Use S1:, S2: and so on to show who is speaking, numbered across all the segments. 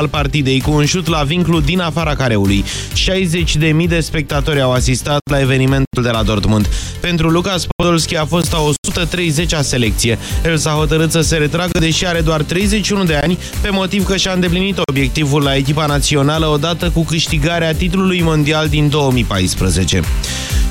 S1: al partidei cu un șut la vinclu din afara careului. 60.000 de spectatori au asistat la evenimentul de la Dortmund. Pentru Lucas Podolski a fost a 130-a selecție. El s-a hotărât să se retragă, deși are doar 31 de ani, pe motiv că și-a îndeplinit obiectivul la echipa națională odată cu câștigarea titlului mondial din 2014.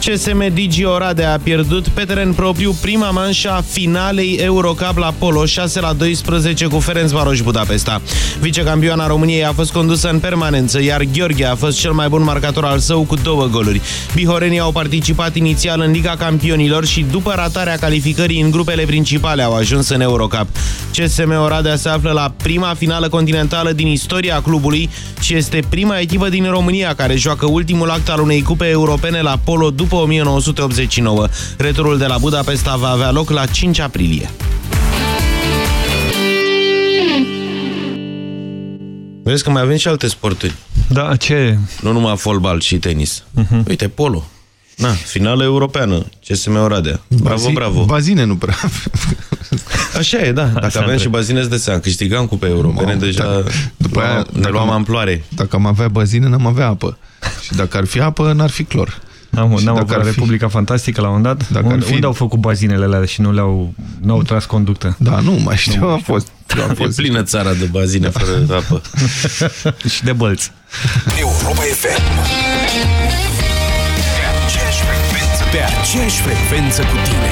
S1: CSM Digi Oradea a pierdut pe teren propriu prima manșă a finalei Eurocup la Poloș 6 la 12 cu Ferenc Varoș Budapesta. Vicecampioana României a fost condusă în permanență, iar Gheorghe a fost cel mai bun marcator al său cu două goluri. Bihorenii au participat inițial în Liga Campionilor și după ratarea calificării în grupele principale au ajuns în Eurocup. CSM Oradea se află la prima finală continentală din istoria clubului și este prima echipă din România care joacă ultimul act al unei cupe europene la Polo după 1989. Returul de la Budapesta va avea loc la 5 aprilie. Vezi că mai avem și alte sporturi.
S2: Da, ce?
S1: Nu numai fotbal și tenis. Uh
S2: Mhm.
S1: -huh. Uite, polo. Na, finală europeană. CSM Oradea. Bravo,
S3: Bazi-
S1: bravo.
S3: Bazine nu prea.
S1: Așa e, da. Dacă
S2: Așa
S1: aveam
S2: între-
S1: și bazine, îți dai seama. Câștigam cupe europene,
S3: Mamă,
S1: deja
S3: dacă- după
S1: luam-
S3: aia,
S1: ne
S3: dacă
S1: luam
S3: am-
S1: amploare.
S3: Dacă am avea bazine, n-am avea apă. Și dacă ar fi apă, n-ar fi clor.
S2: N-am,
S3: Și
S2: n-am
S3: dacă
S2: avut
S3: ar
S2: la
S3: fi-
S2: Republica Fantastică la un dat?
S3: Dacă ar
S2: unde,
S3: fi-
S2: unde au făcut bazinele alea și nu le-au n-au tras conductă?
S3: Da, nu mai știu, a fost. A
S1: E
S3: fost.
S1: plină țara de bazine fără apă.
S2: și de bălți.
S4: Europa FM. Pe aceeași frecvență, pe aceeași frecvență cu tine.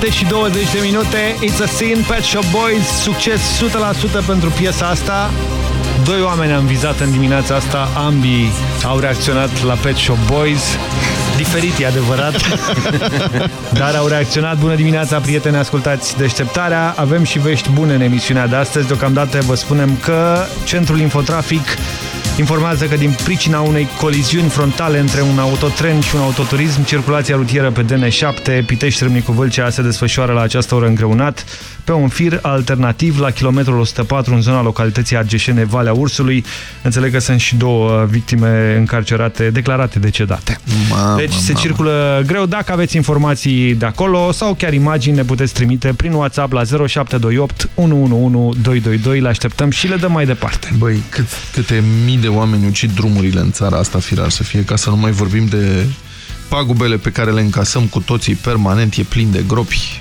S2: 7 și 20 de minute. It's a Sin, Pet Shop Boys. Succes 100% pentru piesa asta. Doi oameni am vizat în dimineața asta. Ambii au reacționat la Pet Shop Boys. Diferit, e adevărat. Dar au reacționat. Bună dimineața, prieteni, ascultați deșteptarea. Avem și vești bune în emisiunea de astăzi. Deocamdată vă spunem că Centrul Infotrafic informează că din pricina unei coliziuni frontale între un autotren și un autoturism, circulația rutieră pe DN7 Pitești Râmnicu Vâlcea se desfășoară la această oră îngreunat pe un fir alternativ la kilometrul 104 în zona localității Argeșene, Valea Ursului. Înțeleg că sunt și două victime încarcerate, declarate decedate.
S3: Mamă,
S2: Deci se
S3: mamă.
S2: circulă greu. Dacă aveți informații de acolo sau chiar imagini, ne puteți trimite prin WhatsApp la 0728 111 222. Le așteptăm și le dăm mai departe.
S3: Băi, cât, câte mii de oameni ucid drumurile în țara asta, firar să fie, ca să nu mai vorbim de pagubele pe care le încasăm cu toții permanent, e plin de gropi.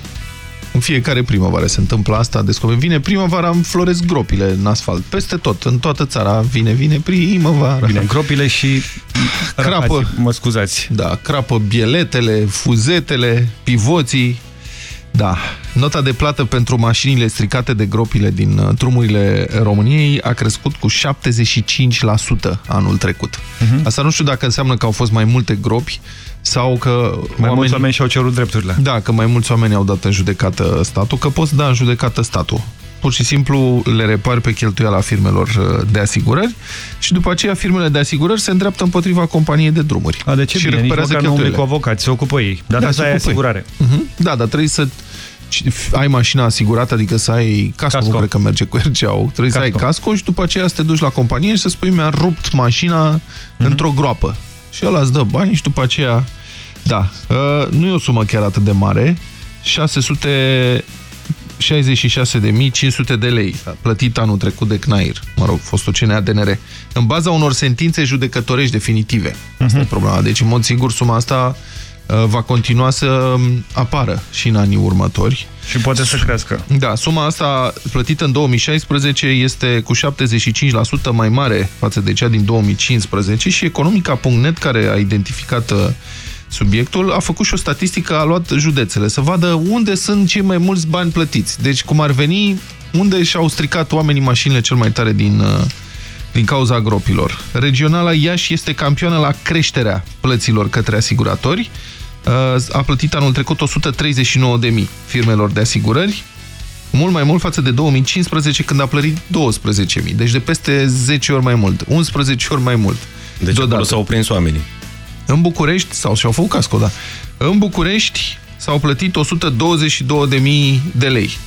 S3: În fiecare primăvară se întâmplă asta, descoperim. Vine primăvara, înfloresc gropile în asfalt. Peste tot, în toată țara, vine, vine primăvara.
S2: Bine, gropile și...
S3: Crapă.
S2: Rapații, Mă scuzați.
S3: Da, crapă bieletele, fuzetele, pivoții. Da, nota de plată pentru mașinile stricate de gropile din uh, drumurile României a crescut cu 75% anul trecut.
S2: Mhm.
S3: Asta nu știu dacă înseamnă că au fost mai multe gropi sau că
S2: Mai mulți oameni și-au cerut drepturile.
S3: Da, că mai mulți oameni au dat în judecată statul, că poți da în judecată statul. Pur și simplu le repari pe cheltuiala firmelor uh, de asigurări și după aceea firmele de asigurări se îndreaptă împotriva companiei de drumuri.
S2: A, de ce
S3: și
S2: bine? Nici
S3: recuperează
S2: măcar nu umbli cu
S3: cheltuielile.
S2: avocați, se ocupă ei. Dar
S3: Da,
S2: asta
S3: se
S2: e
S3: ocupă ei.
S2: asigurare.
S3: Mhm. Da, dar trebuie să ai mașina asigurată, adică să ai casco,
S2: Casco.
S3: nu cred că merge cu RCA-ul. Trebuie să ai
S2: Casco.
S3: casco și după aceea să te duci la companie și să spui mi-a rupt mașina
S2: Mhm.
S3: într-o groapă. Și ăla îți dă bani și după aceea... Da, uh, nu e o sumă chiar atât de mare. 600 66.500 de lei a plătit anul trecut de CNAIR, mă rog, fostul CNADNR, în baza unor sentințe judecătorești definitive. Asta e problema. Deci, în mod sigur, suma asta uh, va continua să um, apară și în anii următori.
S2: Și poate să crească.
S3: Da, suma asta plătită în 2016 este cu 75% mai mare față de cea din 2015 și Economica.net, care a identificat uh, subiectul, a făcut și o statistică, a luat județele, să vadă unde sunt cei mai mulți bani plătiți. Deci, cum ar veni, unde și-au stricat oamenii mașinile cel mai tare din, uh, din cauza gropilor. Regionala Iași este campioană la creșterea plăților către asiguratori. Uh, A plătit anul trecut 139.000 firmelor de asigurări, mult mai mult față de 2015 când a plătit 12.000. Deci de peste 10 ori mai mult, 11 ori mai mult.
S5: Deci
S3: Deodată.
S5: acolo s-au prins oamenii.
S3: În București, sau și-au făcut casco, da. În București s-au plătit 122.000 de lei.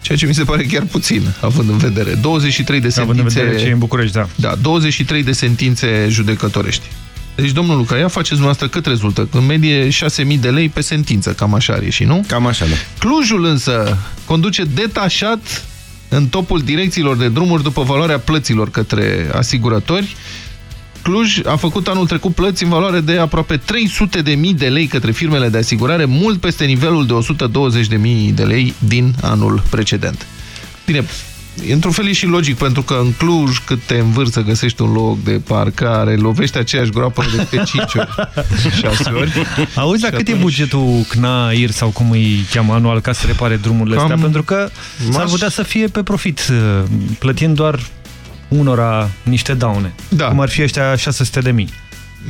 S3: Ceea ce mi se pare chiar puțin, având în vedere. 23 de
S2: Având în
S3: sentințe...
S2: vedere ce e în București, da.
S3: Da, 23 de sentințe judecătorești. Deci, domnul Luca, ia faceți dumneavoastră cât rezultă? În medie 6.000 de lei pe sentință, cam așa ar ieși, nu?
S5: Cam așa, da.
S3: Clujul însă conduce detașat în topul direcțiilor de drumuri după valoarea plăților către asigurători. Cluj a făcut anul trecut plăți în valoare de aproape 300 de mii de lei către firmele de asigurare, mult peste nivelul de 120 de mii de lei din anul precedent. Bine, într-un fel e și logic, pentru că în Cluj, cât te învârți să găsești un loc de parcare, lovești aceeași groapă de pe 5 ori, 6 ori.
S2: Auzi, dar
S3: Și
S2: cât e
S3: atunci-
S2: bugetul CNAIR sau cum îi cheamă anual ca să repare drumurile
S3: Cam-
S2: astea? Pentru că s-ar
S3: M-aș-
S2: putea să fie pe profit, uh, plătind doar unora niște daune.
S3: Da.
S2: Cum ar fi ăștia 600 de mii.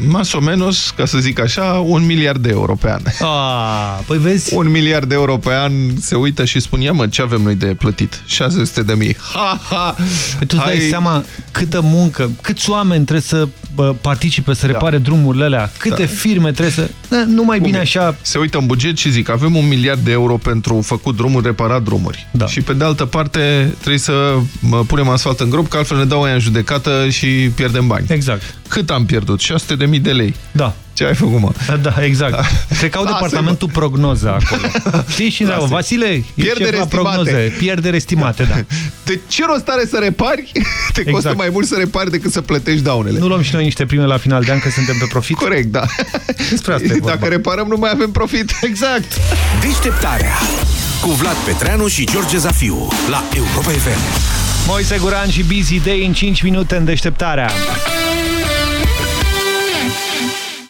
S3: Mas o menos, ca să zic așa, un miliard de euro pe an.
S2: Ah, păi vezi?
S3: Un miliard de euro pe an se uită și spun, ia mă, ce avem noi de plătit? 600 de mii. Ha, ha!
S2: Păi tu îți dai
S3: Hai-
S2: seama câtă muncă, câți oameni trebuie să bă, participe, să repare drumurile alea, câte
S3: Da.
S2: firme trebuie să... Da, nu mai
S3: Cum
S2: bine
S3: e?
S2: așa...
S3: Se uită în buget și zic, avem un miliard de euro pentru făcut drumuri, reparat drumuri.
S2: Da.
S3: Și pe de altă parte trebuie să mă, punem asfalt în grob, că altfel ne dau aia în judecată și pierdem bani.
S2: Exact.
S3: Cât am pierdut? 600 de mii de lei.
S2: Da.
S3: Ce ai făcut, mă?
S2: Da, exact. Cred că au
S3: Lasă-mă.
S2: departamentul prognoză acolo. Știi și întreabă,
S3: Lasă.
S2: Vasile, e
S3: Pierderi
S2: ceva
S3: estimate.
S2: prognoze, pierderi estimate, da.
S3: De ce rost are să repari? Te costă
S2: Exact.
S3: mai mult să repari decât să plătești daunele.
S2: Nu luăm și noi niște prime la final de an că suntem pe profit?
S3: Corect, da.
S2: Despre asta e vorba.
S3: Dacă reparăm, nu mai avem profit.
S2: Exact.
S6: Deșteptarea cu Vlad Petreanu și George Zafiu la Europa FM.
S2: Moise Guran și Busy Day în 5 minute în deșteptarea.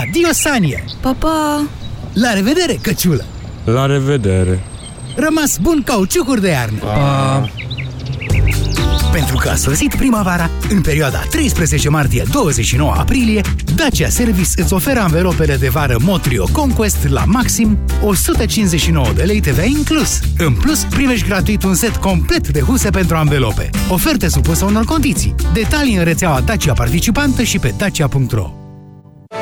S7: Adio, Sanie!
S8: Papa!
S7: La revedere, căciulă!
S9: La revedere!
S7: Rămas bun cauciucuri de iarnă!
S9: Pa.
S7: Pentru că a sosit primăvara, în perioada 13 martie-29 aprilie, Dacia Service îți oferă anvelopele de vară Motrio Conquest la maxim 159 de lei TVA inclus. În plus, primești gratuit un set complet de huse pentru anvelope. Oferte supusă unor condiții. Detalii în rețeaua Dacia participantă și pe dacia.ro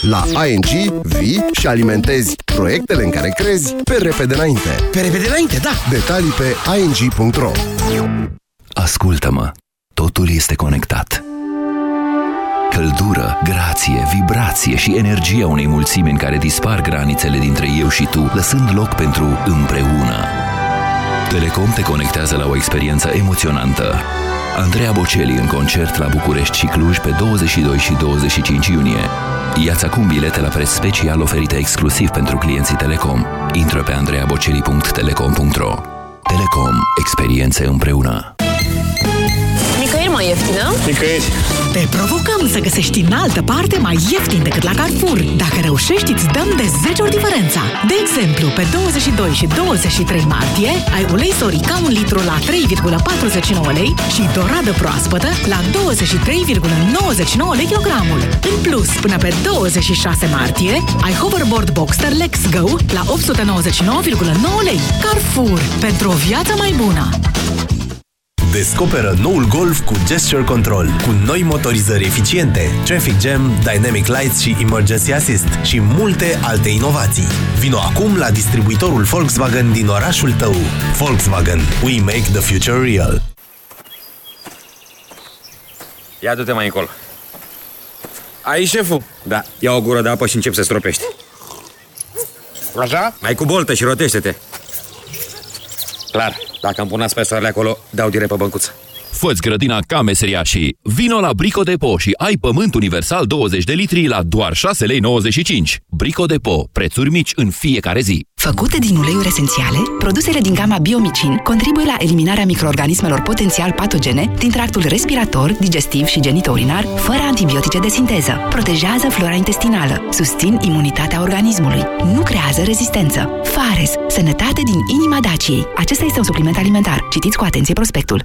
S10: La ING vii și alimentezi proiectele în care crezi pe repede înainte.
S1: Pe repede înainte, da!
S10: Detalii pe ing.ro
S11: Ascultă-mă, totul este conectat. Căldură, grație, vibrație și energia unei mulțimi în care dispar granițele dintre eu și tu, lăsând loc pentru împreună. Telecom te conectează la o experiență emoționantă. Andreea Bocelli în concert la București și Cluj pe 22 și 25 iunie. Iați acum bilete la preț special oferite exclusiv pentru clienții Telecom. Intră pe andreaboceli.telecom.ro Telecom. Experiențe împreună.
S12: Nicăieri mai ieftină?
S9: Nicăieri.
S13: Te provocăm să găsești în altă parte mai ieftin decât la Carrefour. Dacă reușești, îți dăm de 10 ori diferența. De exemplu, pe 22 și 23 martie, ai ulei sorica un litru la 3,49 lei și doradă proaspătă la 23,99 lei kilogramul. În plus, până pe 26 martie, ai hoverboard Boxster Lex Go la 899,9 lei. Carrefour. Pentru o viață mai bună.
S14: Descoperă noul Golf cu Gesture Control, cu noi motorizări eficiente, Traffic Jam, Dynamic Lights și Emergency Assist și multe alte inovații. Vino acum la distribuitorul Volkswagen din orașul tău. Volkswagen. We make the future real.
S15: Ia du-te mai încolo. Ai șeful? Da, ia o gură de apă și încep să stropești.
S1: Așa?
S15: Mai cu boltă și rotește-te. Clar, dacă îmi pun aspesoarele acolo, dau direct pe băncuță.
S16: Fă-ți grădina ca meseriașii. Vino la Brico Depo și ai pământ universal 20 de litri la doar 6,95 lei. Brico Depo. Prețuri mici în fiecare zi.
S17: Făcute din uleiuri esențiale, produsele din gama Biomicin contribuie la eliminarea microorganismelor potențial patogene din tractul respirator, digestiv și genitourinar, fără antibiotice de sinteză. Protejează flora intestinală, susțin imunitatea organismului, nu creează rezistență. Fares, sănătate din inima Daciei. Acesta este un supliment alimentar. Citiți cu atenție prospectul.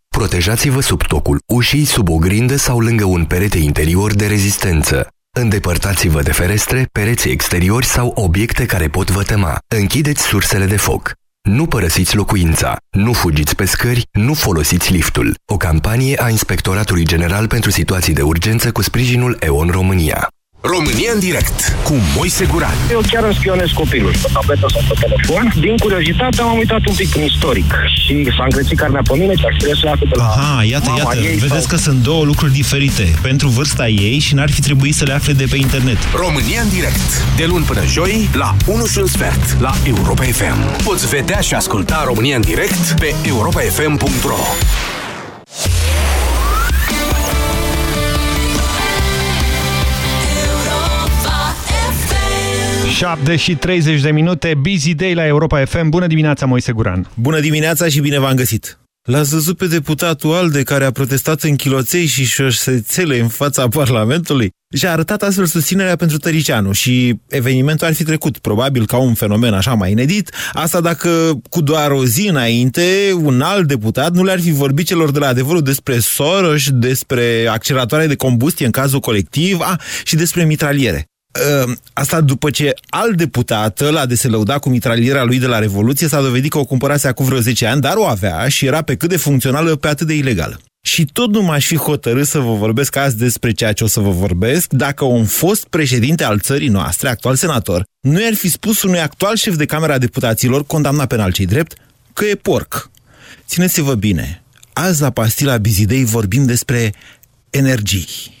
S18: Protejați-vă sub tocul ușii, sub o grindă sau lângă un perete interior de rezistență. Îndepărtați-vă de ferestre, pereți exteriori sau obiecte care pot vătăma. Închideți sursele de foc. Nu părăsiți locuința, nu fugiți pe scări, nu folosiți liftul. O campanie a Inspectoratului General pentru Situații de Urgență cu sprijinul EON România.
S6: România în direct cu Moise Guran.
S19: Eu chiar îmi spionez copilul pe tabletă sau pe telefon. Din curiozitate am uitat un pic în istoric și s-a încrețit carnea pe mine, chiar trebuie să iată de la
S7: Aha, iată,
S19: mama
S7: iată,
S19: ei
S7: vedeți
S19: sau...
S7: că sunt două lucruri diferite pentru vârsta ei și n-ar fi trebuit să le afle de pe internet.
S6: România în direct, de luni până joi, la 1 și un sfert, la Europa FM. Poți vedea și asculta România în direct pe europafm.ro
S2: 7 și 30 de minute, Busy Day la Europa FM. Bună dimineața, Moise Guran.
S20: Bună dimineața și bine v-am găsit! L-ați văzut pe deputatul Alde care a protestat în chiloței și șosețele în fața Parlamentului? Și-a arătat astfel susținerea pentru Tăricianu și evenimentul ar fi trecut, probabil ca un fenomen așa mai inedit. Asta dacă cu doar o zi înainte un alt deputat nu le-ar fi vorbit celor de la adevărul despre Soros, despre acceleratoare de combustie în cazul colectiv a, și despre mitraliere. Ă, Asta după ce alt deputat, ăla de se lăuda cu mitraliera lui de la Revoluție, s-a dovedit că o cumpărase acum vreo 10 ani, dar o avea și era pe cât de funcțională, pe atât de ilegală. Și tot nu m-aș fi hotărât să vă vorbesc azi despre ceea ce o să vă vorbesc dacă un fost președinte al țării noastre, actual senator, nu i-ar fi spus unui actual șef de Camera Deputaților, condamnat penal cei drept, că e porc. Țineți-vă bine, azi la Pastila Bizidei vorbim despre energii.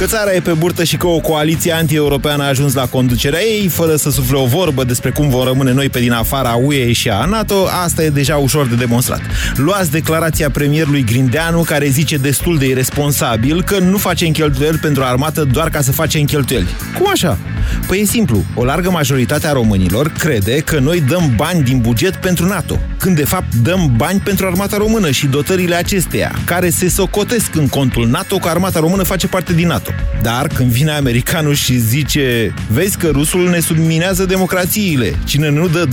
S20: Că țara e pe burtă și că o coaliție anti-europeană a ajuns la conducerea ei, fără să sufle o vorbă despre cum vom rămâne noi pe din afara UE și a NATO, asta e deja ușor de demonstrat. Luați declarația premierului Grindeanu, care zice destul de irresponsabil că nu face cheltuieli pentru armată doar ca să face cheltuieli. Cum așa? Păi e simplu, o largă majoritate a românilor crede că noi dăm bani din buget pentru NATO, când de fapt dăm bani pentru armata română și dotările acesteia, care se socotesc în contul NATO că armata română face parte din NATO. Dar când vine americanul și zice vezi că rusul ne subminează democrațiile, cine nu dă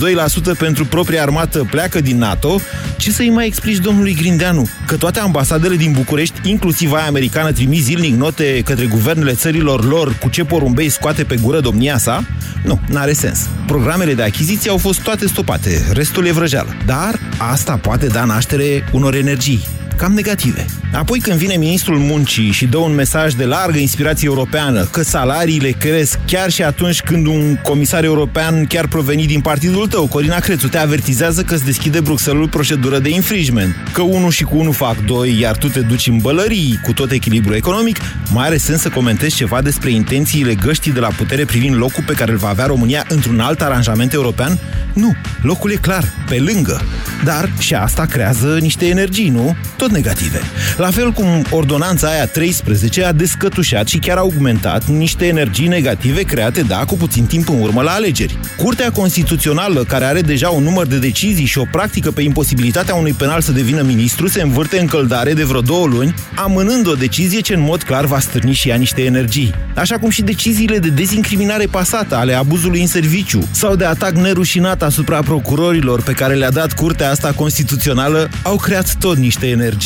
S20: 2% pentru propria armată pleacă din NATO, ce să-i mai explici domnului Grindeanu? Că toate ambasadele din București, inclusiv aia americană, trimis zilnic note către guvernele țărilor lor cu ce porumbei scoate pe gură domnia sa? Nu, n-are sens. Programele de achiziție au fost toate stopate, restul e vrăjeală. Dar asta poate da naștere unor energii cam negative. Apoi când vine ministrul muncii și dă un mesaj de largă inspirație europeană că salariile cresc chiar și atunci când un comisar european chiar provenit din partidul tău, Corina Crețu, te avertizează că îți deschide Bruxelles procedură de infringement, că unul și cu unul fac doi, iar tu te duci în bălării cu tot echilibru economic, mai are sens să comentezi ceva despre intențiile găștii de la putere privind locul pe care îl va avea România într-un alt aranjament european? Nu, locul e clar, pe lângă. Dar și asta creează niște energii, nu? Tot negative. La fel cum ordonanța aia 13 a descătușat și chiar a augmentat niște energii negative create, da, cu puțin timp în urmă la alegeri. Curtea Constituțională, care are deja un număr de decizii și o practică pe imposibilitatea unui penal să devină ministru, se învârte în căldare de vreo două luni, amânând o decizie ce în mod clar va stârni și ea niște energii. Așa cum și deciziile de dezincriminare pasată ale abuzului în serviciu sau de atac nerușinat asupra procurorilor pe care le-a dat Curtea asta constituțională au creat tot niște energii.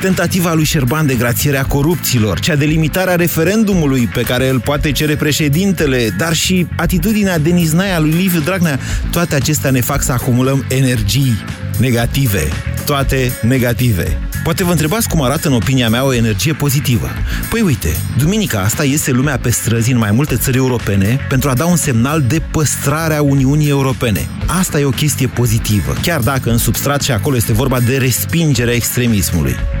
S20: Tentativa lui Șerban de grațiere a corupților, cea de limitare a referendumului pe care îl poate cere președintele, dar și atitudinea de niznaia lui Liviu Dragnea, toate acestea ne fac să acumulăm energii negative. Toate negative. Poate vă întrebați cum arată în opinia mea o energie pozitivă. Păi uite, duminica asta iese lumea pe străzi în mai multe țări europene pentru a da un semnal de păstrare a Uniunii Europene. Asta e o chestie pozitivă, chiar dacă în substrat și acolo este vorba de respingerea extremismului.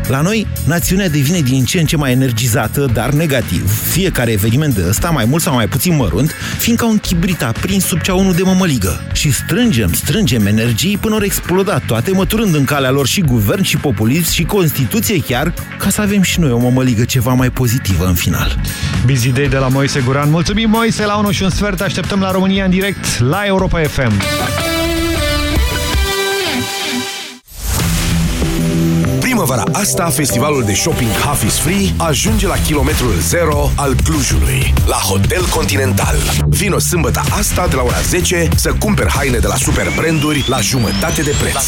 S20: La noi, națiunea devine din ce în ce mai energizată, dar negativ. Fiecare eveniment de ăsta, mai mult sau mai puțin mărunt, fiindcă un chibrit aprins sub cea unul de mămăligă. Și strângem, strângem energii până ori explodat toate, măturând în calea lor și guvern, și populism, și Constituție chiar, ca să avem și noi o mămăligă ceva mai pozitivă în final.
S2: Busy Day de la Moise Guran. Mulțumim, Moise, la 1 și un sfert. Așteptăm la România în direct la Europa FM.
S6: Primăvara asta, festivalul de shopping Half is Free ajunge la kilometrul zero al Clujului, la Hotel Continental. Vino sâmbătă asta de la ora 10 să cumperi haine de la super branduri la jumătate de preț.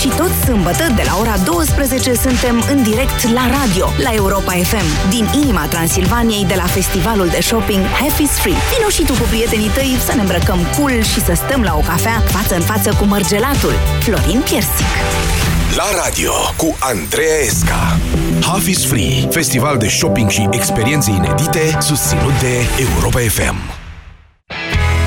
S21: Și tot sâmbătă, de la ora 12, suntem în direct la radio, la Europa FM, din inima Transilvaniei, de la festivalul de shopping Half is Free. Vino și tu cu prietenii tăi să ne îmbrăcăm cool și să stăm la o cafea față în față cu mărgelatul Florin Piersic.
S6: La radio cu Andreea Esca. Half is Free, festival de shopping și experiențe inedite susținut de Europa FM.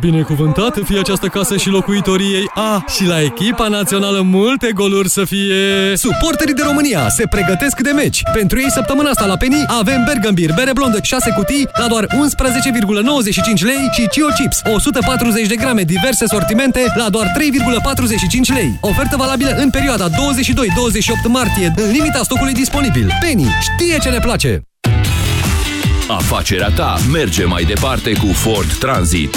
S22: Binecuvântată fie această casă și locuitorii ei. A, și la echipa națională multe goluri să fie...
S7: Suporterii de România se pregătesc de meci. Pentru ei săptămâna asta la Penny avem Bergambir, bere blondă 6 cutii la doar 11,95 lei și Cio Chips 140 de grame diverse sortimente la doar 3,45 lei. Ofertă valabilă în perioada 22-28 martie în limita stocului disponibil. Penny știe ce ne place!
S16: Afacerea ta merge mai departe cu Ford Transit.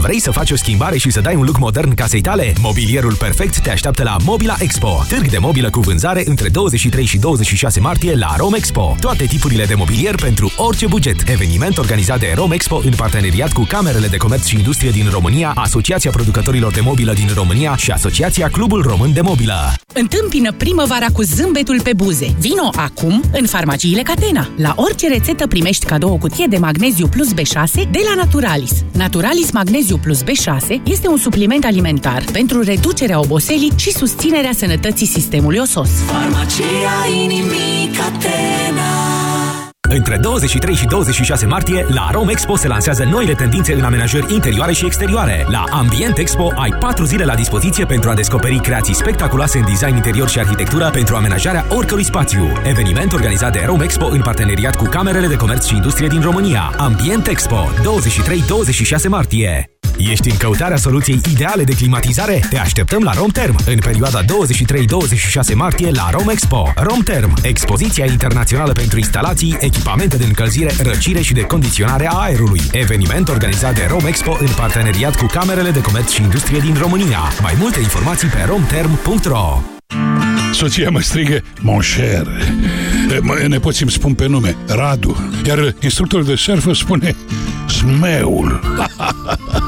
S23: Vrei să faci o schimbare și să dai un look modern casei tale? Mobilierul perfect te așteaptă la Mobila Expo, târg de mobilă cu vânzare între 23 și 26 martie la Rome Expo. Toate tipurile de mobilier pentru orice buget. Eveniment organizat de Rome Expo în parteneriat cu Camerele de Comerț și Industrie din România, Asociația Producătorilor de Mobilă din România și Asociația Clubul Român de Mobilă.
S13: Întâmpină primăvara cu zâmbetul pe buze. Vino acum în farmaciile Catena. La orice rețetă primești cadou o cutie de magneziu plus B6 de la Naturalis. Naturalis Magneziu plus B6 este un supliment alimentar pentru reducerea oboselii și susținerea sănătății sistemului osos.
S24: Farmacia inimii Catena.
S23: Între 23 și 26 martie, la Rome Expo se lansează noile tendințe în amenajări interioare și exterioare. La Ambient Expo ai 4 zile la dispoziție pentru a descoperi creații spectaculoase în design interior și arhitectură pentru amenajarea oricărui spațiu. Eveniment organizat de Rome Expo în parteneriat cu Camerele de Comerț și Industrie din România. Ambient Expo, 23-26 martie. Ești în căutarea soluției ideale de climatizare? Te așteptăm la Romterm în perioada 23-26 martie la Romexpo. Romterm, expoziția internațională pentru instalații, echipamente de încălzire, răcire și de condiționare a aerului. Eveniment organizat de Romexpo în parteneriat cu Camerele de Comerț și Industrie din România. Mai multe informații pe romterm.ro
S25: Soția mă strigă Mon cher Mă- Nepoții îmi spun pe nume Radu Iar instructorul de surf îmi spune Smeul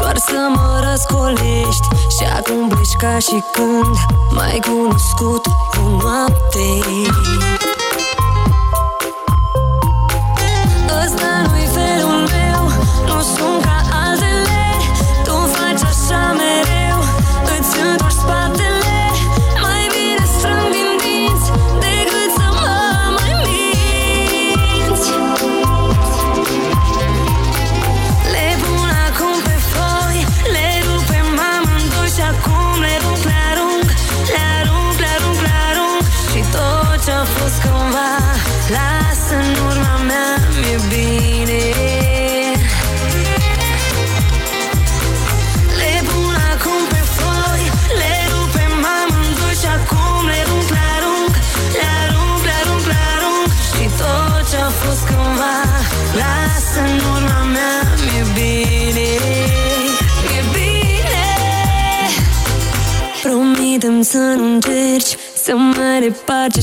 S26: Doar să mă răscolești Și acum pleci ca și când M-ai cunoscut o noapte. Ăsta nu-i felul meu Nu sunt ca altele. Tu faci așa mereu Îți întorci să nu încerci Să mai departe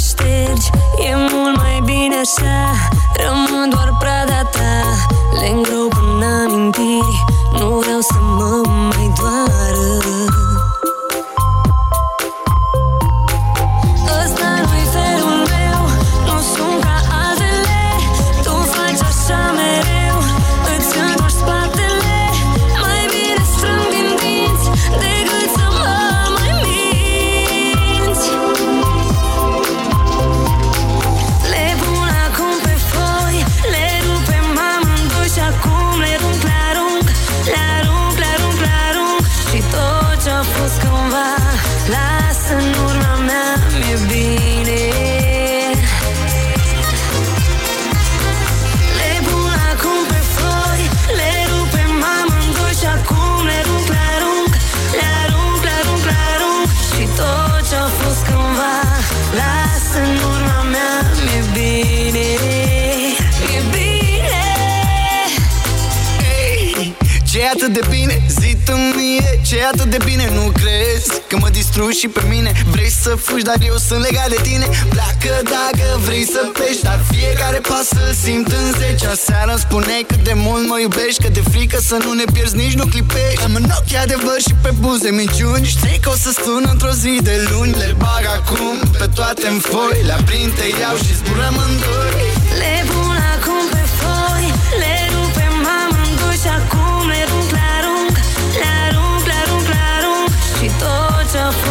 S27: că mă distrugi și pe mine Vrei să fugi, dar eu sunt legat de tine Pleacă dacă vrei să pleci Dar fiecare pas să-l simt în zecea seară Îmi spuneai cât de mult mă iubești Că de frică să nu ne pierzi, nici nu clipești Am în ochi adevăr și pe buze minciuni Știi că o să sun într-o zi de luni Le bag acum pe toate în foi Le aprind, te iau și zburăm în doi
S26: Le pun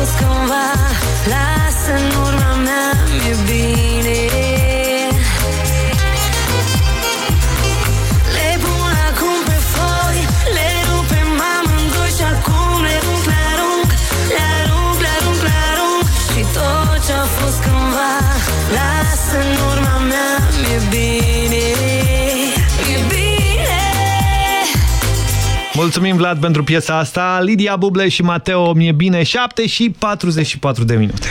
S26: ce-a fost cândva Lasă în urma mea, mi-e bine. Le pun acum pe foi Le rupem amândoi și acum le rup, le arunc Le arunc, le arunc, le arunc. Și tot ce-a fost cândva Lasă în urma mea, mi-e bine
S2: Mulțumim, Vlad, pentru piesa asta. Lidia Buble și Mateo, mi-e bine, 7 și 44 de minute.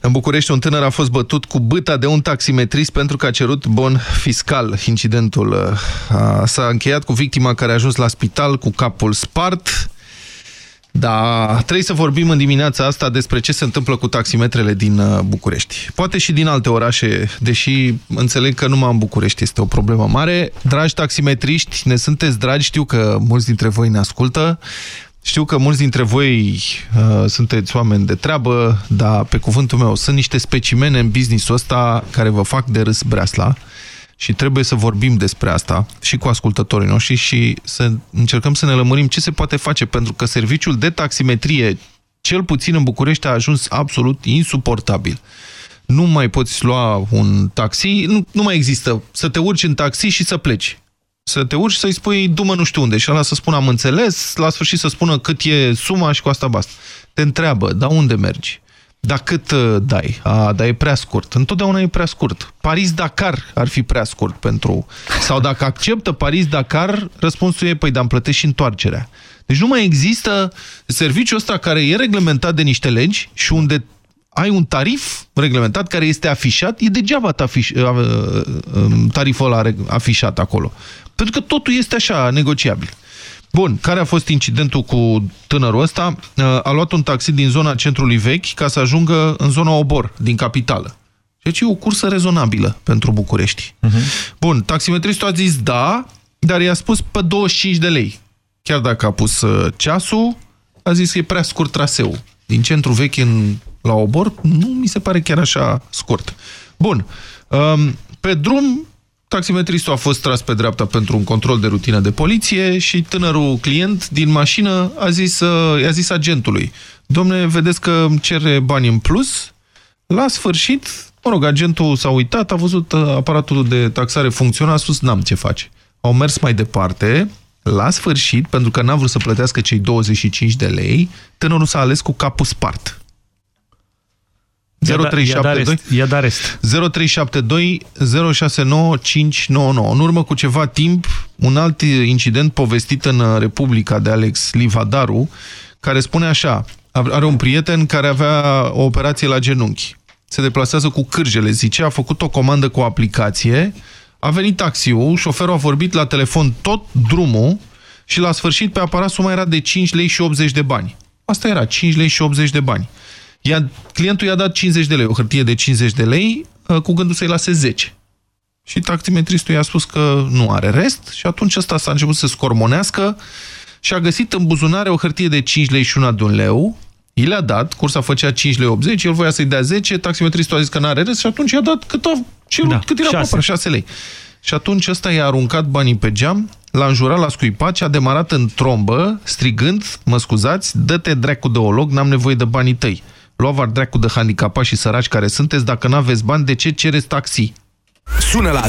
S3: În București, un tânăr a fost bătut cu băta de un taximetrist pentru că a cerut bon fiscal. Incidentul uh, s-a încheiat cu victima care a ajuns la spital cu capul spart. Da, trebuie să vorbim în dimineața asta despre ce se întâmplă cu taximetrele din uh, București. Poate și din alte orașe, deși înțeleg că numai în București este o problemă mare. Dragi taximetriști, ne sunteți dragi, știu că mulți dintre voi ne ascultă. Știu că mulți dintre voi uh, sunteți oameni de treabă, dar pe cuvântul meu sunt niște specimene în business-ul ăsta care vă fac de râs breasla și trebuie să vorbim despre asta și cu ascultătorii noștri și să încercăm să ne lămurim ce se poate face, pentru că serviciul de taximetrie, cel puțin în București, a ajuns absolut insuportabil. Nu mai poți lua un taxi, nu, nu mai există să te urci în taxi și să pleci să te urci să-i spui dumă nu știu unde și ăla să spună am înțeles, la sfârșit să spună cât e suma și cu asta basta. Te întreabă, da unde mergi? Da cât uh, dai? A, dar e prea scurt. Întotdeauna e prea scurt. Paris-Dakar ar fi prea scurt pentru... Sau dacă acceptă Paris-Dakar, răspunsul e, păi, dar îmi plătești și întoarcerea. Deci nu mai există serviciul ăsta care e reglementat de niște legi și unde ai un tarif reglementat care este afișat, e degeaba afiș, uh, uh, um, tariful ăla afișat acolo. Pentru că totul este așa, negociabil. Bun, care a fost incidentul cu tânărul ăsta? Uh, a luat un taxi din zona centrului vechi ca să ajungă în zona Obor, din capitală. Deci e o cursă rezonabilă pentru București. Uh mhm. -huh. Bun, taximetristul a zis da, dar i-a spus pe 25 de lei. Chiar dacă a pus uh, ceasul, a zis că e prea scurt traseu. Din centru vechi în, la Obor, nu mi se pare chiar așa scurt. Bun, um, pe drum Taximetristul a fost tras pe dreapta pentru un control de rutină de poliție și tânărul client din mașină a zis, uh, i-a zis agentului Domne, vedeți că îmi cere bani în plus? La sfârșit, mă rog, agentul s-a uitat, a văzut uh, aparatul de taxare funcționa, a spus, n-am ce face. Au mers mai departe, la sfârșit, pentru că n-a vrut să plătească cei 25 de lei, tânărul s-a ales cu capul spart. 0372
S2: Ia de arest.
S3: 0372 069599. În urmă cu ceva timp, un alt incident povestit în Republica de Alex Livadaru, care spune așa, are un prieten care avea o operație la genunchi. Se deplasează cu cârjele, zice, a făcut o comandă cu o aplicație, a venit taxiul, șoferul a vorbit la telefon tot drumul și la sfârșit pe aparat suma era de 5 lei și 80 de bani. Asta era, 5 lei și 80 de bani. Ia, clientul i-a dat 50 de lei, o hârtie de 50 de lei, uh, cu gândul să-i lase 10. Și taximetristul i-a spus că nu are rest și atunci ăsta s-a început să scormonească și a găsit în buzunare o hârtie de 5 lei și una de un leu, i le-a dat, cursa făcea 5 lei 80, el voia să-i dea 10, taximetristul a zis că nu are rest și atunci i-a dat cât, a cerut, da, cât era 6. Popra, 6 lei. Și atunci ăsta i-a aruncat banii pe geam, l-a înjurat, l-a scuipat și a demarat în trombă, strigând, mă scuzați, dă-te dracu de olog, n-am nevoie de banii tăi luavar dracu de handicapați și săraci care sunteți, dacă nu aveți bani, de ce cereți taxi?
S6: Sună la 0372069599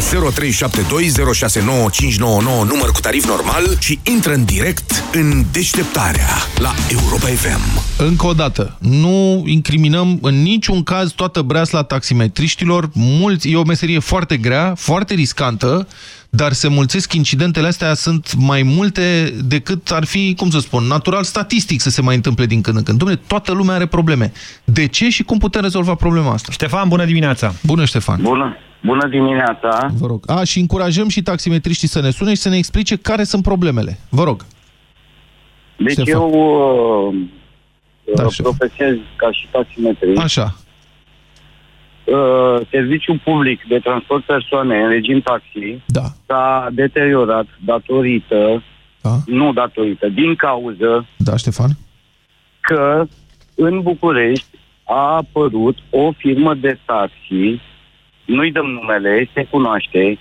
S6: număr cu tarif normal și intră în direct în deșteptarea la Europa FM.
S3: Încă o dată, nu incriminăm în niciun caz toată breasla taximetriștilor. Mulți, e o meserie foarte grea, foarte riscantă, dar se mulțesc incidentele astea, sunt mai multe decât ar fi, cum să spun, natural statistic să se mai întâmple din când în când. Dom'le, toată lumea are probleme. De ce și cum putem rezolva problema asta?
S2: Ștefan, bună dimineața!
S3: Bună, Ștefan!
S28: Bună! Bună dimineața!
S3: Vă rog. A, și încurajăm și taximetriștii să ne sune și să ne explice care sunt problemele. Vă rog.
S28: Deci
S3: Ștefan.
S28: eu uh, da, profesez ca și taximetrist.
S3: Așa.
S28: Uh, serviciul public de transport persoane în regim taxi
S3: da.
S28: s-a deteriorat datorită,
S3: da.
S28: nu datorită, din cauză
S3: Da, Ștefan?
S28: că în București a apărut o firmă de taxi, nu-i dăm numele, se cunoaște,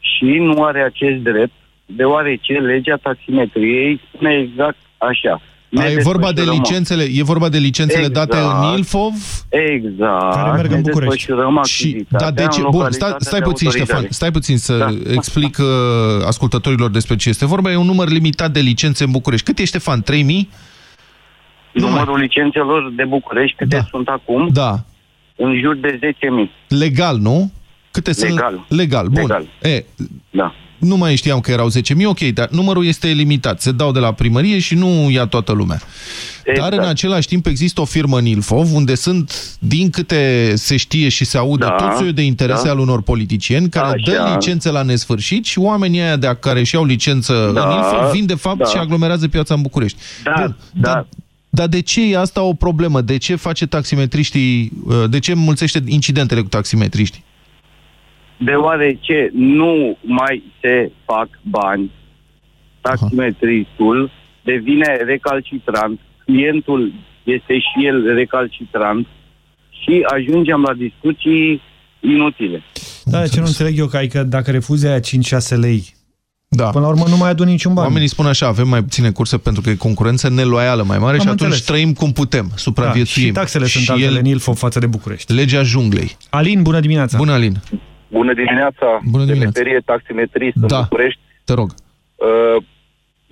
S28: și nu are acest drept, deoarece legea taximetriei spune exact așa.
S3: A, e vorba de licențele, e vorba de licențele
S28: Exact.
S3: date în Ilfov?
S28: Exact.
S2: Care merg în
S28: Ne
S2: București.
S28: desfășurăm
S3: Și,
S28: activitatea
S3: da, de ce?
S28: în
S3: Bun,
S28: localitatea
S3: stai, stai
S28: de
S3: puțin,
S28: autorizare.
S3: Ștefan, stai puțin să
S28: Da.
S3: explic uh, ascultătorilor despre ce este vorba. E un număr limitat de licențe în București. Cât e, Ștefan? 3000?
S28: Numărul licențelor de București, câte
S3: Da.
S28: sunt acum?
S3: Da.
S28: În jur de 10.000.
S3: Legal, nu? Câte
S28: Legal.
S3: sunt? Legal. Bun.
S28: Legal.
S3: E,
S28: Da.
S3: Nu mai știam că erau 10.000, ok, dar numărul este limitat. Se dau de la primărie și nu ia toată lumea.
S28: Exact.
S3: Dar în același timp există o firmă în Ilfov, unde sunt, din câte se știe și se aude,
S28: Da,
S3: tot soiul de interese
S28: da.
S3: al unor politicieni care dă
S28: Așa.
S3: licențe la nesfârșit și oamenii aia de care își iau licență
S28: Da,
S3: în Ilfov vin de fapt
S28: da.
S3: și aglomerează piața în București.
S28: Da,
S3: Bun,
S28: da.
S3: Dar, dar de ce e asta o problemă? De ce face taximetriștii, uh, de ce mulțește incidentele cu taximetriștii?
S28: Deoarece nu mai se fac bani, taximetristul devine recalcitrant, clientul este și el recalcitrant și ajungem la discuții inutile.
S2: Da, ce nu înțeleg eu, că, adică dacă refuzi aia 5-6 lei,
S3: Da.
S2: până la urmă nu mai adun niciun ban.
S3: Oamenii spun așa, avem mai puține curse pentru că e concurență neloială mai mare
S2: Am
S3: și atunci
S2: înțeles.
S3: trăim cum putem,
S2: da,
S3: supraviețuim.
S2: și taxele sunt altele în Ilfov față de București.
S3: Legea junglei.
S2: Alin, bună dimineața!
S3: Bună, Alin!
S29: Bună dimineața,
S3: Bună dimineața.
S29: Demeterie taximetrist
S3: Da.
S29: în București.
S3: Te rog.
S29: Uh,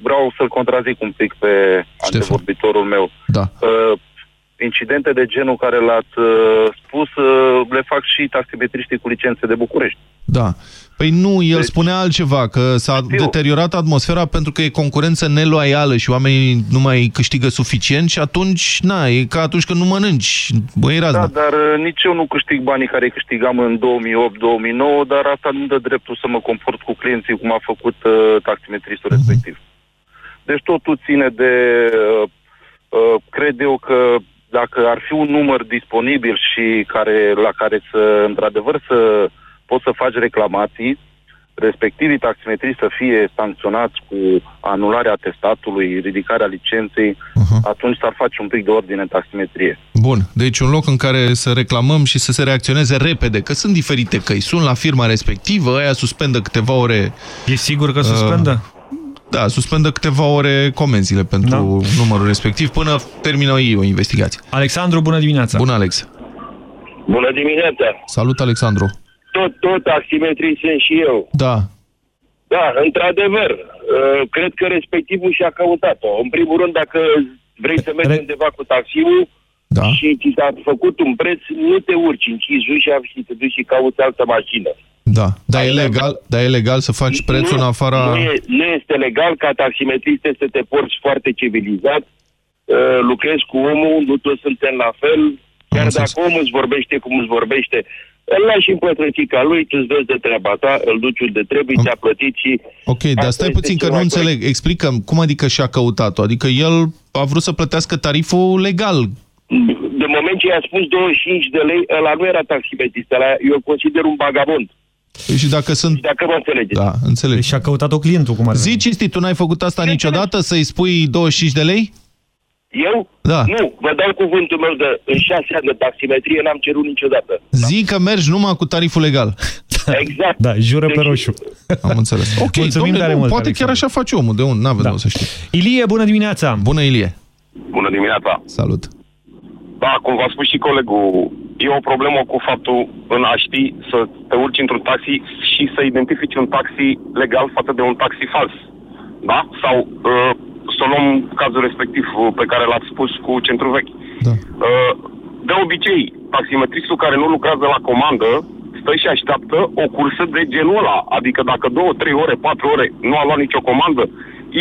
S29: vreau să-l contrazic un pic pe antevorbitorul meu.
S3: Da.
S29: Uh, incidente de genul care l-ați uh, spus uh, le fac și taximetriștii cu licențe de București.
S3: Da. Păi nu, el
S29: Deci-
S3: spunea altceva, că s-a deteriorat atmosfera pentru că e concurență neloială și oamenii nu mai câștigă suficient și atunci, na, e ca atunci când nu mănânci. Băi, razna.
S29: Da, dar uh, nici eu nu câștig banii care îi câștigam în 2008-2009, dar asta nu dă dreptul să mă comport cu clienții cum a făcut uh, taximetristul respectiv. Deci totul ține de, uh, uh, cred eu că dacă ar fi un număr disponibil și care, la care să, într-adevăr, să poți să faci reclamații, respectivii taximetriști să fie sancționați cu anularea testatului, ridicarea licenței, atunci s-ar face un pic de ordine în taximetrie.
S3: Bun, deci un loc în care să reclamăm și să se reacționeze repede, că sunt diferite căi. Sun la firma respectivă, aia suspendă câteva ore...
S2: E sigur că suspendă?
S3: Da, suspendă câteva ore comenzile pentru da. numărul respectiv până termină ei o investigație.
S2: Alexandru, bună dimineața!
S3: Bună, Alex!
S30: Bună dimineața!
S3: Salut, Alexandru!
S30: Tot, tot taximetrii sunt și eu.
S3: Da.
S30: Da, într-adevăr, uh, cred că respectivul și-a căutat-o. În primul rând, dacă vrei să mergi undeva cu taxiul
S3: da.
S30: și ți s-a făcut un preț, nu te urci în ușa și te duci și cauți altă mașină.
S3: Da, dar e legal, dar e legal să faci prețul în afara...
S30: Nu, e, nu este legal ca taximetrist să te porți foarte civilizat, uh, lucrezi cu omul, nu toți suntem la fel, chiar dacă omul îți vorbește cum îți vorbește, îl lași în pătrățica lui, tu îți vezi de treaba ta, îl duci unde trebuie, ți-a plătit și...
S3: Ok, dar
S30: Asta
S3: stai
S30: este
S3: puțin că
S30: ceva
S3: nu
S30: corect.
S3: înțeleg. Explicăm, cum adică și-a căutat-o? Adică el a vrut să plătească tariful legal.
S30: De moment ce i-a spus 25 de lei, ăla nu era taximetrist, ăla eu îl consider un vagabond.
S3: Păi Și dacă sunt...
S30: Dacă mă înțelegeți.
S3: Da, înțeleg.
S2: Deci și-a căutat-o clientul, cum ar
S3: Zi cinstit, tu n-ai făcut asta niciodată? Să-i spui 25 de lei?
S30: Eu?
S3: Da.
S30: Nu, vă dau cuvântul meu de în șase ani de taximetrie n-am cerut niciodată.
S3: Zi că mergi numai cu tariful legal.
S30: Exact.
S2: Da, jură pe roșu.
S3: Am înțeles. Ok,
S2: Mulțumim
S3: domnule,
S2: tare
S3: nu,
S2: mult,
S3: poate chiar așa face omul. De unde? N-avem da. să știu.
S2: Ilie, bună dimineața!
S3: Bună, Ilie!
S30: Bună dimineața!
S3: Salut!
S30: Da, cum v-a spus și colegul, e o problemă cu faptul în a ști să te urci într-un taxi și să identifici un taxi legal față de un taxi fals. Da? Sau uh, să luăm cazul respectiv uh, pe care l-ați spus cu centru vechi.
S3: Da.
S30: Uh, de obicei, taximetristul care nu lucrează la comandă stă și așteaptă o cursă de genul ăla. Adică dacă două, trei ore, patru ore nu a luat nicio comandă,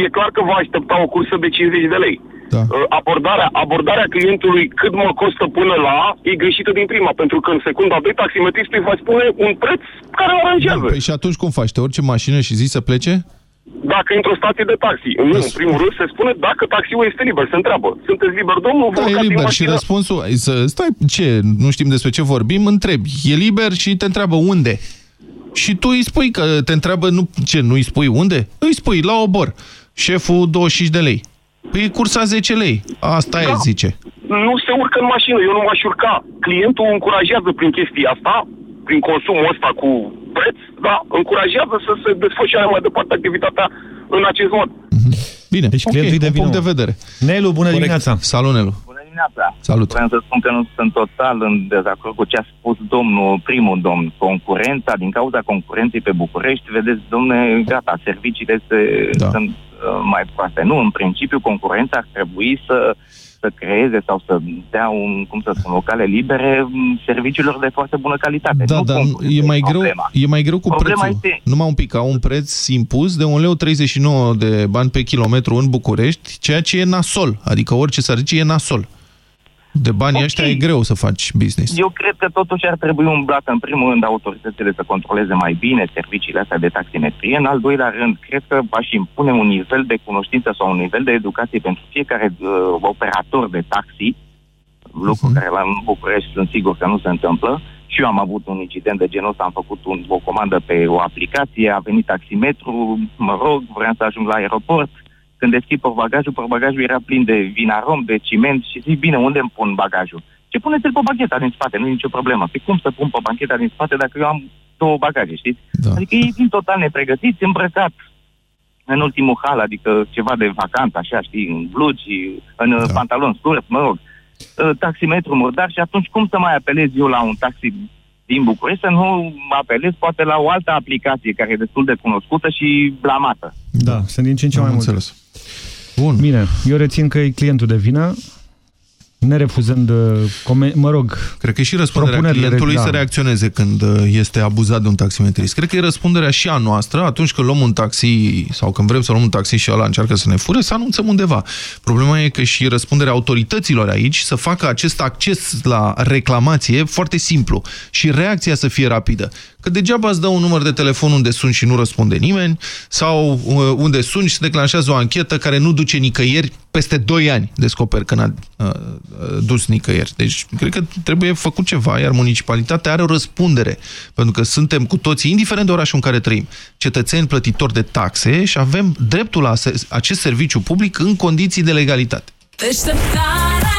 S30: e clar că va aștepta o cursă de 50 de lei.
S3: Da.
S30: Uh, Abordarea, abordarea clientului cât mă costă până la e greșită din prima, pentru că în secunda 2 taximetristul îi va spune un preț care o aranjează.
S3: Păi și atunci cum faci? Te urci în mașină și zici să plece?
S30: Dacă într-o stație de taxi, nu, în primul rând se spune dacă taxiul este liber, se întreabă. Sunteți liber, domnul? Vă
S3: Da, e
S30: urcați în
S3: liber și
S30: mașină?
S3: răspunsul... Să, stai, ce? Nu știm despre ce vorbim? Întrebi. E liber și te întreabă unde. Și tu îi spui că te întreabă, nu, ce, nu îi spui unde? Îi spui la obor. Șeful 25 de lei. Păi e cursa 10 lei. Asta da. e, zice.
S30: Nu se urcă în mașină, eu nu m-aș urca. Clientul încurajează prin chestia asta, prin consumul ăsta cu preț, da, încurajează să se desfășoare mai departe activitatea în acest mod.
S3: Bine,
S2: deci
S3: ok,
S2: clientul
S3: un
S2: de
S3: punct de vedere.
S2: Nelu, bună
S3: Corect.
S2: dimineața!
S3: Salut, Nelu!
S31: dimineața.
S3: Salut.
S31: Vreau să spun că nu sunt total în dezacord cu ce a spus domnul, primul domn. Concurența, din cauza concurenței pe București, vedeți, domne, gata, serviciile se, da. sunt uh, mai proaste. Nu, în principiu, concurența ar trebui să să creeze sau să dea un, cum să spun, locale libere m, serviciilor de foarte bună calitate.
S3: Da,
S31: nu
S3: dar
S31: concurența
S3: e mai, greu,
S31: problema.
S3: e mai greu cu
S31: Problema
S3: prețul.
S31: este-
S3: Numai un pic, au un preț impus de 1,39 leu de bani pe kilometru în București, ceea ce e nasol. Adică orice s-ar zice e nasol. De banii
S31: Ok.
S3: ăștia e greu să faci business.
S31: Eu cred că totuși ar trebui umblat în primul rând autoritățile să controleze mai bine serviciile astea de taximetrie. În al doilea rând, cred că aș impune un nivel de cunoștință sau un nivel de educație pentru fiecare uh, operator de taxi, lucru
S3: Mhm.
S31: uh-huh. care la în București sunt sigur că nu se întâmplă. Și eu am avut un incident de genul ăsta, am făcut un, o comandă pe o aplicație, a venit taximetru, mă rog, vreau să ajung la aeroport, Când deschid portbagajul, portbagajul era plin de vinarom, de ciment și zic, bine, unde îmi pun bagajul? Și puneți-l pe bancheta din spate, nu e nicio problemă. Pe cum să pun pe bancheta din spate dacă eu am două bagaje, știți? Da. Adică ei vin total nepregătiți, îmbrăcat în ultimul hal, adică ceva de vacanță, așa, știi, în blugi, în da. pantaloni scurt, mă rog, uh, taximetru murdar și atunci cum să mai apelez eu la un taxi din București să nu apelez poate la o altă aplicație care e destul de cunoscută și blamată.
S2: Da, sunt din ce în ce mai multe. Bun. Bine, eu rețin că e clientul de vină, nerefuzând, uh, mă rog,
S3: Cred că e și răspunderea clientului da. să reacționeze când uh, este abuzat de un taximetrist. Cred că e răspunderea și a noastră atunci când luăm un taxi sau când vrem să luăm un taxi și ăla încearcă să ne fure, să anunțăm undeva. Problema e că și răspunderea autorităților aici să facă acest acces la reclamație foarte simplu și reacția să fie rapidă. Că degeaba îți dă un număr de telefon unde suni și nu răspunde nimeni, sau uh, unde suni și se declanșează o anchetă care nu duce nicăieri peste 2 ani, descoperi că n-a uh, uh, dus nicăieri. Deci, cred că trebuie făcut ceva, iar municipalitatea are o răspundere, pentru că suntem cu toții, indiferent de orașul în care trăim, cetățeni plătitori de taxe și avem dreptul la acest serviciu public în condiții de legalitate. Deșteptarea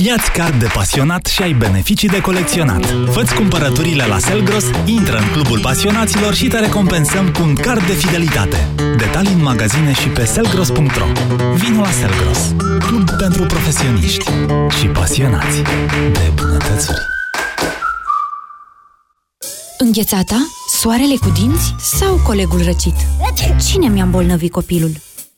S7: Iați card de pasionat și ai beneficii de colecționat. Făți cumpărăturile la Selgros, intră în clubul pasionaților și te recompensăm cu un card de fidelitate. Detalii în magazine și pe selgros.ro Vino la Selgros, club pentru profesioniști și pasionați de bunătățuri.
S32: Înghețata? Soarele cu dinți? Sau colegul răcit? Cine mi-a îmbolnăvit copilul?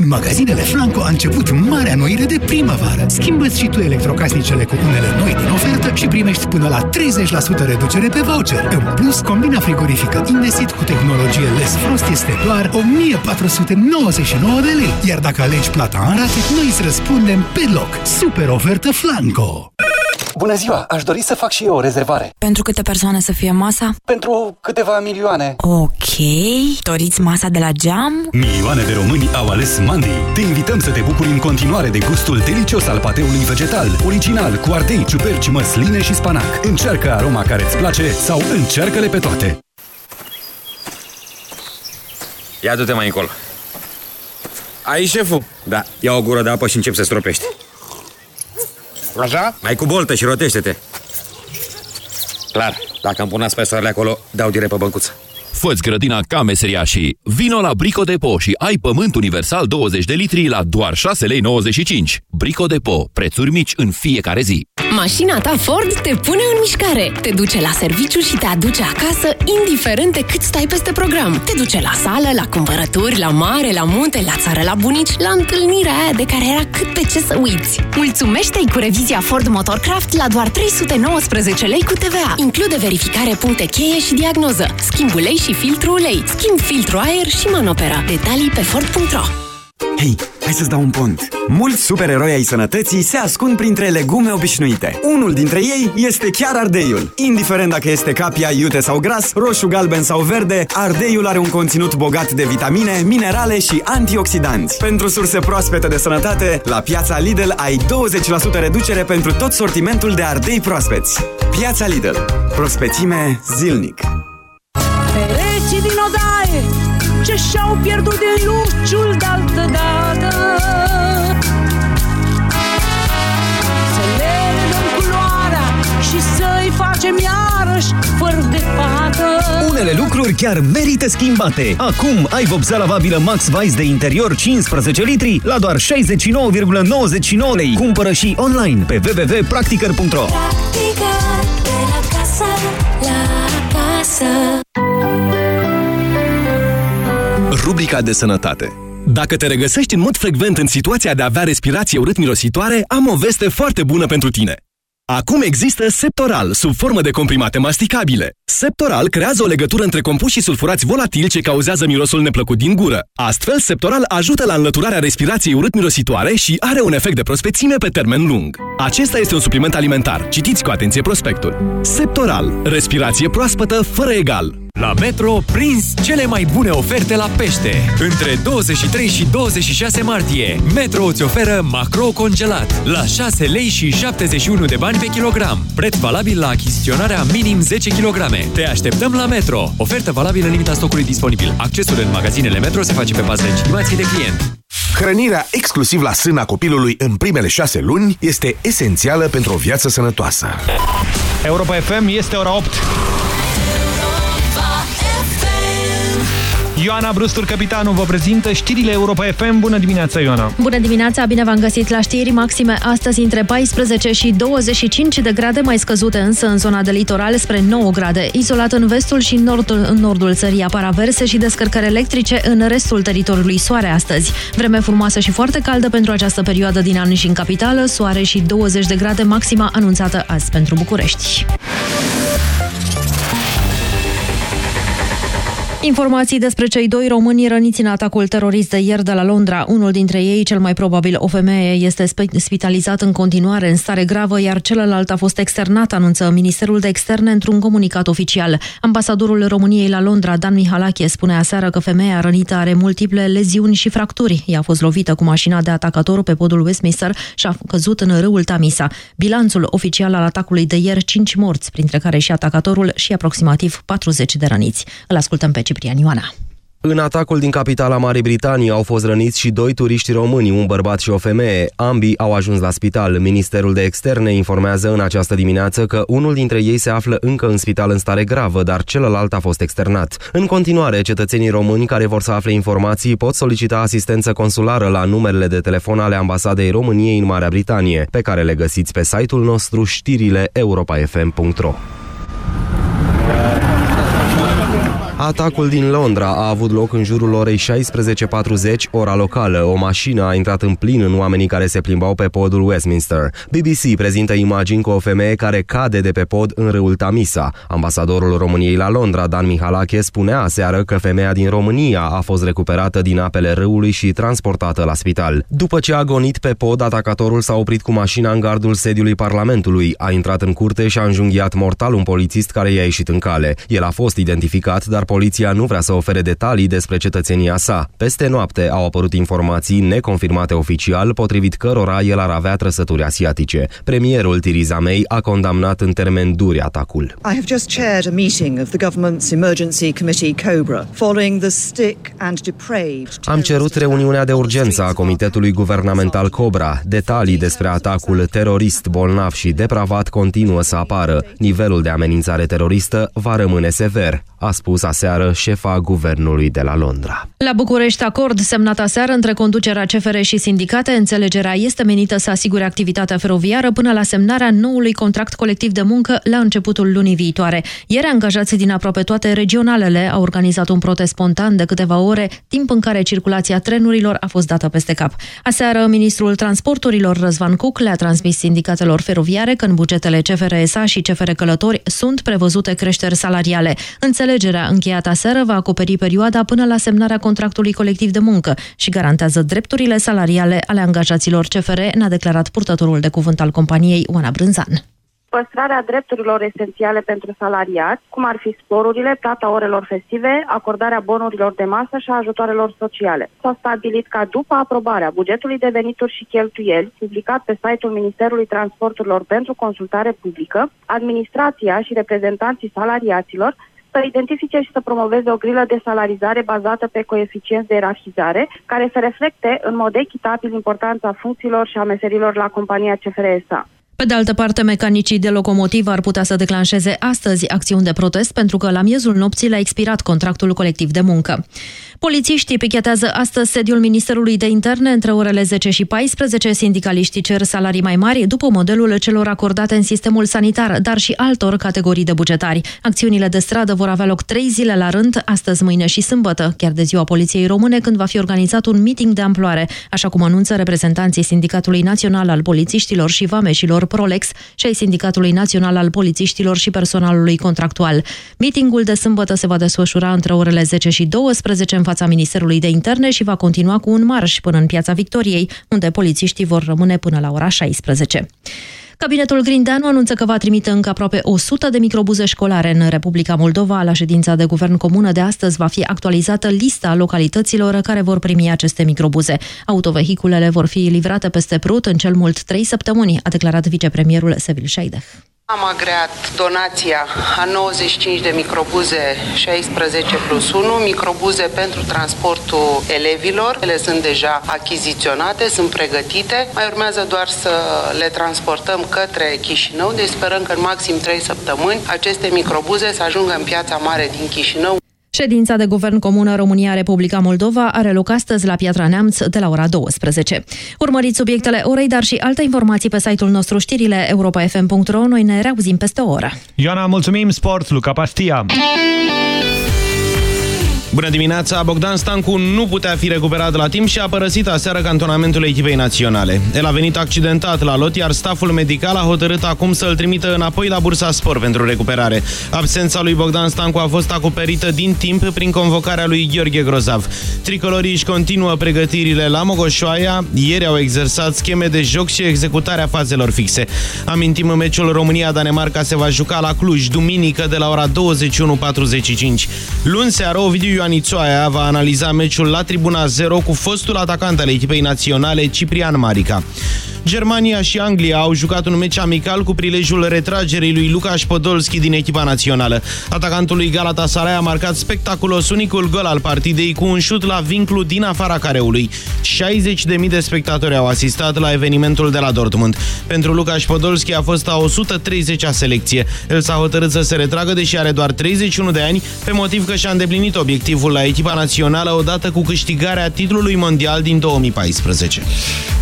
S33: În magazinele Flanco a început marea noire de primăvară. Schimbă-ți și tu electrocasnicele cu unele noi din ofertă și primești până la 30% reducere pe voucher. În plus, combina frigorifică Indesit cu tehnologie Les Frost este doar 1499 de lei. Iar dacă alegi plata în rate, noi îți răspundem pe loc. Super ofertă Flanco!
S34: Bună ziua! Aș dori să fac și eu o rezervare.
S32: Pentru câte persoane să fie masa?
S34: Pentru câteva milioane.
S32: Ok. Doriți masa de la geam?
S35: Milioane de români au ales Mandi. Te invităm să te bucuri în continuare de gustul delicios al pateului vegetal, original, cu ardei, ciuperci, măsline și spanac. Încearcă aroma care îți place sau încearcă-le pe toate.
S15: Ia du-te mai încolo. Ai șeful? Da, ia o gură de apă și încep să stropești.
S34: Așa?
S15: Mai cu boltă și rotește-te. Clar, dacă îmi pun aspesoarele acolo, dau direct pe băncuță.
S16: Fă-ți grădina ca meseriașii. Vino la Brico Depo și ai pământ universal 20 de litri la doar 6,95 lei. Brico Depo. Prețuri mici în fiecare zi.
S21: Mașina ta Ford te pune în mișcare. Te duce la serviciu și te aduce acasă, indiferent de cât stai peste program. Te duce la sală, la cumpărături, la mare, la munte, la țară, la bunici, la întâlnirea aia de care era cât pe ce să uiți. Mulțumește-i cu revizia Ford Motorcraft la doar 319 lei cu TVA. Include verificare puncte cheie și diagnoză, schimb ulei și filtru ulei, schimb filtru aer și manopera. Detalii pe Ford.ro
S36: Hei,
S37: Hai să-ți dau un pont. Mulți supereroi ai sănătății se ascund printre legume obișnuite. Unul dintre ei este chiar ardeiul. Indiferent dacă este capia, iute sau gras, roșu, galben sau verde, ardeiul are un conținut bogat de vitamine, minerale și antioxidanți. Pentru surse proaspete de sănătate, la piața Lidl ai 20% reducere pentru tot sortimentul de ardei proaspeți. Piața Lidl. Prospețime zilnic.
S26: Pereții din odaie ce și-au pierdut de luciul de altă dată Să le redăm culoarea și să-i facem iarăși fără de pată
S35: Unele lucruri chiar merită schimbate. Acum ai vopsea lavabilă Max Vice de interior 15 litri la doar 69,99 lei. Cumpără și online pe www.practicăr.ro
S26: Practică de la casă, la casă
S35: Rubrica de sănătate dacă te regăsești în mod frecvent în situația de a avea respirație urât-mirositoare, am o veste foarte bună pentru tine. Acum există Septoral, sub formă de comprimate masticabile. Septoral creează o legătură între compuși sulfurați volatili ce cauzează mirosul neplăcut din gură. Astfel, Septoral ajută la înlăturarea respirației urât-mirositoare și are un efect de prospețime pe termen lung. Acesta este un supliment alimentar. Citiți cu atenție prospectul. Septoral. Respirație proaspătă fără egal.
S38: La Metro, prins cele mai bune oferte la pește. Între 23 și 26 martie, Metro îți oferă macro congelat la 6 lei și 71 de bani pe kilogram. Preț valabil la achiziționarea minim 10 kg. Te așteptăm la Metro. Ofertă valabilă în limita stocului disponibil. Accesul în magazinele Metro se face pe bază legitimației de client.
S6: Hrănirea exclusiv la sâna copilului în primele șase luni este esențială pentru o viață sănătoasă.
S2: Europa FM este ora 8. Ioana Brustur, capitanul, vă prezintă știrile Europa FM. Bună dimineața, Ioana!
S39: Bună dimineața, bine v-am găsit la știri maxime astăzi între 14 și 25 de grade, mai scăzute însă în zona de litoral spre 9 grade. Izolat în vestul și nordul, în nordul țării apar averse și descărcări electrice în restul teritoriului soare astăzi. Vreme frumoasă și foarte caldă pentru această perioadă din an și în capitală, soare și 20 de grade maxima anunțată azi pentru București. Informații despre cei doi români răniți în atacul terorist de ieri de la Londra. Unul dintre ei, cel mai probabil o femeie, este spitalizat în continuare în stare gravă, iar celălalt a fost externat, anunță Ministerul de Externe într-un comunicat oficial. Ambasadorul României la Londra, Dan Mihalache, spune aseară că femeia rănită are multiple leziuni și fracturi. Ea a fost lovită cu mașina de atacator pe podul Westminster și a căzut în râul Tamisa. Bilanțul oficial al atacului de ieri, 5 morți, printre care și atacatorul și aproximativ 40 de răniți. Îl ascultăm pe Ciprian Ioana.
S36: În atacul din capitala Marii Britanii au fost răniți și doi turiști români, un bărbat și o femeie. Ambii au ajuns la spital. Ministerul de Externe informează în această dimineață că unul dintre ei se află încă în spital în stare gravă, dar celălalt a fost externat. În continuare, cetățenii români care vor să afle informații pot solicita asistență consulară la numerele de telefon ale Ambasadei României în Marea Britanie, pe care le găsiți pe site-ul nostru știrile europa.fm.ro. Atacul din Londra a avut loc în jurul orei 16.40, ora locală. O mașină a intrat în plin în oamenii care se plimbau pe podul Westminster. BBC prezintă imagini cu o femeie care cade de pe pod în râul Tamisa. Ambasadorul României la Londra, Dan Mihalache, spunea aseară că femeia din România a fost recuperată din apele râului și transportată la spital. După ce a agonit pe pod, atacatorul s-a oprit cu mașina în gardul sediului Parlamentului, a intrat în curte și a înjunghiat mortal un polițist care i-a ieșit în cale. El a fost identificat, dar poliția nu vrea să ofere detalii despre cetățenia sa. Peste noapte au apărut informații neconfirmate oficial, potrivit cărora el ar avea trăsături asiatice. Premierul Theresa May a condamnat în termen duri atacul.
S40: I have just chaired a meeting of the government's emergency committee Cobra following the stick and depraved
S36: Am cerut reuniunea de urgență a Comitetului Guvernamental Cobra. Detalii despre atacul terorist, bolnav și depravat continuă să apară. Nivelul de amenințare teroristă va rămâne sever, a spus aseară șefa guvernului de la Londra.
S39: La București, acord semnat aseară între conducerea CFR și sindicate. Înțelegerea este menită să asigure activitatea feroviară până la semnarea noului contract colectiv de muncă la începutul lunii viitoare. Ieri, angajații din aproape toate regionalele au organizat un protest spontan de câteva ore, timp în care circulația trenurilor a fost dată peste cap. Aseară, ministrul transporturilor Răzvan Cuc le-a transmis sindicatelor feroviare că în bugetele CFR SA și CFR Călători sunt prevăzute creșteri salariale. Înțelegerea încheiată încheiat aseară va acoperi perioada până la semnarea contractului colectiv de muncă și garantează drepturile salariale ale angajaților CFR, ne-a declarat purtătorul de cuvânt al companiei, Oana Brânzan
S41: păstrarea drepturilor esențiale pentru salariați, cum ar fi sporurile, plata orelor festive, acordarea bonurilor de masă și a ajutoarelor sociale. S-a stabilit ca după aprobarea bugetului de venituri și cheltuieli, publicat pe site-ul Ministerului Transporturilor pentru consultare publică, administrația și reprezentanții salariaților să identifice și să promoveze o grilă de salarizare bazată pe coeficienți de ierarhizare, care să reflecte în mod echitabil importanța funcțiilor și a meserilor la compania CFRSA.
S39: Pe de altă parte, mecanicii de locomotiv ar putea să declanșeze astăzi acțiuni de protest pentru că la miezul nopții le-a expirat contractul colectiv de muncă. Polițiștii pichetează astăzi sediul Ministerului de Interne între orele 10 și 14. Sindicaliștii cer salarii mai mari după modelul celor acordate în sistemul sanitar, dar și altor categorii de bugetari. Acțiunile de stradă vor avea loc trei zile la rând, astăzi, mâine și sâmbătă, chiar de ziua Poliției Române, când va fi organizat un meeting de amploare, așa cum anunță reprezentanții Sindicatului Național al Polițiștilor și Vameșilor Prolex și ai Sindicatului Național al Polițiștilor și Personalului Contractual. Meetingul de sâmbătă se va desfășura între orele 10 și 12 în fața Ministerului de Interne și va continua cu un marș până în Piața Victoriei, unde polițiștii vor rămâne până la ora 16. Cabinetul Grindeanu anunță că va trimite încă aproape 100 de microbuze școlare în Republica Moldova. La ședința de guvern comună de astăzi va fi actualizată lista localităților care vor primi aceste microbuze. Autovehiculele vor fi livrate peste Prut în cel mult 3 săptămâni, a declarat vicepremierul Sevil Șaideh.
S42: Am agreat donația a 95 de microbuze 16 plus 1, microbuze pentru transportul elevilor. Ele sunt deja achiziționate, sunt pregătite. Mai urmează doar să le transportăm către Chișinău, deci sperăm că în maxim 3 săptămâni aceste microbuze să ajungă în piața mare din Chișinău.
S39: Ședința de guvern comună România-Republica Moldova are loc astăzi la Piatra Neamț de la ora 12. Urmăriți subiectele orei, dar și alte informații pe site-ul nostru știrile europa.fm.ro. Noi ne reauzim peste o oră.
S2: Ioana, mulțumim! Sport, Luca Pastia!
S1: Bună dimineața! Bogdan Stancu nu putea fi recuperat la timp și a părăsit aseară cantonamentul echipei naționale. El a venit accidentat la lot, iar staful medical a hotărât acum să-l trimită înapoi la Bursa Spor pentru recuperare. Absența lui Bogdan Stancu a fost acoperită din timp prin convocarea lui Gheorghe Grozav. Tricolorii își continuă pregătirile la Mogoșoaia. Ieri au exersat scheme de joc și executarea fazelor fixe. Amintim, meciul România-Danemarca se va juca la Cluj, duminică de la ora 21.45. Luni seară, Ovidiu Ioanițoaia va analiza meciul la tribuna 0 cu fostul atacant al echipei naționale Ciprian Marica. Germania și Anglia au jucat un meci amical cu prilejul retragerii lui Lukasz Podolski din echipa națională. Atacantul lui Galatasaray a marcat spectaculos unicul gol al partidei cu un șut la vinclu din afara careului. 60.000 de spectatori au asistat la evenimentul de la Dortmund. Pentru Lukasz Podolski a fost a 130-a selecție. El s-a hotărât să se retragă, deși are doar 31 de ani, pe motiv că și-a îndeplinit obiectivul la echipa națională odată cu câștigarea titlului mondial din 2014.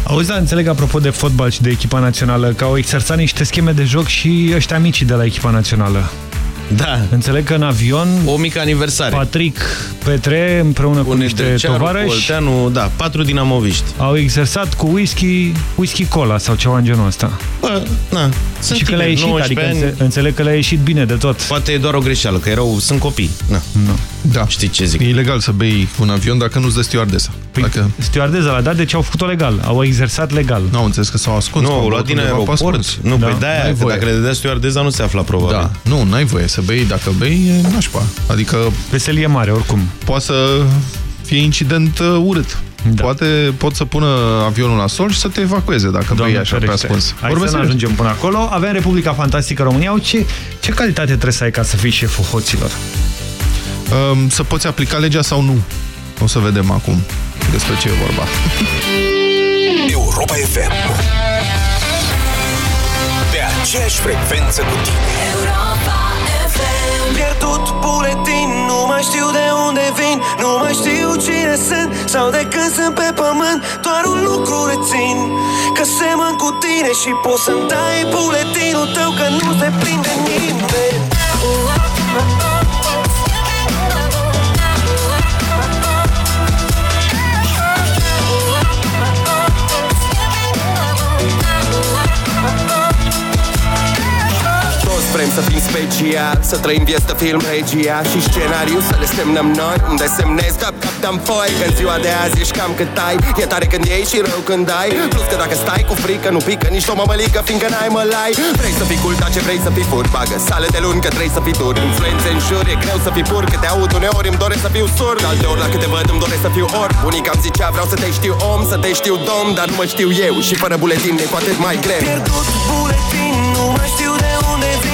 S2: Auzi, dar înțeleg apropo de fotbal și de echipa națională că au exersat niște scheme de joc și ăștia micii de la echipa națională.
S1: Da.
S2: Înțeleg că în avion...
S1: O mică aniversare.
S2: Patrick Petre împreună cu niște tovarăși...
S1: Olteanu, da, patru dinamoviști.
S2: Au exersat cu whisky, whisky cola sau ceva în genul ăsta.
S1: Bă, na, sunt
S2: și că le-a ieșit, adică ani. înțeleg că le-a ieșit bine de tot.
S1: Poate e doar o greșeală, că erau, sunt copii. Na.
S2: No.
S1: Da. Știi ce zic?
S3: E ilegal să bei un avion dacă nu-ți dă stewardesa.
S2: Păi, dacă... stewardesa l-a dat, deci au făcut-o legal. Au exersat legal.
S3: Nu, au înțeles că s-au ascuns.
S1: Nu, au luat din aeroport. Nu, da. păi de-aia, dacă le dădea stewardesa nu se afla probabil.
S3: Da. Nu, n-ai voie să bei. Dacă bei, e nașpa. Adică...
S2: Veselie mare, oricum.
S3: Poate să fie incident uh, urât. Da. Poate pot să pună avionul la sol și să te evacueze dacă Doamne bei așa pe ascuns.
S2: Hai Vorbesc să nu ajungem până acolo. Avem Republica Fantastică România. Ce, ce calitate trebuie să ai ca să fii șeful hoților?
S3: Um, să poți aplica legea sau nu. O să vedem acum despre ce e vorba.
S6: Europa FM Pe aceeași frecvență cu tine. Europa
S26: FM Pierdut buletin, nu mai știu de unde vin Nu mai știu cine sunt sau de când sunt pe pământ. Doar un lucru rețin Că semăn cu tine și poți să-mi dai buletinul tău Că nu se prinde nimeni
S43: vrem să fim special
S44: special Să trăim vieți de film regia Și scenariu să le semnăm noi Unde semnezi cap cap dăm foi. Că în ziua de azi ești cam cât ai E tare când iei și rău când ai Plus că dacă stai cu frică nu pică nici o mămălică Fiindcă n-ai mălai Vrei să fii cool, dar ce vrei să fii fur Bagă sale de luni că trebuie să fii dur. Influențe în jur, e greu să fii pur Că te aud uneori îmi doresc să fiu surd. Alte ori la câte văd îmi doresc să fiu or Bunica îmi zicea vreau să te știu om, să te știu dom Dar nu mă știu eu. Și fără buletin e cu atât mai greu.
S4: Pierdut buletin, nu mai știu de unde vin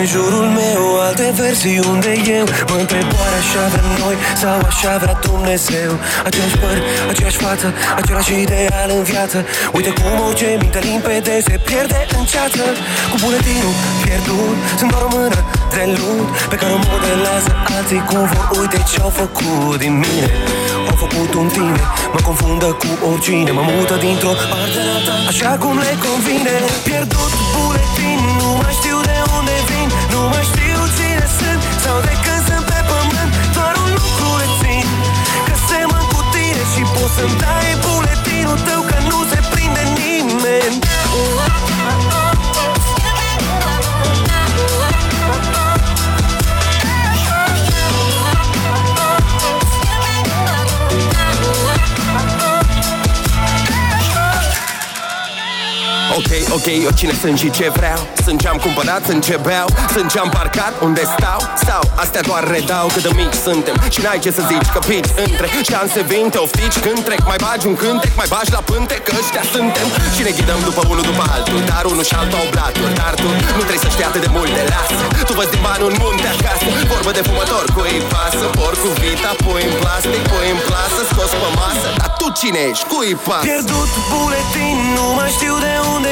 S4: în jurul meu, alte versiuni de eu Mă întreb oare așa vrem noi sau așa vrea Dumnezeu? Aceeași păr, aceeași față, același ideal în viață. Uite cum orice minte limpede se pierde în ceață. Cu buletinul pierdut, sunt doar o mână de lut Pe care o modelează alții cum vor Uite ce-au făcut din mine Au făcut un tine, mă confundă cu oricine Mă mută dintr-o parte în alta, așa cum le convine. Pierdut buletin, să-mi dai buletinul tău
S44: Ok, ok, eu cine sunt și ce vreau. Sunt ce-am cumpărat, sunt ce beau. Sunt ce-am parcat, unde stau? Sau astea doar redau cât de mici suntem. Și n-ai ce să zici că pici între Șanse vin, te oftici când trec Mai bagi un cântec, mai bagi la pânte Că ăștia suntem. Și ne ghidăm după unul după altul Dar unul și altul au blaturi Dar tu nu trebuie să știi atât de multe, lasă. Tu văzi din bani un munte acasă Vorbă de fumător, cui pasă? Por cu vita, pui în plastic, pui în plasă Scos pe masă, dar tu cine ești? Cui pasă?
S4: Pierdut buletin, nu mai știu de unde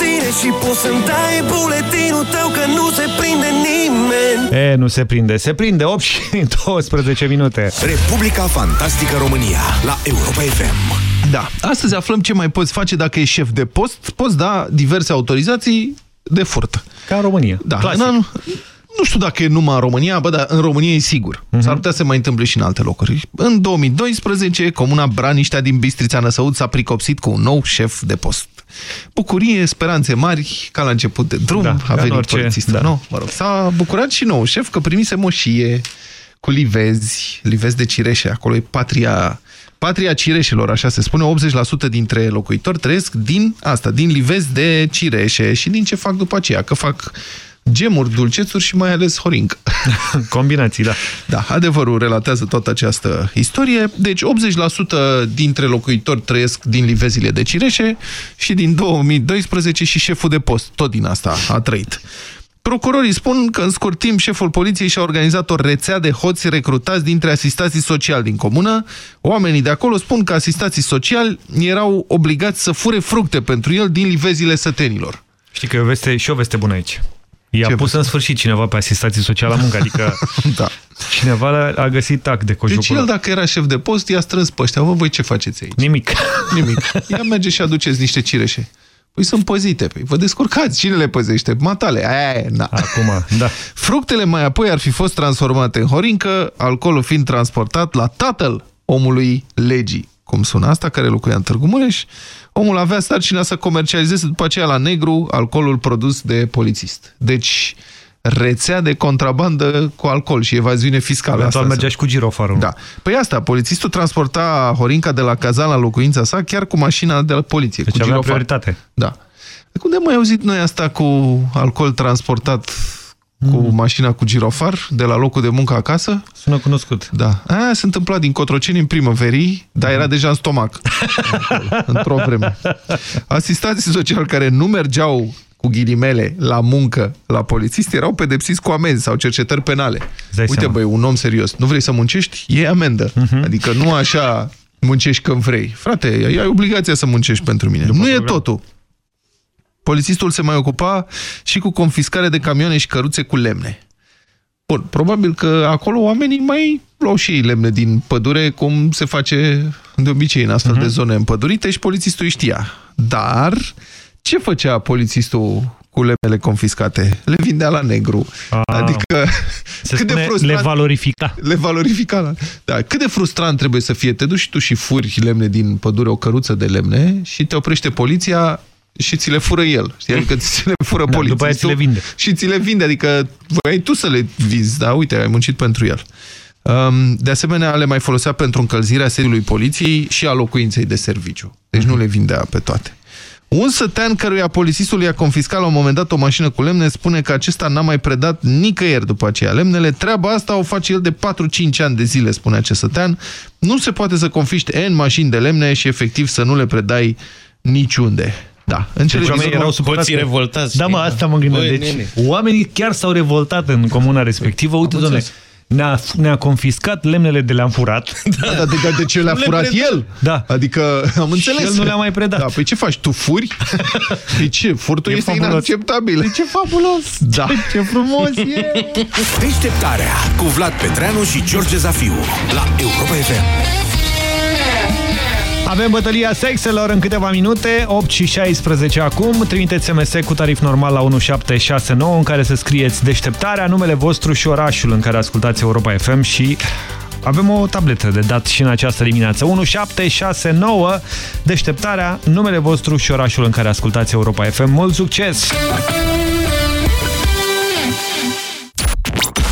S4: tine și poți să-mi dai buletinul tău Că nu se prinde nimeni
S2: E, nu se prinde. Se prinde 8 și 12 minute.
S6: Republica Fantastică România la Europa FM.
S3: Da, astăzi aflăm ce mai poți face dacă ești șef de post. Poți da diverse autorizații de furt.
S2: Ca în România.
S3: Da,
S2: Clasic.
S3: în an, nu știu dacă e numai în România, bă, dar în România e sigur.
S2: Mhm.
S3: S-ar putea să se mai întâmple și în alte locuri. În 2012, comuna Braniștea din Bistrița Năsăud s-a pricopsit cu un nou șef de post. Bucurie, speranțe mari, ca la început de drum,
S2: Da,
S3: a
S2: ca în
S3: venit
S2: orice,
S3: polițistul.
S2: da.
S3: Nu, mă rog, s-a bucurat și nou șef că primise moșie cu livezi, livezi de cireșe. Acolo e patria, patria cireșelor, așa se spune. 80% dintre locuitori trăiesc din asta, din livezi de cireșe și din ce fac după aceea, că fac gemuri, dulcețuri și mai ales horing.
S2: Combinații, da.
S3: Da, adevărul relatează toată această istorie. Deci 80% dintre locuitori trăiesc din livezile de cireșe și din 2012 și șeful de post, tot din asta a trăit. Procurorii spun că în scurt timp șeful poliției și-a organizat o rețea de hoți recrutați dintre asistații sociali din comună. Oamenii de acolo spun că asistații sociali erau obligați să fure fructe pentru el din livezile sătenilor.
S2: Știi că e o veste, și o veste bună aici. I-a pus în sfârșit cineva pe asistații sociale la muncă, adică
S3: da.
S2: cineva a găsit tac de coșul
S3: Deci el, dacă era șef de post, i-a strâns pe ăștia. Bă, voi ce faceți aici?
S2: Nimic.
S3: Nimic. Ia merge și aduceți niște cireșe. Păi sunt păzite. Păi vă descurcați. Cine le păzește? Matale. Aia, na.
S2: Acum, da.
S3: Fructele mai apoi ar fi fost transformate în horincă, alcoolul fiind transportat la tatăl omului legii. Cum sună asta, care locuia în Târgu Mureș. Omul avea sarcina să comercializeze după aceea la negru alcoolul produs de polițist. Deci rețea de contrabandă cu alcool și evaziune fiscală.
S2: Eventual
S3: Asta
S2: mergea și cu girofarul.
S3: Da. Păi asta, polițistul transporta Horinca de la cazan la locuința sa chiar cu mașina de la poliție.
S2: Deci
S3: cu
S2: avea
S3: girofar.
S2: prioritate.
S3: Da. De unde am mai auzit noi asta cu alcool transportat cu mașina cu girofar de la locul de muncă acasă.
S2: Sună cunoscut.
S3: Da. Aia se întâmpla din Cotroceni în primăverii, dar era deja în stomac. Într-o vreme. Asistații sociali care nu mergeau cu ghilimele la muncă la polițist erau pedepsiți cu amenzi sau cercetări penale. Uite,
S2: seama.
S3: băi, un om serios. Nu vrei să muncești? E amendă. Adică nu așa muncești când vrei. Frate, ai obligația să muncești pentru mine. nu e totul. Polițistul se mai ocupa și cu confiscare de camioane și căruțe cu lemne. Bun, probabil că acolo oamenii mai luau și ei lemne din pădure, cum se face de obicei în astfel de zone împădurite și polițistul îi știa. Dar ce făcea polițistul cu lemnele confiscate? Le vindea la negru. Adică
S2: Se spune, le valorifica.
S3: Le valorifica. La... Da. Cât de frustrant trebuie să fie? Te duci tu și furi lemne din pădure, o căruță de lemne și te oprește poliția și ți le fură el. Știi? Adică ți le fură
S2: Da,
S3: poliția.
S2: după aia ți le vinde.
S3: Și ți le vinde. Adică voiai tu să le vizi, da? Uite, ai muncit pentru el. Um, De asemenea, le mai folosea pentru încălzirea sediului poliției și a locuinței de serviciu. Deci nu le vindea pe toate. Un sătean căruia polițistul i-a confiscat la un moment dat o mașină cu lemne spune că acesta n-a mai predat nicăieri după aceea lemnele. Treaba asta o face el de 4-5 ani de zile, spune acest sătean. Nu se poate să confiști N mașini de lemne și efectiv să nu le predai niciunde. Da. În cele
S2: Deci
S3: din
S2: oamenii
S3: urmă-
S2: erau supărați.
S1: Hoții revoltați.
S2: Da, mă, asta mă gândeam.
S1: Băi,
S2: Deci,
S1: nene.
S2: oamenii chiar s-au revoltat în comuna respectivă. Uite, domnule, ne-a ne confiscat lemnele de le-am furat.
S3: Da, dar de, de, de ce le-a
S2: Nu le
S3: furat
S2: predă.
S3: el?
S2: Da.
S3: Adică, am înțeles.
S2: el nu le-a mai predat.
S3: Da, păi ce faci? Tu furi? Păi ce? Furtul
S2: E
S3: este
S2: fabulos.
S3: inacceptabil.
S2: Ce fabulos!
S3: Da.
S2: Ce frumos e!
S6: Deșteptarea cu Vlad Petreanu și George Zafiu la Europa FM.
S2: Avem bătălia sexelor în câteva minute, 8 și 16 acum. Trimiteți SMS cu tarif normal la 1769 în care să scrieți deșteptarea, numele vostru și orașul în care ascultați Europa FM și avem o tabletă de dat și în această dimineață. 1769 deșteptarea, numele vostru și orașul în care ascultați Europa FM. Mult succes!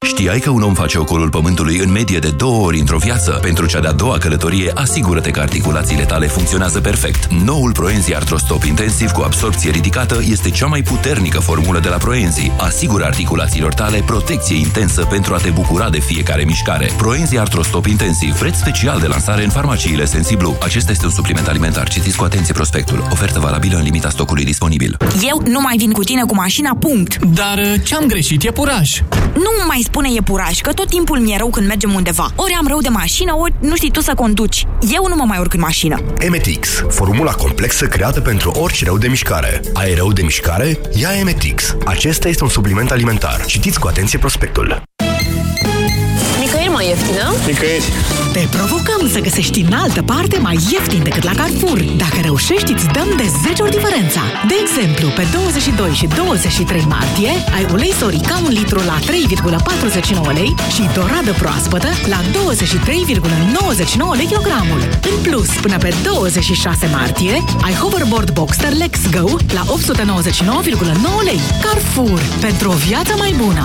S16: Știai că un om face ocolul pământului în medie de două ori într-o viață? Pentru cea de-a doua călătorie, asigură-te că articulațiile tale funcționează perfect. Noul Proenzi Artrostop Intensiv cu absorpție ridicată este cea mai puternică formulă de la Proenzi. Asigură articulațiilor tale protecție intensă pentru a te bucura de fiecare mișcare. Proenzi Artrostop Intensiv, preț special de lansare în farmaciile Sensiblu. Acesta este un supliment alimentar. Citiți cu atenție prospectul. Ofertă valabilă în limita stocului disponibil.
S43: Eu nu mai vin cu tine cu mașina, punct.
S45: Dar uh, ce-am greșit? E puraj.
S43: Nu mai spune e puraj, că tot timpul mi-e rău când mergem undeva. Ori am rău de mașină, ori nu știi tu să conduci. Eu nu mă mai urc în mașină.
S6: Emetix, formula complexă creată pentru orice rău de mișcare. Ai rău de mișcare? Ia Emetix. Acesta este un supliment alimentar. Citiți cu atenție prospectul.
S21: Nicăieri mai ieftină?
S3: Nicăieri.
S46: Te provocăm să găsești în altă parte mai ieftin decât la Carrefour. Dacă reușești, îți dăm de 10 ori diferența. De exemplu, pe 22 și 23 martie, ai ulei sorica un litru la 3,49 lei și doradă proaspătă la 23,99 lei kilogramul. În plus, până pe 26 martie, ai hoverboard Boxster Lex Go la 899,9 lei. Carrefour, pentru o viață mai bună!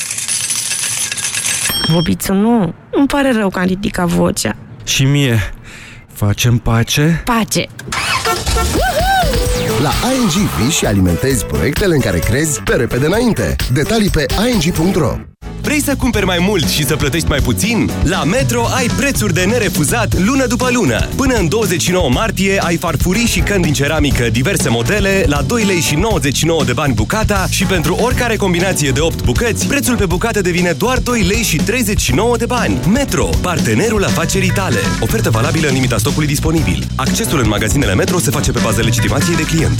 S21: Bobițu, nu. Îmi pare rău că am ridicat vocea.
S47: Și mie. Facem pace?
S21: Pace!
S10: La ING vii și alimentezi proiectele în care crezi pe repede înainte. Detalii pe ing.ro
S48: Vrei să cumperi mai mult și să plătești mai puțin? La Metro ai prețuri de nerefuzat lună după lună. Până în 29 martie ai farfurii și căni din ceramică diverse modele la 2 lei și 99 de bani bucata și pentru oricare combinație de 8 bucăți, prețul pe bucată devine doar 2 lei și 39 de bani. Metro, partenerul afacerii tale. Ofertă valabilă în limita stocului disponibil. Accesul în magazinele Metro se face pe bază legitimației de client.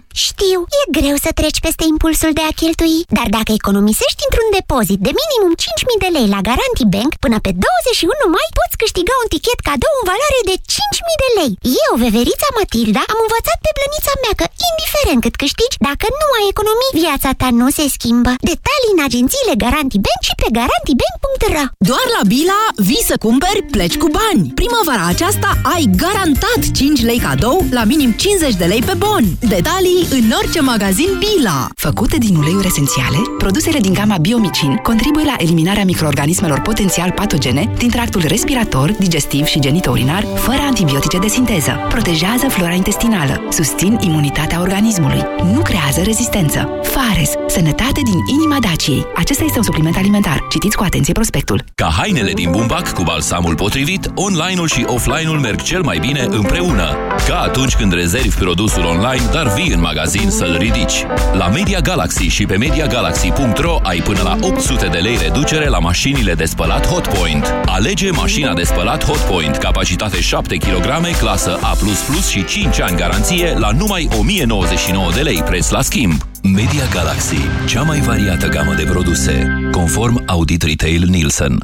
S49: Știu, e greu să treci peste impulsul de a cheltui, dar dacă economisești într-un depozit de minimum 5.000 de lei la Garanti Bank, până pe 21 mai poți câștiga un tichet cadou în valoare de 5.000 de lei. Eu, veverița Matilda, am învățat pe blănița mea că, indiferent cât câștigi, dacă nu ai economii, viața ta nu se schimbă. Detalii în agențiile Garanti Bank și pe garantibank.ro
S13: Doar la Bila vii să cumperi, pleci cu bani. Primăvara aceasta ai garantat 5 lei cadou la minim 50 de lei pe bon. Detalii în orice magazin Bila.
S17: Făcute din uleiuri esențiale, produsele din gama Biomicin contribuie la eliminarea microorganismelor potențial patogene din tractul respirator, digestiv și genitourinar, fără antibiotice de sinteză. Protejează flora intestinală, susțin imunitatea organismului, nu creează rezistență. Fares, sănătate din inima Daciei. Acesta este un supliment alimentar. Citiți cu atenție prospectul.
S16: Ca hainele din bumbac cu balsamul potrivit, online-ul și offline-ul merg cel mai bine împreună. Ca atunci când rezervi produsul online, dar vii în magazin să-l ridici. La Media Galaxy și pe MediaGalaxy.ro ai până la 800 de lei reducere la mașinile de spălat Hotpoint. Alege mașina de spălat Hotpoint, capacitate 7 kg, clasă A++ și 5 ani garanție la numai 1099 de lei preț la schimb. Media Galaxy, cea mai variată gamă de produse, conform Audit Retail Nielsen.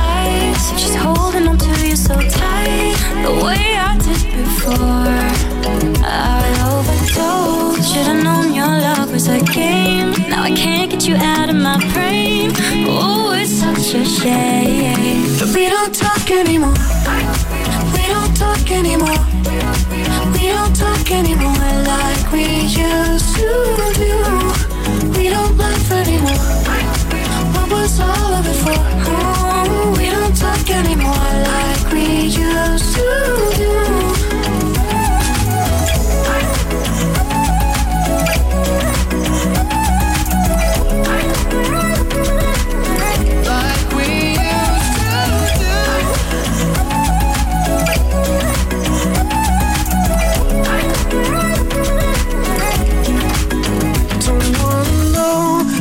S26: so tight, the way I did before. I overdosed. Should've known your love was a game. Now I can't get you out of my brain. Oh, it's such a shame
S50: that we don't talk anymore. We don't talk anymore. We don't talk anymore like we used to do. We don't laugh anymore. What was all of it for? Ooh, we don't talk anymore like we used to do.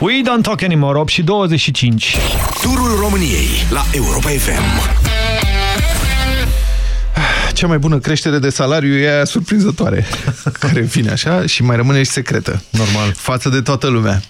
S2: We don't talk anymore, 8 și 25.
S6: Turul României la Europa FM.
S3: Cea mai bună creștere de salariu e aia surprinzătoare, care vine așa și mai rămâne și secretă.
S2: Normal.
S3: Față de toată lumea.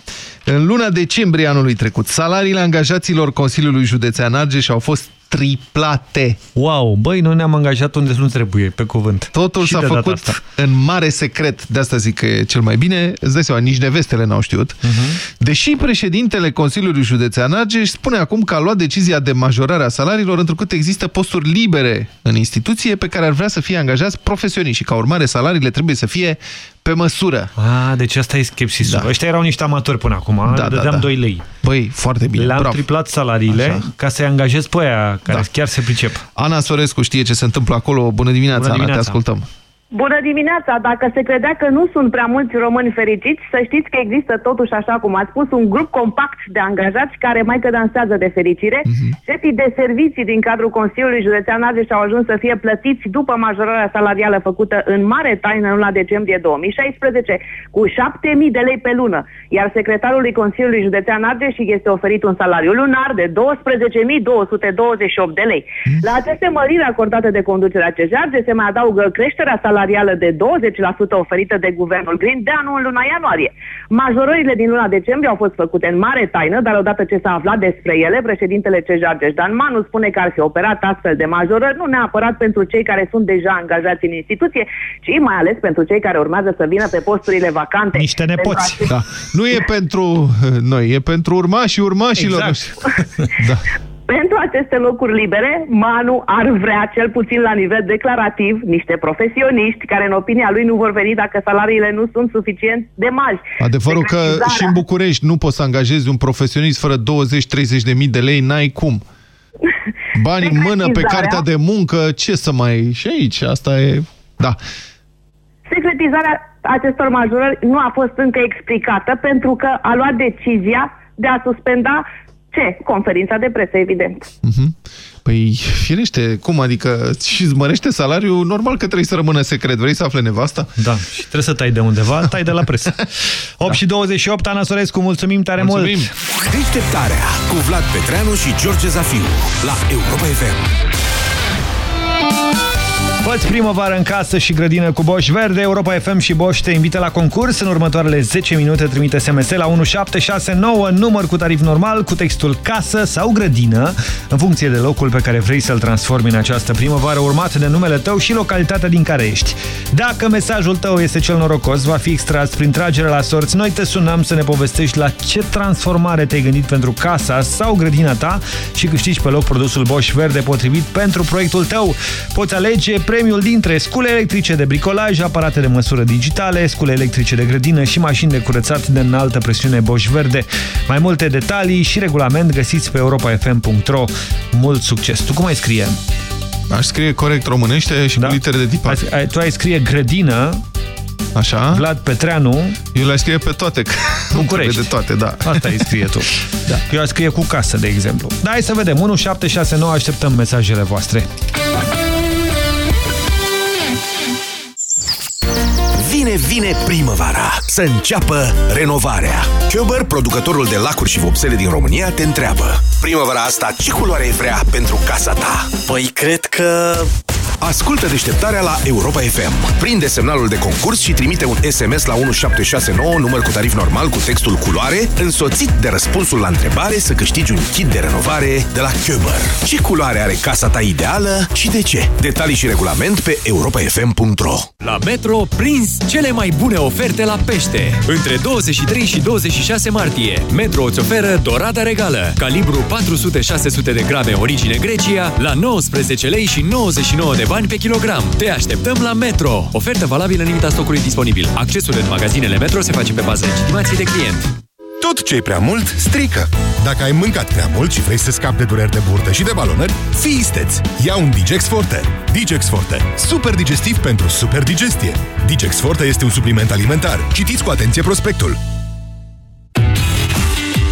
S3: În luna decembrie anului trecut, salariile angajaților Consiliului Județean Argeș au fost triplate.
S2: Wow, băi, noi ne-am angajat unde nu trebuie, pe cuvânt.
S3: Totul
S2: Și
S3: s-a
S2: de data
S3: făcut
S2: asta.
S3: în mare secret, de asta zic că e cel mai bine. Îți dai seama, nici nevestele n-au știut.
S2: Mhm.
S3: Deși președintele Consiliului Județean Argeș spune acum că a luat decizia de majorare a salariilor întrucât există posturi libere în instituție pe care ar vrea să fie angajați profesioniști și ca urmare salariile trebuie să fie pe măsură.
S2: A, deci asta e skepsisul. Da. Ăștia erau niște amatori până acum,
S3: Da,
S2: da,
S3: da,
S2: dădeam
S3: da.
S2: 2 lei.
S3: Băi, foarte bine,
S2: Le-am
S3: bravo.
S2: triplat salariile
S3: Așa.
S2: ca să-i angajez pe aia care
S3: Da.
S2: chiar se pricep.
S3: Ana Sorescu știe ce se întâmplă acolo. Bună dimineața,
S2: Bună
S3: Ana, te
S2: dimineața.
S3: ascultăm.
S51: Bună dimineața! Dacă se credea că nu sunt prea mulți români fericiți, să știți că există totuși, așa cum ați spus, un grup compact de angajați care mai că dansează de fericire. Șefii de servicii din cadrul Consiliului Județean Argeș au ajuns să fie plătiți după majorarea salarială făcută în mare taină în luna decembrie 2016 cu 7.000 de lei pe lună, iar secretarului Consiliului Județean Argeș este oferit un salariu lunar de 12.228 de lei. La aceste măriri acordate de conducerea CEJARGE se mai adaugă creșterea salarială de 20% oferită de guvernul Green de anul în luna ianuarie. Majorările din luna decembrie au fost făcute în mare taină, dar odată ce s-a aflat despre ele, președintele CEJARGE Dan Manu spune că ar fi operat astfel de majorări, nu neapărat pentru cei care sunt deja angajați în instituție, ci mai ales pentru cei care urmează să vină pe posturile vacante.
S2: Niște nepoți.
S3: Da. Nu e pentru uh, noi, e pentru urmașii urmașilor.
S2: Exact.
S3: da.
S51: Pentru aceste locuri libere, Manu ar vrea, cel puțin la nivel declarativ, niște profesioniști care, în opinia lui, nu vor veni dacă salariile nu sunt suficient de mari.
S3: Adevărul că
S51: Secretizarea-
S3: și în București nu poți să angajezi un profesionist fără 20-30 de mii de lei, n-ai cum. Bani în mână pe
S51: Secretizarea-
S3: cartea de muncă, ce să mai... Și aici, asta e... Da.
S51: Secretizarea acestor majorări nu a fost încă explicată pentru că a luat decizia de a suspenda ce? Conferința de presă, evident.
S3: Mhm. Păi, firește, cum adică și îți mărește salariul, normal că trebuie să rămână secret. Vrei să afle nevasta?
S2: Da, și trebuie să tai de undeva, tai de la presă. 8 și 28, Ana Sorescu, mulțumim tare
S3: Mulțumim.
S2: mult!
S6: Deșteptarea cu Vlad Petreanu și George Zafiu la Europa FM.
S2: Făți primăvară în casă și grădină cu Bosch Verde. Europa FM și Bosch te invită la concurs. În următoarele 10 minute trimite SMS la 1769, număr cu tarif normal, cu textul casă sau grădină, în funcție de locul pe care vrei să-l transformi în această primăvară, urmat de numele tău și localitatea din care ești. Dacă mesajul tău este cel norocos, va fi extras prin tragere la sorți. Noi te sunăm să ne povestești la ce transformare te-ai gândit pentru casa sau grădina ta și câștigi pe loc produsul Bosch Verde potrivit pentru proiectul tău. Poți alege premiul dintre scule electrice de bricolaj, aparate de măsură digitale, scule electrice de grădină și mașini de curățat de înaltă presiune Bosch Verde. Mai multe detalii și regulament găsiți pe europafm.ro. Mult succes! Tu cum ai scrie?
S3: Aș scrie corect românește și da? cu litere de tipar.
S2: Ai, ai, tu ai scrie grădină,
S3: Așa.
S2: Vlad Petreanu,
S3: Eu le scrie pe toate, că nu trebuie de toate, da.
S2: Asta îi scrie tu. da. Eu aș scrie cu casă, de exemplu. Da, hai să vedem. 1769, așteptăm mesajele voastre.
S6: Vine, vine primăvara. Să înceapă renovarea. Köber, producătorul de lacuri și vopsele din România, te întreabă. Primăvara asta, ce culoare vrea pentru casa ta?
S10: Păi cred că
S6: Ascultă deșteptarea la Europa FM. Prinde semnalul de concurs și trimite un SMS la 1769, număr cu tarif normal cu textul culoare, însoțit de răspunsul la întrebare să câștigi un kit de renovare de la Köber. Ce culoare are casa ta ideală și de ce? Detalii și regulament pe europafm.ro
S52: La Metro, prins cele mai bune oferte la pește. Între 23 și 26 martie, Metro îți oferă dorada regală, calibru 400-600 de grame origine Grecia, la 19 lei și 99 de bani pe kilogram. Te așteptăm la Metro! Ofertă valabilă în limita stocului disponibil. Accesul în magazinele Metro se face pe bază legitimației de client.
S10: Tot ce e prea mult, strică. Dacă ai mâncat prea mult și vrei să scapi de dureri de burtă și de balonări, fii isteț! Ia un Digex Forte. Digex Forte. Super digestiv pentru super digestie. Digex Forte este un supliment alimentar. Citiți cu atenție prospectul.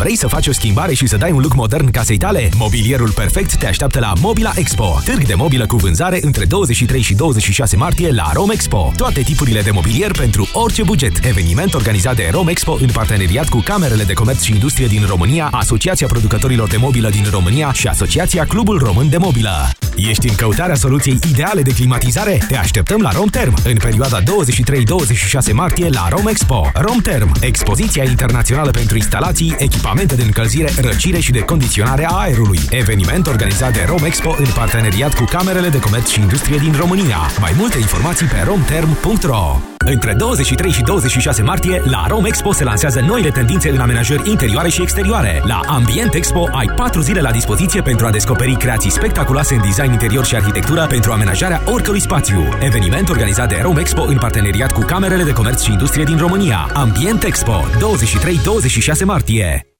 S23: Vrei să faci o schimbare și să dai un look modern casei tale? Mobilierul perfect te așteaptă la Mobila Expo, târg de mobilă cu vânzare între 23 și 26 martie la Rome Expo. Toate tipurile de mobilier pentru orice buget. Eveniment organizat de Rome Expo în parteneriat cu Camerele de Comerț și Industrie din România, Asociația Producătorilor de Mobilă din România și Asociația Clubul Român de Mobilă. Ești în căutarea soluției ideale de climatizare? Te așteptăm la Romterm în perioada 23-26 martie la Rome Expo. Romterm, expoziția internațională pentru instalații, echipamente de încălzire, răcire și de condiționare a aerului. Eveniment organizat de Rome Expo în parteneriat cu Camerele de Comerț și Industrie din România. Mai multe informații pe romterm.ro între 23 și 26 martie, la Rome Expo se lansează noile tendințe în amenajări interioare și exterioare. La Ambient Expo ai 4 zile la dispoziție pentru a descoperi creații spectaculoase în design interior și arhitectură pentru amenajarea oricărui spațiu. Eveniment organizat de Rome Expo în parteneriat cu Camerele de Comerț și Industrie din România. Ambient Expo, 23-26 martie.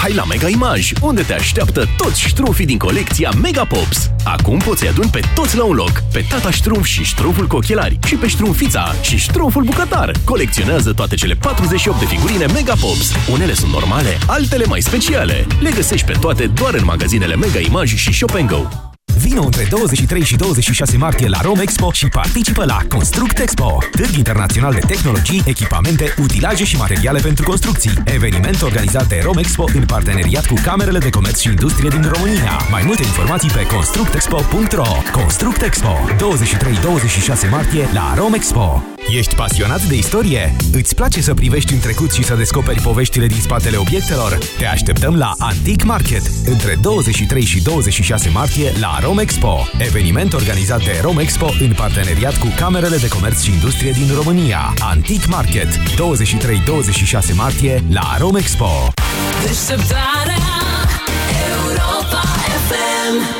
S48: Hai la Mega Image, unde te așteaptă toți ștrumfii din colecția Mega Pops. Acum poți adun pe toți la un loc, pe tata ștrumf și ștrumful cu ochelari, și pe ștrumfița și ștrumful bucătar. Colecționează toate cele 48 de figurine Mega Pops. Unele sunt normale, altele mai speciale. Le găsești pe toate doar în magazinele Mega Image și Shop Go.
S23: Vino între 23 și 26 martie la Rome Expo și participă la Construct Expo, târg internațional de tehnologii, echipamente, utilaje și materiale pentru construcții. Eveniment organizat de Rome Expo în parteneriat cu Camerele de Comerț și Industrie din România. Mai multe informații pe constructexpo.ro Construct Expo, 23-26 martie la Rome Expo. Ești pasionat de istorie? Îți place să privești în trecut și să descoperi poveștile din spatele obiectelor? Te așteptăm la Antique Market între 23 și 26 martie la Rome Romexpo, eveniment organizat de Romexpo în parteneriat cu Camerele de Comerț și Industrie din România. Antic Market, 23-26 martie la Romexpo.
S26: Deșteptarea Europa FM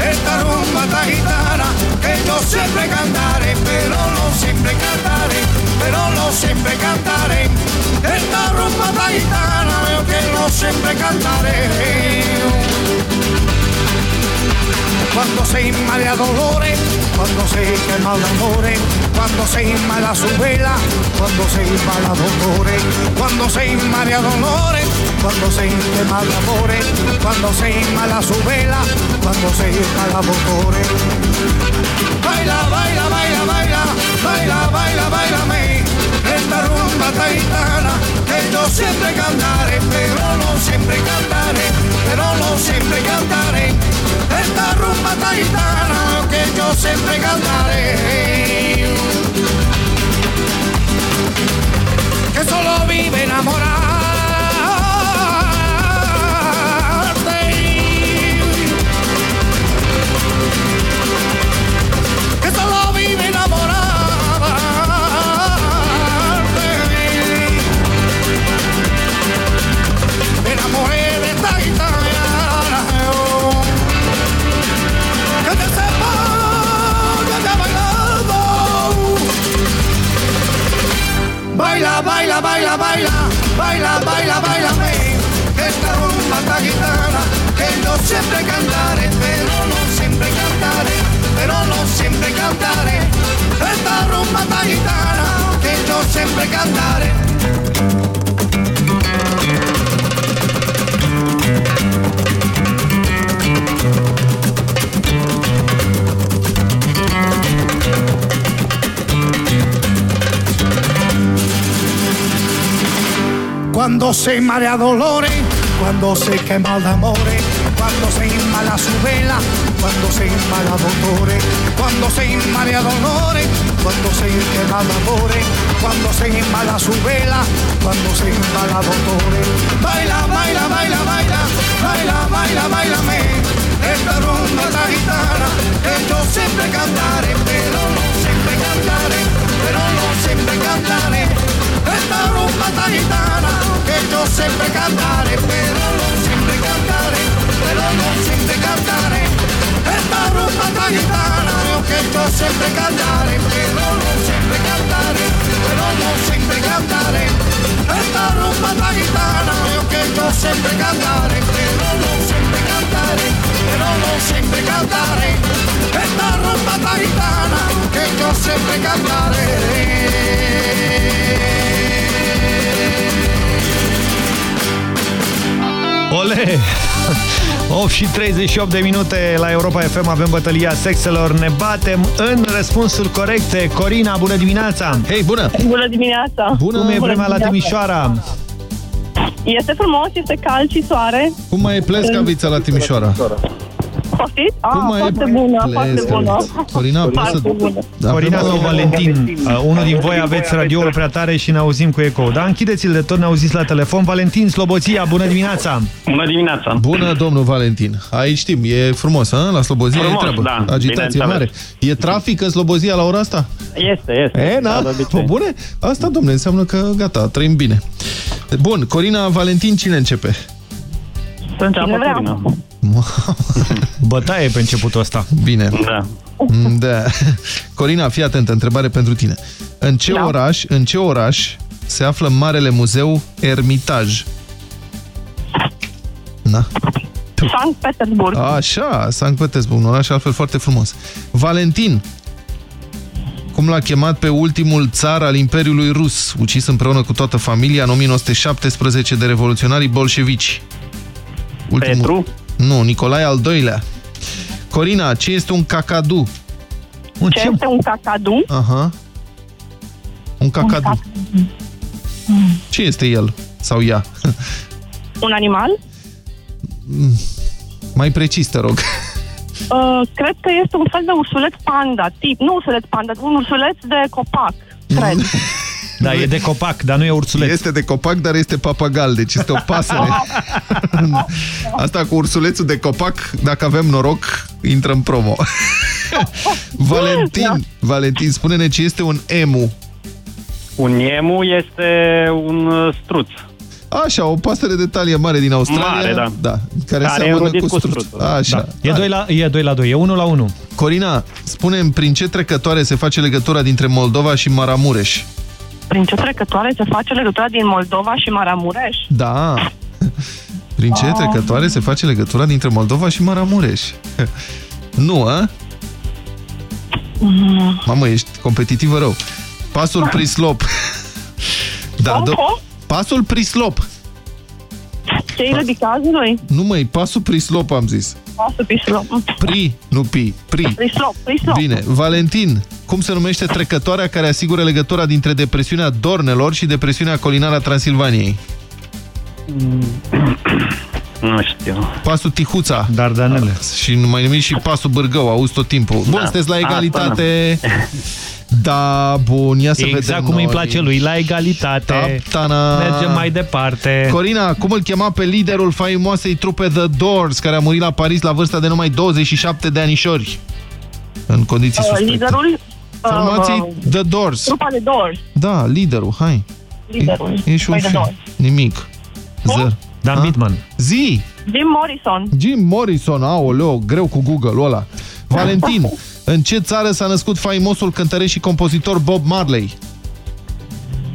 S53: esta rumba ta gitana que yo siempre cantaré, pero no siempre cantaré, pero no siempre cantaré. Esta rumba ta gitana yo que no siempre cantaré. Cuando se inmala dolores, cuando se quema el amores, cuando se inmala su vela, cuando se inmala dolores, cuando se inmala dolores, cuando se quema el amores, cuando se inmala su vela, cuando se inmala dolores. Baila, baila, baila, baila, baila, baila, bailame, esta rumba taitana que yo siempre cantaré, pero no siempre cantaré, pero no siempre cantaré. Esta rumba taitana que yo siempre cantaré. Que solo vive enamorarte. Baila, baila, baila, baila, baila, baila, baila, Esta rumba tan gitana que yo siempre cantaré, pero no siempre cantaré, pero no siempre cantaré. Esta rumba tan gitana que yo siempre cantaré. Cuando se marea dolores, cuando se quema el amores, cuando se inmala su vela, cuando se inmala dolores, cuando se inmala dolores, cuando se quema el amores, cuando se inmala su vela, cuando se inmala dolores. Baila, baila, baila, baila, baila, baila, bailame, esta rumba gitana que yo siempre cantaré, pero no siempre cantaré, pero no siempre cantaré. Esta rumba tan gitana sento sempre cantare, però non sempre cantare, però non sempre cantare. E parlo italiana, io che so sempre cantare, però non sempre cantare, però non sempre cantare. E parlo italiana, io che so sempre cantare, però non sempre cantare, però non sempre cantare. E parlo italiana, che so sempre cantare.
S2: Ole! 8 și 38 de minute la Europa FM avem bătălia sexelor. Ne batem în răspunsuri corecte. Corina, bună dimineața!
S3: Hei, bună!
S54: Bună dimineața!
S2: Bună, Cum e
S54: Bună
S2: vremea la
S54: dimineața.
S2: Timișoara?
S54: Este frumos, este cald și soare.
S3: Cum mai e plescavița la Timișoara?
S54: Poftiți? Ah,
S2: Cum mai e
S54: foarte bună, foarte bună.
S3: Corina, poți
S54: Foarte
S3: să...
S54: bună.
S3: Da,
S2: Corina
S3: vreau
S2: sau
S3: să-
S2: Valentin, uh, unul din voi aveți radioul prea tare și ne auzim cu ecou. Da, închideți-l de tot, ne auziți la telefon. Valentin Slobozia, bună dimineața!
S55: Bună dimineața!
S3: Bună, domnul Valentin. Aici știm, e frumos, a? La Slobozia
S55: Frumos,
S3: e treabă.
S55: da,
S3: Agitație mare.
S55: bineînțeles.
S3: E trafic în Slobozia la ora asta?
S55: Este, este.
S3: E, na,
S55: Ca de obicei.
S3: Pă, bune? Asta, domne, înseamnă că gata, trăim bine. Bun, Corina, Valentin, cine începe?
S55: Să înceapă Corina.
S2: Bătaie pe începutul ăsta.
S3: Bine.
S55: Da.
S3: Da. Corina, fii atentă, întrebare pentru tine. În ce
S54: Da.
S3: oraș, în ce oraș se află Marele Muzeu Ermitaj? Na.
S54: Sankt Petersburg.
S3: Așa, Sankt Petersburg, un oraș altfel foarte frumos. Valentin. Cum l-a chemat pe ultimul țar al Imperiului Rus, ucis împreună cu toată familia în 1917 de revoluționarii bolșevici? Ultimul...
S55: Petru?
S3: Nu, Nicolae al doilea. Corina, ce este un cacadu?
S2: Un
S54: Ce este un cacadu?
S3: Aha. Un cacadu. Ce este el? Sau ea?
S54: Un animal?
S3: Mai precis, te rog.
S54: Uh, cred că este un fel de ursuleț panda, tip, nu ursuleț panda, un ursuleț de copac, cred.
S2: Da, e de copac, dar nu e ursuleț.
S3: Este de copac, dar este papagal, deci este o pasăre. Asta cu ursulețul de copac, dacă avem noroc, intră în promo. Valentin, Valentin, spune-ne ce este un emu.
S55: Un emu este un uh, struț.
S3: Așa, o pasăre de talie mare din Australia.
S55: Mare, da.
S3: da care,
S55: Care
S3: seamănă
S55: e rodit
S3: cu
S55: cu
S3: struț.
S55: struțul.
S3: Așa.
S2: Da. E 2 la, e 2 la 2, e 1 la 1.
S3: Corina, spune prin ce trecătoare se face legătura dintre Moldova și Maramureș?
S54: Prin ce trecătoare se face legătura din Moldova și Maramureș?
S3: Da. Prin ce
S54: Ah.
S3: trecătoare se face legătura dintre Moldova și Maramureș? Nu, a?
S54: Mm.
S3: Mamă, ești competitivă rău. Pasul Prislop. Da,
S54: Cum,
S3: do-
S54: cum?
S3: Pasul Prislop.
S54: Ce e radicazului?
S3: Nu măi, pasul Prislop am zis.
S54: Pasă pislop.
S3: Pri, nu pi, pri.
S54: Prislop, prislop.
S3: Bine, Valentin, cum se numește trecătoarea care asigură legătura dintre depresiunea Dornelor și depresiunea colinară a Transilvaniei?
S55: Nu știu.
S3: Pasul Tihuța.
S2: Dardanele.
S3: Și nu mai numit și pasul Bârgău, auzi tot timpul. Bun,
S55: Da.
S3: sunteți la
S55: Asta
S3: egalitate. Da, bun, ia să
S2: Exact
S3: vedem
S2: cum îi
S3: noi.
S2: place lui, la egalitate.
S3: Taptana.
S2: Mergem mai departe.
S3: Corina, cum îl chema pe liderul faimoasei trupe The Doors, care a murit la Paris la vârsta de numai 27 de anișori? În condiții
S54: Uh,
S3: suspecte.
S54: liderul?
S3: Formației
S54: uh,
S3: The Doors.
S54: Trupa de Doors.
S3: Da, liderul, hai.
S54: Liderul.
S3: E, ești un
S54: Păi de
S3: fi.
S54: Doors.
S3: Nimic. Zer.
S2: Dan Bitman.
S3: Zi!
S54: Jim Morrison.
S3: Jim Morrison, aoleo, greu cu Google-ul ăla. Valentin, în ce țară s-a născut faimosul cântăresc și compozitor Bob Marley?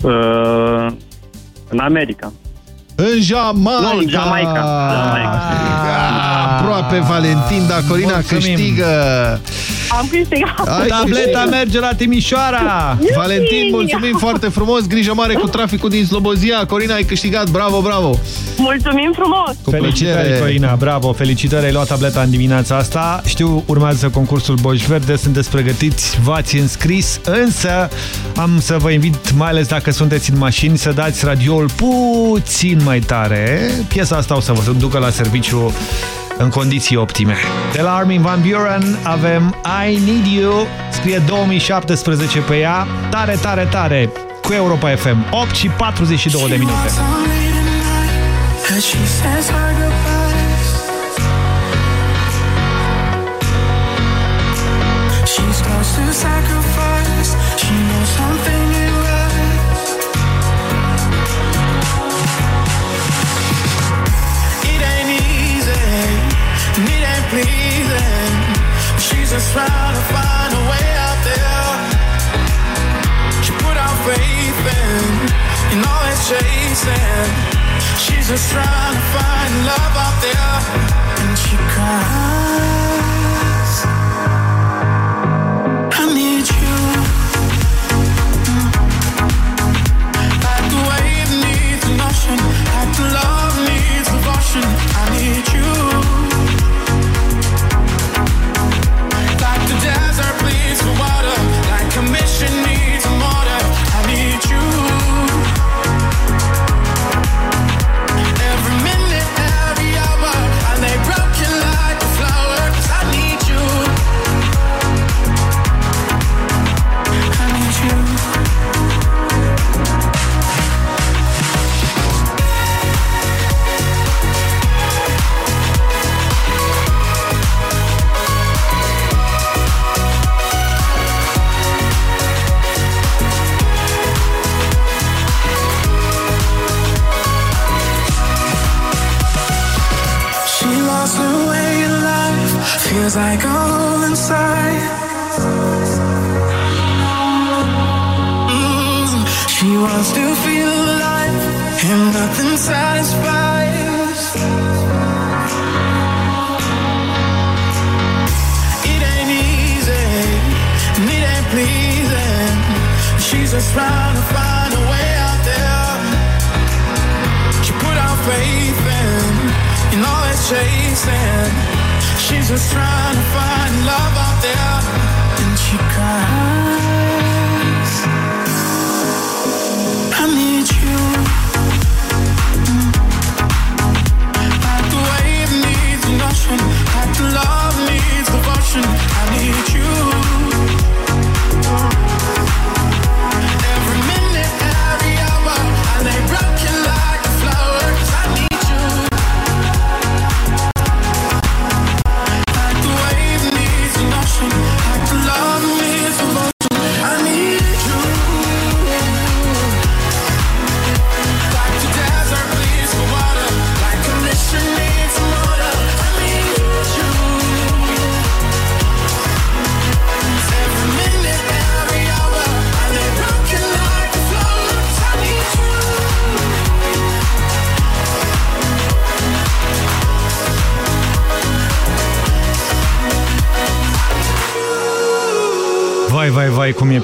S55: Uh, în America.
S3: În Jamaica!
S55: Nu, în Jamaica. Jamaica.
S3: Ah, Aproape Valentin, dar Corina
S2: Mulțumim.
S3: câștigă.
S54: Am câștigat.
S3: Ai
S2: Tableta
S3: câștigat.
S2: merge la Timișoara.
S3: Valentin, mulțumim foarte frumos, grijă mare cu traficul din Slobozia. Corina, ai câștigat, bravo, bravo!
S54: Mulțumim frumos.
S3: Cu
S2: Felicitări,
S3: plăcere.
S2: Corina, bravo, felicitări, ai luat tableta în dimineața asta. Știu, urmează concursul Boș Verde, sunteți pregătiți, v-ați înscris, însă am să vă invit, mai ales dacă sunteți în mașini, să dați radioul puțin mai tare. Piesa asta o să vă ducă la serviciu în condiții optime. De la Armin Van Buren avem I Need You, scrie 2017 pe ea, tare, tare, tare, cu Europa FM, 8 și 42 de minute.
S50: As she says her goodbyes She starts to sacrifice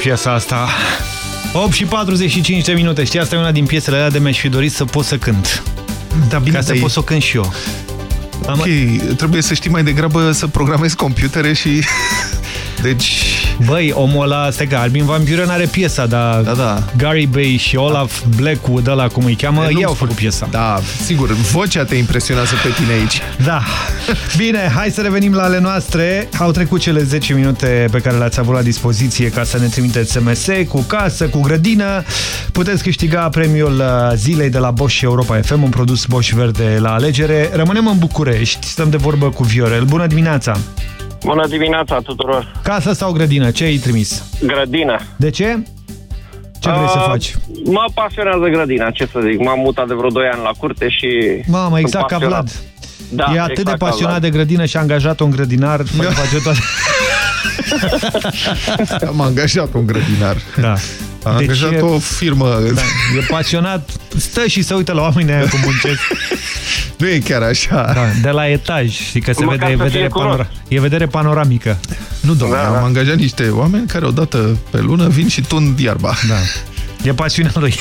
S2: piesa asta. 8 și 45 de minute. Știi, asta e una din piesele alea de mi-aș fi dorit să pot să cânt.
S3: Da, bine,
S2: Ca să
S3: dar
S2: pot
S3: e-
S2: să o cânt și eu.
S3: Ok, trebuie să știi mai degrabă să programezi computere și... Deci...
S2: Băi, omul ăla, stai că Albin Van Buren are piesa, dar
S3: da, da.
S2: Gary Bay și Olaf Blackwood, ăla cum îi cheamă,
S3: Nu-mi
S2: ei au
S3: spun.
S2: făcut piesa.
S3: Da, sigur, vocea te impresionează pe tine aici.
S2: Da. Bine, hai să revenim la ale noastre. Au trecut cele 10 minute pe care le-ați avut la dispoziție ca să ne trimiteți SMS cu casă, cu grădină. Puteți câștiga premiul uh, zilei de la Bosch și Europa FM, un produs Bosch verde la alegere. Rămânem în București, stăm de vorbă cu Viorel. Bună dimineața!
S55: Bună dimineața tuturor!
S2: Casă sau grădină? Ce ai trimis?
S55: Grădină.
S2: De ce? Ce vrei să
S55: Uh,
S2: faci?
S55: Mă pasionează grădina, ce să zic. M-am mutat de vreo 2 ani la curte și...
S2: Mamă,
S55: sunt
S2: exact ca
S55: pasionat.
S2: Vlad.
S55: Da,
S2: e atât
S55: exact
S2: de
S55: ca
S2: pasionat
S55: Vlad.
S2: de grădină și a angajat un grădinar. Face, face toate...
S3: Am angajat un grădinar.
S2: Da.
S3: Am
S2: Deci
S3: angajat
S2: e-
S3: o firmă.
S2: Da, e pasionat, stă și se uită la oamenii aia cum muncesc.
S3: Nu e chiar așa.
S2: Da, de la etaj, știi că se
S3: Măcar
S2: vede, e
S3: să
S2: vedere,
S3: fie curat.
S2: panora e vedere panoramică.
S3: Nu, domnule, am angajat niște oameni care odată pe lună vin și tund iarba.
S2: Da. E pasiunea lui.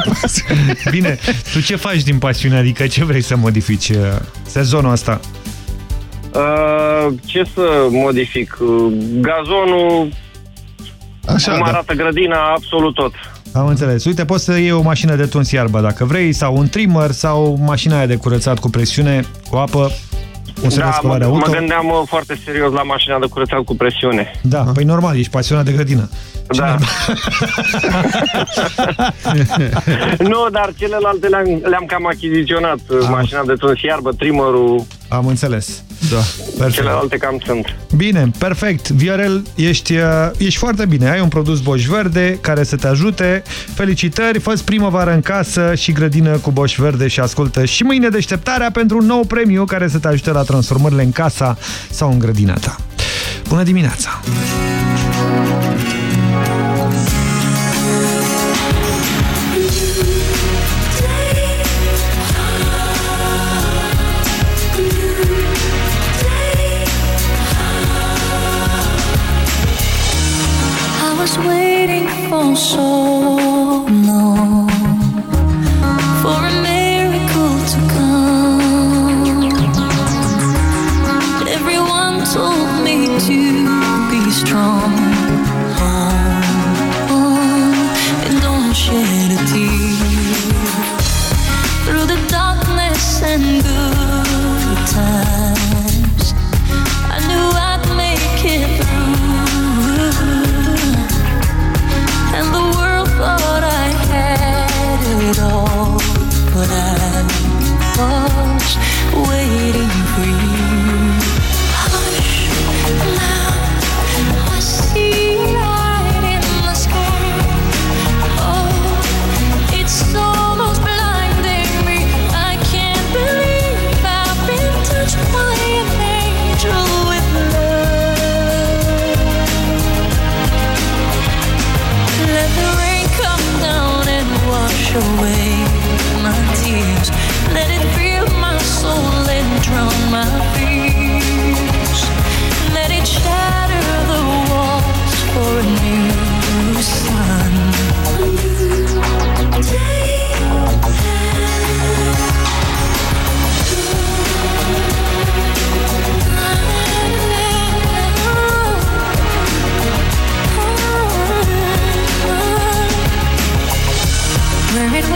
S2: Bine, tu ce faci din pasiune? Adică ce vrei să modifici uh, sezonul ăsta?
S55: Uh, ce să modific? Uh, Gazonul,
S3: Așa,
S55: cum
S3: da.
S55: arată grădina, absolut tot.
S2: Am înțeles. Uite, poți să iei o mașină de tuns iarba dacă vrei, sau un trimmer, sau mașina aia de curățat cu presiune, cu apă, un set de
S55: Da, mă,
S2: spălare
S55: mă
S2: auto.
S55: gândeam uh, foarte serios la mașina de curățat cu presiune.
S2: Da, păi normal, ești pasionat de grădină.
S55: Da. nu, dar celelalte le-am le cam achiziționat. Am. Mașina de tuns iarbă, trimmerul,
S2: Am înțeles. Da, perfect.
S55: celelalte cam sunt.
S2: Bine, perfect. Viorel, ești, uh, ești foarte bine. Ai un produs Bosch Verde care să te ajute. Felicitări, fă primăvară în casă și grădină cu Bosch Verde și ascultă și mâine deșteptarea pentru un nou premiu care să te ajute la transformările în casa sau în grădina ta. Bună dimineața!
S26: Waiting for so long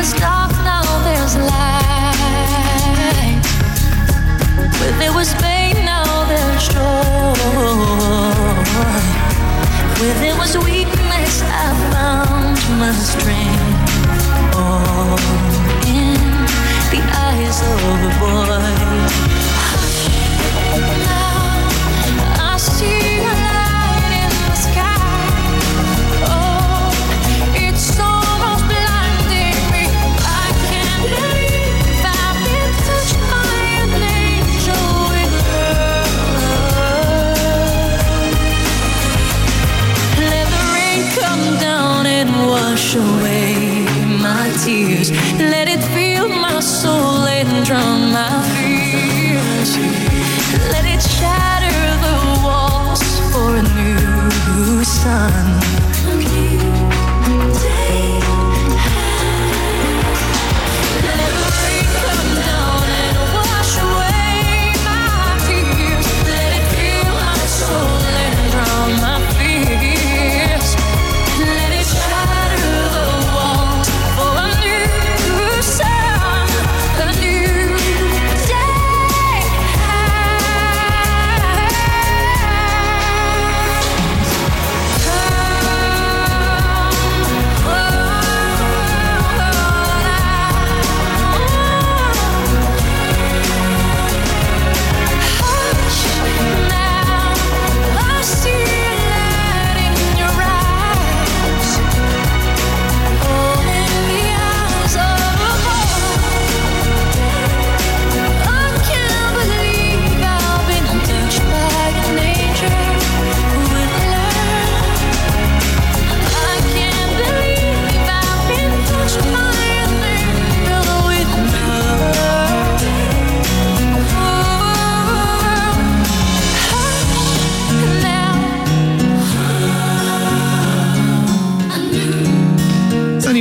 S26: was dark, now there's light. Where there was pain, now there's joy. Where there was weakness, I found my strength. All in the eyes of a boy.
S2: 守卫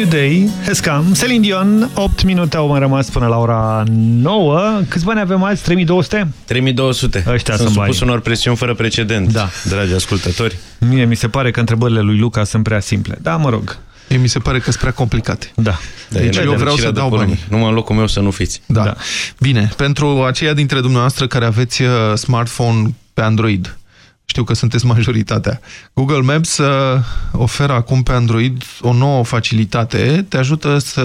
S2: Day has come. Celine Dion, 8 minute au mai rămas până la ora 9. Câți bani avem azi? 3200?
S56: 3200.
S2: Ăștia
S56: sunt
S2: sunt
S56: supus
S2: bani.
S56: unor presiuni fără precedent,
S2: Da.
S56: dragi ascultători.
S2: Mie mi se pare că întrebările lui Luca sunt prea simple. Da, mă rog.
S3: Mie mi se pare că sunt prea complicate.
S2: Da.
S3: Deci eu vreau să dau bani.
S56: Numai în locul meu să nu fiți.
S3: Da. da. Bine, pentru aceia dintre dumneavoastră care aveți uh, smartphone pe Android, știu că sunteți majoritatea. Google Maps uh, oferă acum pe Android o nouă facilitate, te ajută să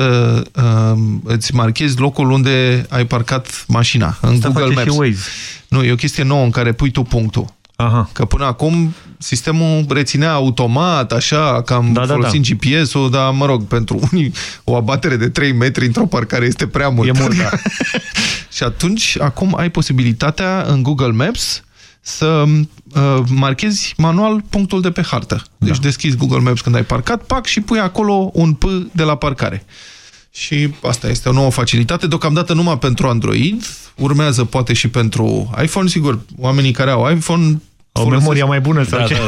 S3: uh, îți marchezi locul unde ai parcat mașina în
S2: Asta
S3: Google
S2: face
S3: Maps.
S2: și Waze.
S3: Nu, e o chestie nouă în care pui tu punctul.
S2: Aha.
S3: Că până acum sistemul reținea automat, așa, cam
S2: Da,
S3: da,
S2: da,
S3: folosind
S2: da.
S3: GPS-ul, dar, mă rog, pentru unii o abatere de 3 metri într-o parcare este prea mult.
S2: E mult, da.
S3: și atunci, acum ai posibilitatea în Google Maps să uh, marchezi manual punctul de pe hartă. Deci da. deschizi Google Maps când ai parcat, pac, și pui acolo un P de la parcare. Și asta este o nouă facilitate, deocamdată numai pentru Android, urmează poate și pentru iPhone, sigur, oamenii care au iPhone
S2: Au
S3: folosesc-
S2: memoria mai bună sau
S3: da,
S2: ce?
S3: Da,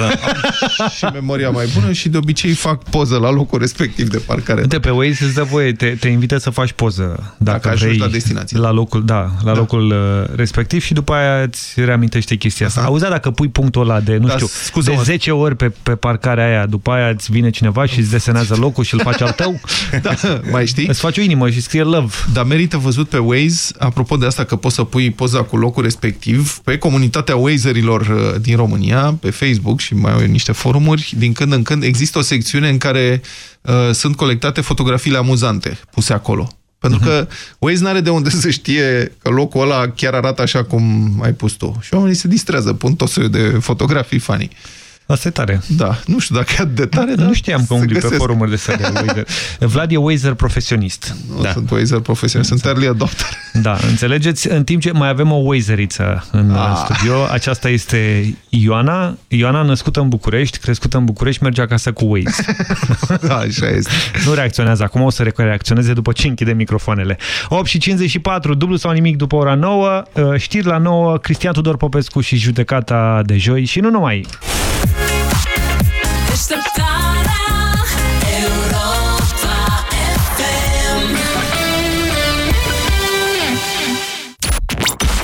S3: da. și memoria mai bună și de obicei fac poză la locul respectiv de parcare.
S2: Uite, pe Waze îți dă voie, te, te invită să faci poză dacă,
S3: Dacă ajungi
S2: vrei,
S3: la destinație.
S2: La locul, da, la
S3: Da.
S2: locul uh, respectiv și după aia îți reamintește chestia asta. Auzi, dacă pui punctul ăla de, nu
S3: Da,
S2: știu,
S3: scuze-mă.
S2: de 10 ori pe, pe parcarea aia, după aia îți vine cineva și îți desenează locul și îl faci al tău,
S3: Da, mai știi?
S2: îți faci o inimă și scrie love.
S3: Dar merită văzut pe Waze, apropo de asta că poți să pui poza cu locul respectiv, pe comunitatea Wazerilor uh, din România, pe Facebook și mai au niște forumuri, din când în când există o secțiune în care uh, sunt colectate fotografiile amuzante puse acolo. Pentru că Waze n-are de unde să știe că locul ăla chiar arată așa cum ai pus tu. Și oamenii se distrează, pun tot soiul de fotografii funny.
S2: Asta e tare.
S3: Da, nu știu dacă e atât de tare, dar
S2: Nu știam că
S3: se
S2: umbli pe
S3: găsesc.
S2: forumuri de astea de Wazer. Vlad e Wazer profesionist.
S3: Nu da. sunt Wazer profesionist, sunt early adopter.
S2: Da, înțelegeți? În timp ce mai avem o Wazeriță în
S3: Ah.
S2: studio, aceasta este Ioana. Ioana, născută în București, crescută în București, merge acasă cu Waze.
S3: Da, așa este.
S2: Nu reacționează acum, o să reacționeze după ce închide microfoanele. 8 și 54, dublu sau nimic după ora 9, uh, știri la 9, Cristian Tudor Popescu și judecata de joi și nu numai.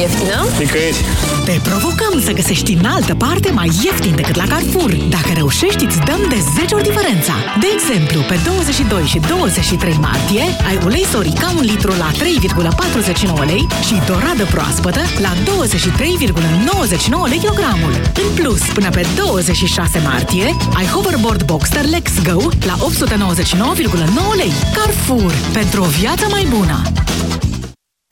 S57: Mai ieftină?
S58: Nicăieri.
S13: Te provocăm să găsești în altă parte mai ieftin decât la Carrefour. Dacă reușești, îți dăm de 10 ori diferența. De exemplu, pe 22 și 23 martie, ai ulei sorica un litru la 3,49 lei și doradă proaspătă la 23,99 lei kilogramul. În plus, până pe 26 martie, ai hoverboard Boxster Lex Go la 899,9 lei. Carrefour. Pentru o viață mai bună.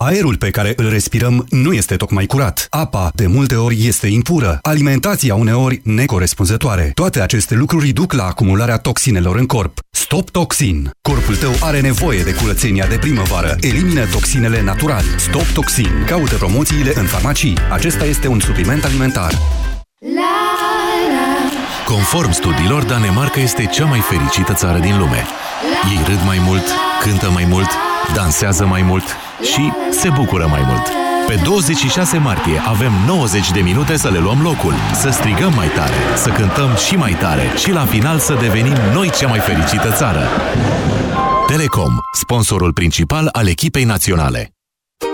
S59: Aerul pe care îl respirăm nu este tocmai curat. Apa, de multe ori, este impură. Alimentația, uneori, necorespunzătoare. Toate aceste lucruri duc la acumularea toxinelor în corp. Stop Toxin. Corpul tău are nevoie de curățenia de primăvară. Elimină toxinele natural. Stop Toxin. Caută promoțiile în farmacii. Acesta este un supliment alimentar.
S60: Conform studiilor, Danemarca este cea mai fericită țară din lume. Ei râd mai mult, cântă mai mult, dansează mai mult și se bucură mai mult. Pe 26 martie avem 90 de minute să le luăm locul, să strigăm mai tare, să cântăm și mai tare și la final să devenim noi cea mai fericită țară. Telecom, sponsorul principal al echipei naționale.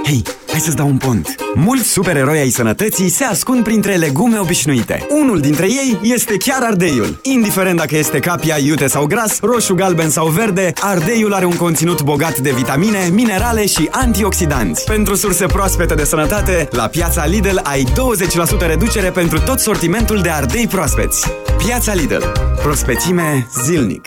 S61: Hei, hai să-ți dau un pont. Mulți supereroi ai sănătății se ascund printre legume obișnuite. Unul dintre ei este chiar ardeiul. Indiferent dacă este capia, iute sau gras, roșu, galben sau verde, ardeiul are un conținut bogat de vitamine, minerale și antioxidanți. Pentru surse proaspete de sănătate, la piața Lidl ai 20% reducere pentru tot sortimentul de ardei proaspeți. Piața Lidl. Prospețime zilnic.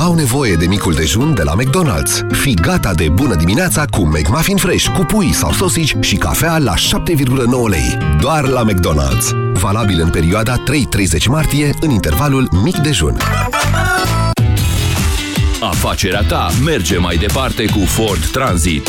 S62: au nevoie de micul dejun de la McDonald's. Fii gata de bună dimineața cu McMuffin Fresh, cu pui sau sosici și cafea la 7,9 lei. Doar la McDonald's. Valabil în perioada 3-30 martie, în intervalul mic dejun.
S16: Afacerea ta merge mai departe cu Ford Transit.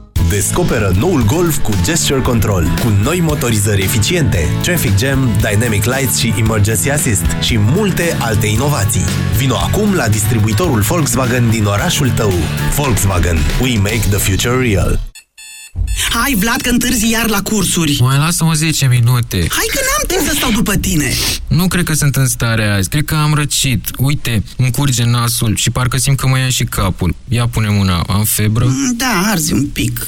S63: Descoperă noul Golf cu Gesture Control, cu noi motorizări eficiente, Traffic Jam, Dynamic Lights și Emergency Assist și multe alte inovații. Vino acum la distribuitorul Volkswagen din orașul tău. Volkswagen. We make the future real.
S64: Hai, Vlad, că întârzi iar la cursuri.
S65: Mai lasă-mă 10 minute.
S64: Hai că n-am timp să stau după tine.
S65: Nu cred că sunt în stare azi. Cred că am răcit. Uite, îmi curge nasul și parcă simt că mă ia și capul. Ia pune mâna. Am febră?
S64: Mm, Da, arzi un pic.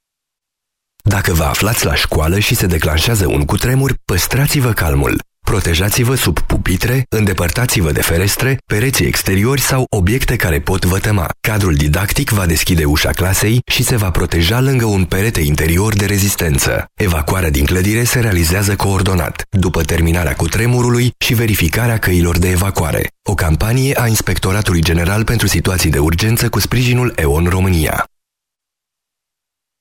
S18: Dacă vă aflați la școală și se declanșează un cutremur, păstrați-vă calmul. Protejați-vă sub pupitre, îndepărtați-vă de ferestre, pereții exteriori sau obiecte care pot vătăma. Cadrul didactic va deschide ușa clasei și se va proteja lângă un perete interior de rezistență. Evacuarea din clădire se realizează coordonat, după terminarea cutremurului și verificarea căilor de evacuare. O campanie a Inspectoratului General pentru Situații de Urgență cu sprijinul EON România.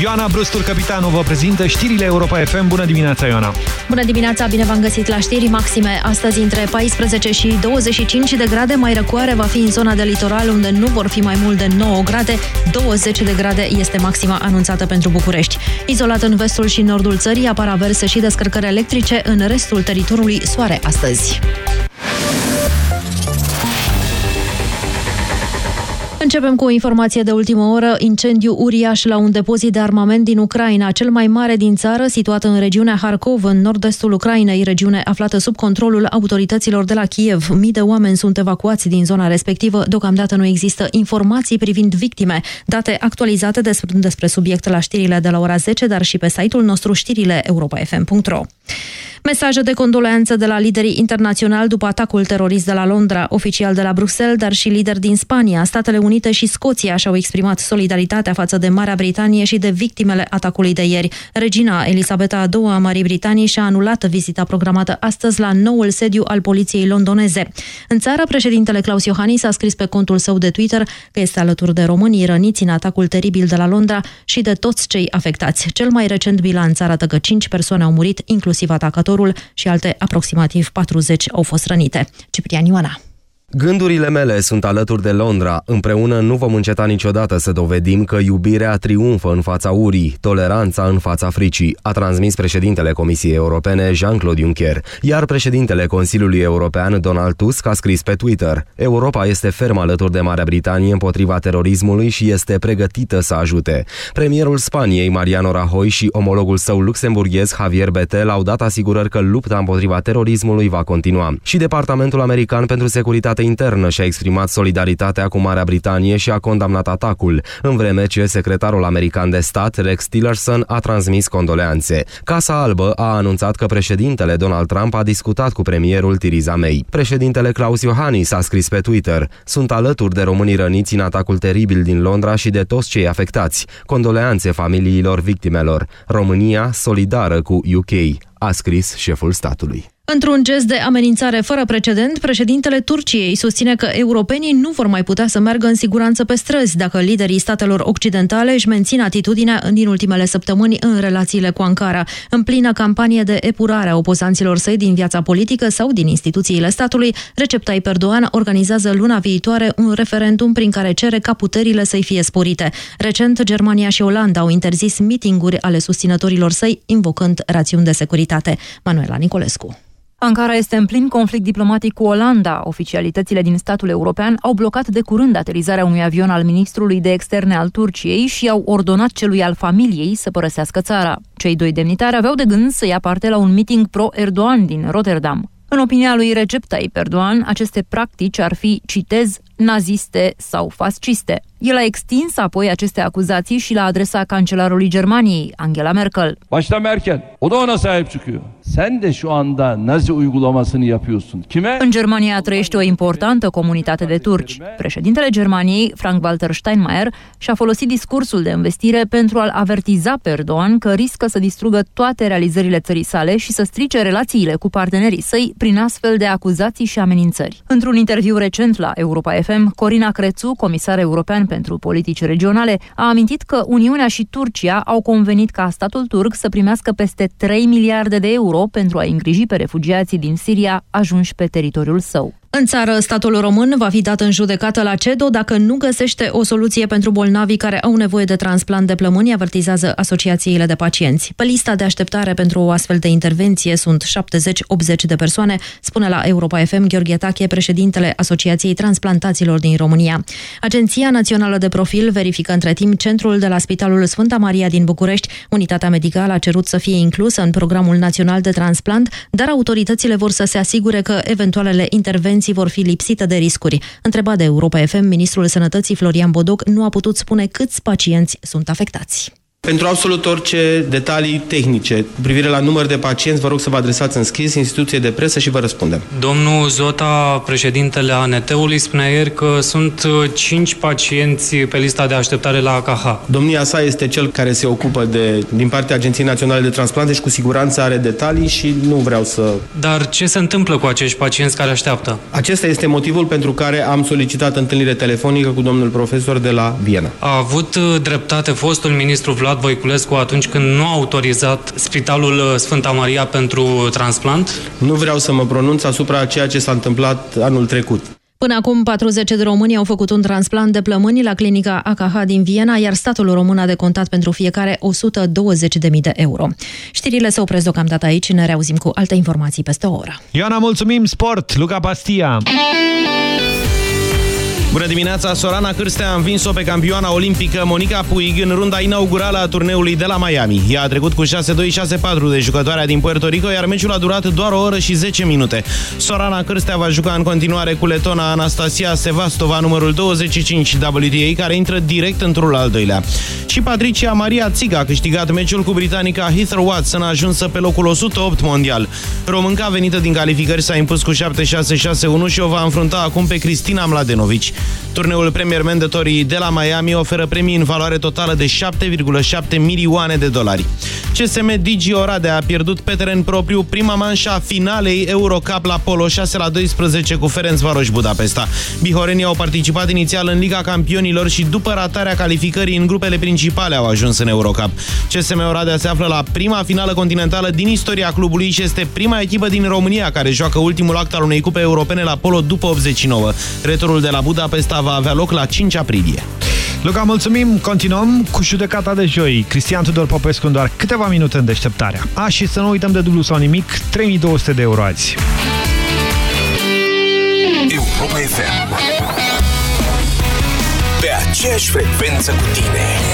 S2: Ioana Brustur, capitanul, vă prezintă știrile Europa FM. Bună dimineața, Ioana!
S39: Bună dimineața, bine v-am găsit la știri maxime. Astăzi între 14 și 25 de grade, mai răcoare va fi în zona de litoral, unde nu vor fi mai mult de 9 grade. 20 de grade este maxima anunțată pentru București. Izolat în vestul și nordul țării, apar averse și descărcări electrice. În restul teritoriului, soare astăzi. Începem cu o informație de ultimă oră. Incendiu uriaș la un depozit de armament din Ucraina, cel mai mare din țară, situat în regiunea Harkov, în nord-estul Ucrainei, regiune aflată sub controlul autorităților de la Kiev. Mii de oameni sunt evacuați din zona respectivă. Deocamdată nu există informații privind victime. Date actualizate despre, despre subiect la știrile de la ora 10, dar și pe site-ul nostru știrile europa.fm.ro. Mesaje de condoleanță de la liderii internaționali după atacul terorist de la Londra, oficial de la Bruxelles, dar și lideri din Spania, Statele Unite și Scoția și-au exprimat solidaritatea față de Marea Britanie și de victimele atacului de ieri. Regina Elisabeta II a Marii Britanii și-a anulat vizita programată astăzi la noul sediu al poliției londoneze. În țară, președintele Claus Iohannis a scris pe contul său de Twitter că este alături de românii răniți în atacul teribil de la Londra și de toți cei afectați. Cel mai recent bilanț arată că 5 persoane au murit, inclusiv atacatorul și alte aproximativ 40 au fost rănite. Ciprian Ioana.
S66: Gândurile mele sunt alături de Londra. Împreună nu vom înceta niciodată să dovedim că iubirea triumfă în fața urii, toleranța în fața fricii, a transmis președintele Comisiei Europene Jean-Claude Juncker. Iar președintele Consiliului European Donald Tusk a scris pe Twitter Europa este ferm alături de Marea Britanie împotriva terorismului și este pregătită să ajute. Premierul Spaniei Mariano Rajoy și omologul său luxemburghez Javier Betel au dat asigurări că lupta împotriva terorismului va continua. Și Departamentul American pentru Securitate Internă și-a exprimat solidaritatea cu Marea Britanie și a condamnat atacul, în vreme ce secretarul american de stat, Rex Tillerson, a transmis condoleanțe. Casa Albă a anunțat că președintele Donald Trump a discutat cu premierul Theresa May. Președintele Claus Iohannis a scris pe Twitter Sunt alături de românii răniți în atacul teribil din Londra și de toți cei afectați. Condoleanțe familiilor victimelor. România solidară cu UK, a scris șeful statului.
S39: Într-un gest de amenințare fără precedent, președintele Turciei susține că europenii nu vor mai putea să meargă în siguranță pe străzi dacă liderii statelor occidentale își mențin atitudinea din ultimele săptămâni în relațiile cu Ankara. În plină campanie de epurare a opozanților săi din viața politică sau din instituțiile statului, Recep Tayyip Erdogan organizează luna viitoare un referendum prin care cere ca puterile să-i fie sporite. Recent, Germania și Olanda au interzis mitinguri ale susținătorilor săi, invocând rațiuni de securitate. Manuela Nicolescu.
S67: Ankara este în plin conflict diplomatic cu Olanda. Oficialitățile din statul european au blocat de curând aterizarea unui avion al ministrului de externe al Turciei și au ordonat celui al familiei să părăsească țara. Cei doi demnitari aveau de gând să ia parte la un meeting pro-Erdogan din Rotterdam. În opinia lui Recep Tayyip Erdogan, aceste practici ar fi, citez, naziste sau fasciste. El a extins apoi aceste acuzații și la adresa cancelarului Germaniei, Angela Merkel.
S68: Başta Merkel. O da ona sahip çıkıyor. Sen de şu anda Nazi uygulamasını yapıyorsun. Kime?
S67: În Germania trăiește o importantă comunitate de turci. Președintele Germaniei, Frank-Walter Steinmeier, și-a folosit discursul de investire pentru a-l avertiza pe Erdogan că riscă să distrugă toate realizările țării sale și să strice relațiile cu partenerii săi prin astfel de acuzații și amenințări. Într-un interviu recent la Europa FM, Corina Crețu, comisar european pentru politici regionale, a amintit că Uniunea și Turcia au convenit ca statul turc să primească peste 3 miliarde de euro pentru a îngriji pe refugiații din Siria ajunși pe teritoriul său.
S39: În țară, statul român va fi dat în judecată la CEDO dacă nu găsește o soluție pentru bolnavii care au nevoie de transplant de plămâni, avertizează asociațiile de pacienți. Pe lista de așteptare pentru o astfel de intervenție sunt 70-80 de persoane, spune la Europa FM Gheorghe Tache, președintele Asociației Transplantaților din România. Agenția Națională de Profil verifică între timp centrul de la Spitalul Sfânta Maria din București. Unitatea medicală a cerut să fie inclusă în programul național de transplant, dar autoritățile vor să se asigure că eventualele intervenții pacienții vor fi lipsite de riscuri. Întrebat de Europa FM, ministrul Sănătății Florian Bodoc nu a putut spune câți pacienți sunt afectați.
S69: Pentru absolut orice detalii tehnice cu privire la număr de pacienți, vă rog să vă adresați în scris instituției de presă și vă răspundem.
S65: Domnul Zota, președintele ANT-ului, spunea ieri că sunt 5 pacienți pe lista de așteptare la AKH.
S69: Domnia sa este cel care se ocupă de, din partea Agenției Naționale de Transplante și cu siguranță are detalii și nu vreau să...
S65: Dar ce se întâmplă cu acești pacienți care așteaptă?
S69: Acesta este motivul pentru care am solicitat întâlnire telefonică cu domnul profesor de la Viena.
S65: A avut uh, dreptate fostul ministru Vlad Voiculescu atunci când nu a autorizat Spitalul uh, Sfânta Maria pentru transplant?
S69: Nu vreau să mă pronunț asupra ceea ce s-a întâmplat anul trecut.
S39: Până acum, 40 de români au făcut un transplant de plămâni la clinica AKH din Viena, iar statul român a decontat pentru fiecare 120.000 de euro. Știrile se opresc deocamdată aici, ne reauzim cu alte informații peste o oră.
S2: Ioana, mulțumim! Sport, Luca Pastia!
S1: Bună dimineața! Sorana Cârstea a învins-o pe campioana olimpică Monica Puig în runda inaugurală a turneului de la Miami. Ea a trecut cu 6-2-6-4 de jucătoarea din Puerto Rico, iar meciul a durat doar o oră și 10 minute. Sorana Cârstea va juca în continuare cu letona Anastasia Sevastova, numărul 25 WTA, care intră direct într-un al doilea. Și Patricia Maria Țiga a câștigat meciul cu britanica Heather Watson, a ajunsă pe locul 108 mondial. Românca venită din calificări s-a impus cu 7-6-6-1 și o va înfrunta acum pe Cristina Mladenovici. Turneul Premier Mandatory de la Miami oferă premii în valoare totală de 7,7 milioane de dolari. CSM Digi Oradea a pierdut pe teren propriu prima manșa a finalei Eurocup la Polo 6 la 12 cu Ferenc Varoș Budapesta. Bihorenii au participat inițial în Liga Campionilor și după ratarea calificării în grupele principale au ajuns în Eurocup. CSM Oradea se află la prima finală continentală din istoria clubului și este prima echipă din România care joacă ultimul act al unei cupe europene la Polo după 89. Returul de la Budapesta va avea loc la 5 aprilie.
S2: Luca, mulțumim! Continuăm cu judecata de joi. Cristian Tudor Popescu în doar câteva minute în deșteptarea. A, și să nu uităm de dublu sau nimic, 3200 de euro azi.
S6: Europa FM Pe aceeași frecvență cu tine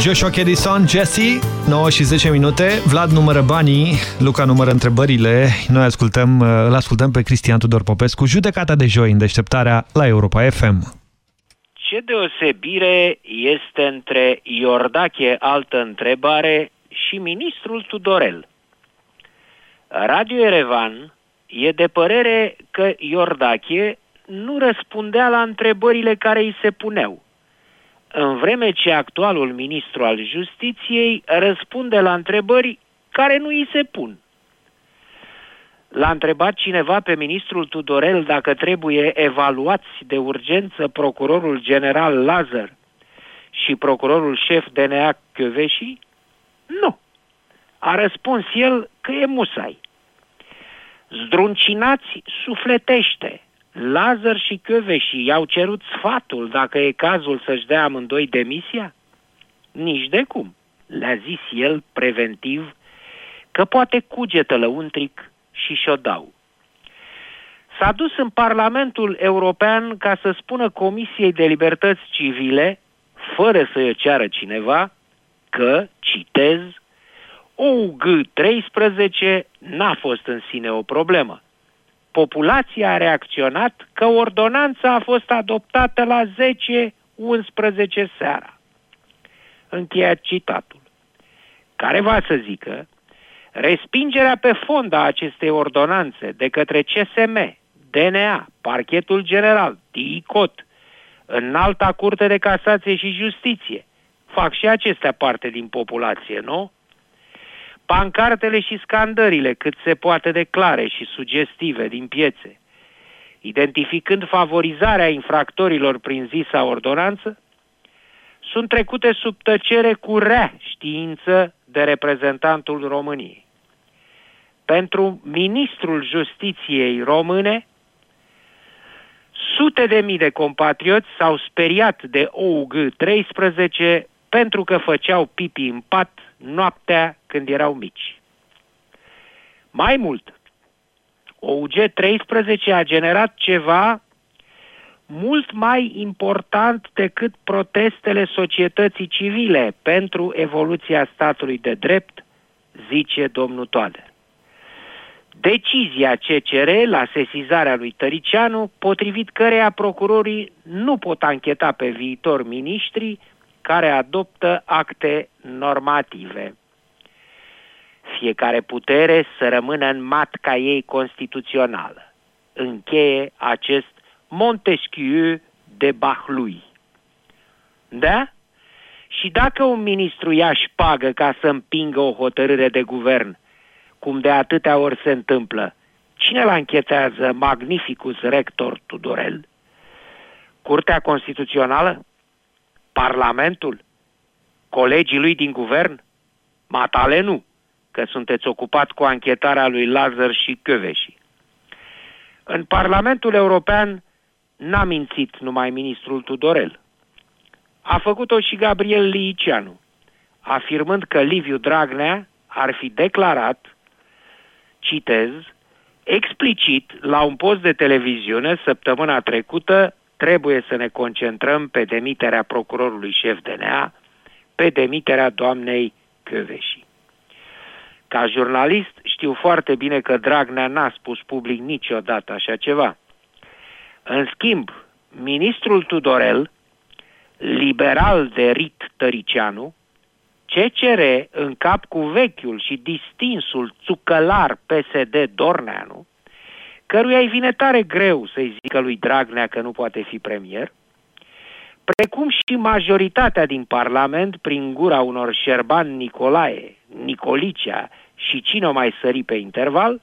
S2: Joshua Kedison, Jesse, 9 și 10 minute. Vlad numără banii, Luca numără întrebările. Noi ascultăm, îl ascultăm pe Cristian Tudor Popescu, judecata de joi în deșteptarea la Europa FM.
S70: Ce deosebire este între Iordache, altă întrebare, și ministrul Tudorel? Radio Erevan e de părere că Iordache nu răspundea la întrebările care îi se puneau, în vreme ce actualul ministru al justiției răspunde la întrebări care nu îi se pun. L-a întrebat cineva pe ministrul Tudorel dacă trebuie evaluați de urgență procurorul general Lazar și procurorul șef DNA Chioveși? Nu. A răspuns el că e musai. Zdruncinați sufletește. Lazar și Chioveși i-au cerut sfatul dacă e cazul să-și dea amândoi demisia? Nici de cum. Le-a zis el preventiv că poate cugetă lăuntric și și-o dau. S-a dus în Parlamentul European ca să spună Comisiei de Libertăți Civile, fără să-i o ceară cineva, că, citez, OUG 13 n-a fost în sine o problemă. Populația a reacționat că ordonanța a fost adoptată la 10-11 seara. Încheiat citatul. Care va să zică Respingerea pe fond a acestei ordonanțe de către CSM, DNA, Parchetul General, DICOT, Înalta Curte de Casație și Justiție, fac și acestea parte din populație, nu? Pancartele și scandările cât se poate de clare și sugestive din piețe, identificând favorizarea infractorilor prin zisa ordonanță, sunt trecute sub tăcere cu rea știință de reprezentantul României. Pentru ministrul justiției române, sute de mii de compatrioți s-au speriat de OUG 13 pentru că făceau pipi în pat noaptea când erau mici. Mai mult, OUG 13 a generat ceva mult mai important decât protestele societății civile pentru evoluția statului de drept, zice domnul Toader. Decizia CCR la sesizarea lui Tăricianu, potrivit căreia procurorii nu pot ancheta pe viitor miniștri care adoptă acte normative. Fiecare putere să rămână în matca ei constituțională. Încheie acest Montesquieu de Bahlui. Da? Și dacă un ministru ia șpagă ca să împingă o hotărâre de guvern, cum de atâtea ori se întâmplă, cine l închetează magnificus rector Tudorel? Curtea Constituțională? Parlamentul? Colegii lui din guvern? Matale nu, că sunteți ocupat cu anchetarea lui Lazar și Căveși. În Parlamentul European n-a mințit numai ministrul Tudorel. A făcut-o și Gabriel Liceanu, afirmând că Liviu Dragnea ar fi declarat, citez, explicit la un post de televiziune săptămâna trecută trebuie să ne concentrăm pe demiterea procurorului șef DNA, pe demiterea doamnei Căveși. Ca jurnalist știu foarte bine că Dragnea n-a spus public niciodată așa ceva. În schimb, ministrul Tudorel, liberal de rit tăricianu, CCR în cap cu vechiul și distinsul țucălar PSD Dorneanu, căruia îi vine tare greu să-i zică lui Dragnea că nu poate fi premier, precum și majoritatea din Parlament prin gura unor Șerban Nicolae, Nicolicea și cine o mai sări pe interval,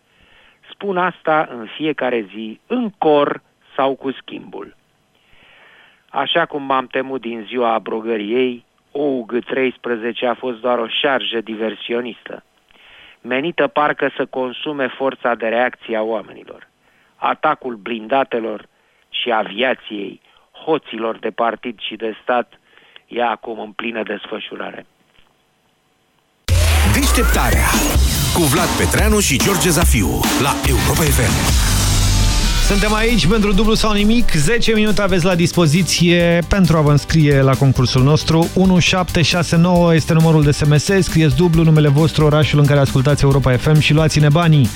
S70: spun asta în fiecare zi, în cor sau cu schimbul. Așa cum m-am temut din ziua abrogării ei, OUG 13 a fost doar o șarjă diversionistă, menită parcă să consume forța de reacție a oamenilor. Atacul blindatelor și aviației, hoților de partid și de stat, e acum în plină desfășurare.
S6: Deșteptarea cu Vlad Petreanu și George Zafiu la Europa FM.
S2: Suntem aici pentru dublu sau nimic. 10 minute aveți la dispoziție pentru a vă înscrie la concursul nostru. 1769 este numărul de SMS. Scrieți dublu numele vostru, orașul în care ascultați Europa FM și luați-ne banii.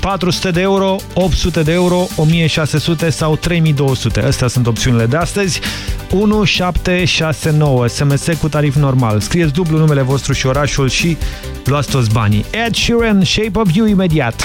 S2: 400 de euro, 800 de euro, 1600 sau 3200. Astea sunt opțiunile de astăzi. 1769 SMS cu tarif normal. Scrieți dublu numele vostru și orașul și luați toți banii. Ed Sheeran, Shape of You imediat.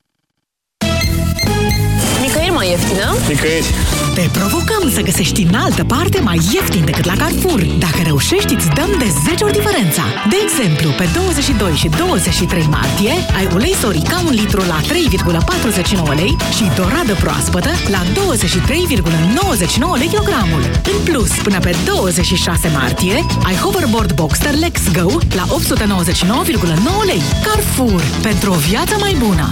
S13: Nicăieri. Te provocăm să găsești în altă parte mai ieftin decât la Carrefour. Dacă reușești, îți dăm de 10 ori diferența. De exemplu, pe 22 și 23 martie, ai ulei sorica un litru la 3,49 lei și doradă proaspătă la 23,99 lei kilogramul. În plus, până pe 26 martie, ai hoverboard Boxster Lex Go la 899,9 lei. Carrefour. Pentru o viață mai bună.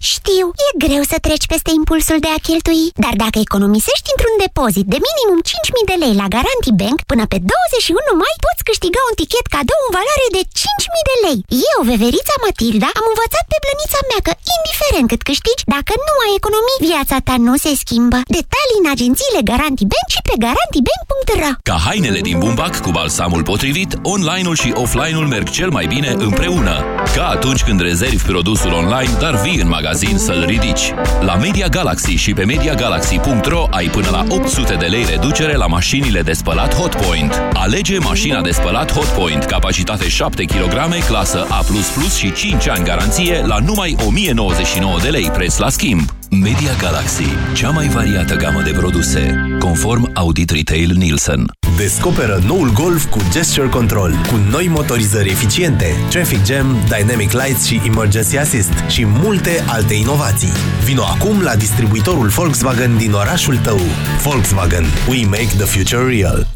S71: Știu, e greu să treci peste impulsul de a cheltui, dar dacă economisești într-un depozit de minimum 5.000 de lei la Garanti Bank, până pe 21 mai poți câștiga un tichet cadou în valoare de 5.000 de lei. Eu, veverița Matilda, am învățat pe blănița mea că, indiferent cât câștigi, dacă nu ai economii, viața ta nu se schimbă. Detalii în agențiile Garanti Bank și pe garantibank.ro
S16: Ca hainele din bumbac cu balsamul potrivit, online-ul și offline-ul merg cel mai bine împreună. Ca atunci când rezervi produsul online, dar vii în magazin să-l ridici. La Media Galaxy și pe MediaGalaxy.ro ai până la 800 de lei reducere la mașinile de spălat Hotpoint. Alege mașina de spălat Hotpoint, capacitate 7 kg, clasă A++ și 5 ani garanție la numai 1099 de lei preț la schimb. Media Galaxy, cea mai variată gamă de produse, conform Audit Retail Nielsen.
S72: Descoperă noul Golf cu Gesture Control, cu noi motorizări eficiente, Traffic Jam, Dynamic Lights și Emergency Assist și multe alte inovații. Vino acum la distribuitorul Volkswagen din orașul tău. Volkswagen. We make the future real.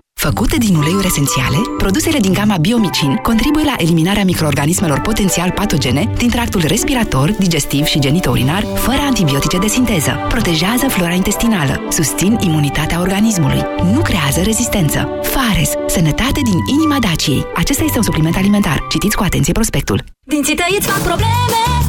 S17: Făcute din uleiuri esențiale, produsele din gama Biomicin contribuie la eliminarea microorganismelor potențial patogene din tractul respirator, digestiv și genitourinar, fără antibiotice de sinteză. Protejează flora intestinală, susțin imunitatea organismului, nu creează rezistență. Fares, sănătate din inima Daciei. Acesta este un supliment alimentar. Citiți cu atenție prospectul.
S26: Dinții tăi îți fac probleme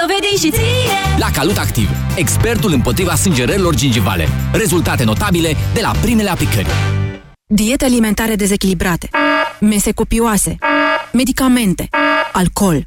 S26: dovedi și ție
S73: La Calut Activ, expertul împotriva sângerărilor gingivale. Rezultate notabile de la primele aplicări.
S13: Diete alimentare dezechilibrate, mese copioase, medicamente, alcool.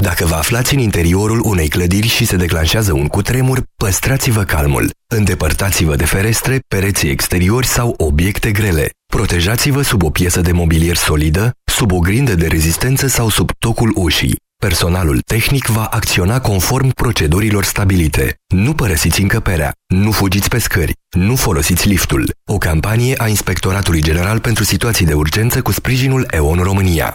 S18: Dacă vă aflați în interiorul unei clădiri și se declanșează un cutremur, păstrați-vă calmul. Îndepărtați-vă de ferestre, pereții exteriori sau obiecte grele. Protejați-vă sub o piesă de mobilier solidă, sub o grindă de rezistență sau sub tocul ușii. Personalul tehnic va acționa conform procedurilor stabilite. Nu părăsiți încăperea, nu fugiți pe scări, nu folosiți liftul. O campanie a Inspectoratului General pentru Situații de Urgență cu sprijinul EON România.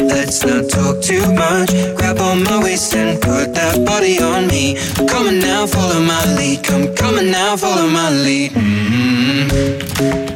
S74: let's not talk too much. Grab on my waist and put that body on me. Come on now, follow my lead. Come, come on now, follow my lead. Mm.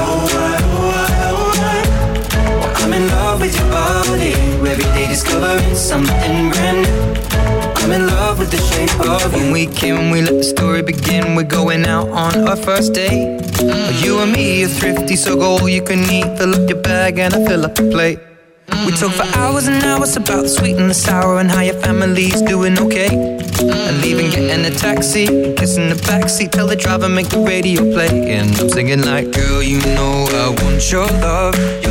S74: I'm in love with your body. Every day discovering something brand new. I'm in love with the shape of you. When we came, we let the story begin. We're going out on our first date. You and me are thrifty, so go all you can eat. Fill up your bag and I fill up the plate. We talk for hours and hours about the sweet and the sour and how your family's doing okay. And leaving, getting a taxi, kissing the backseat, tell the driver make the radio play. And I'm singing like, girl, you know I want your love. Your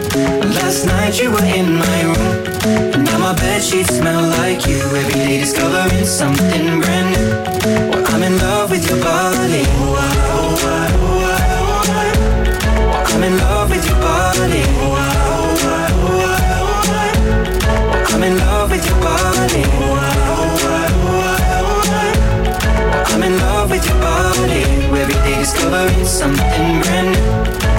S74: Last night you were in my room. And now my bed sheets smell like you. Every day discovering something brand new. Well, I'm in love with your body. Oh, I, ah, oh, I, ah, oh, I, ah, oh, I. Well, I'm in love with your body. Oh, I, oh, I, oh, I, oh, I. Well, I'm in love with your body. Oh, I, oh, I, oh, I, oh, I. Well, I'm in love with your body. Every day discovering something brand new.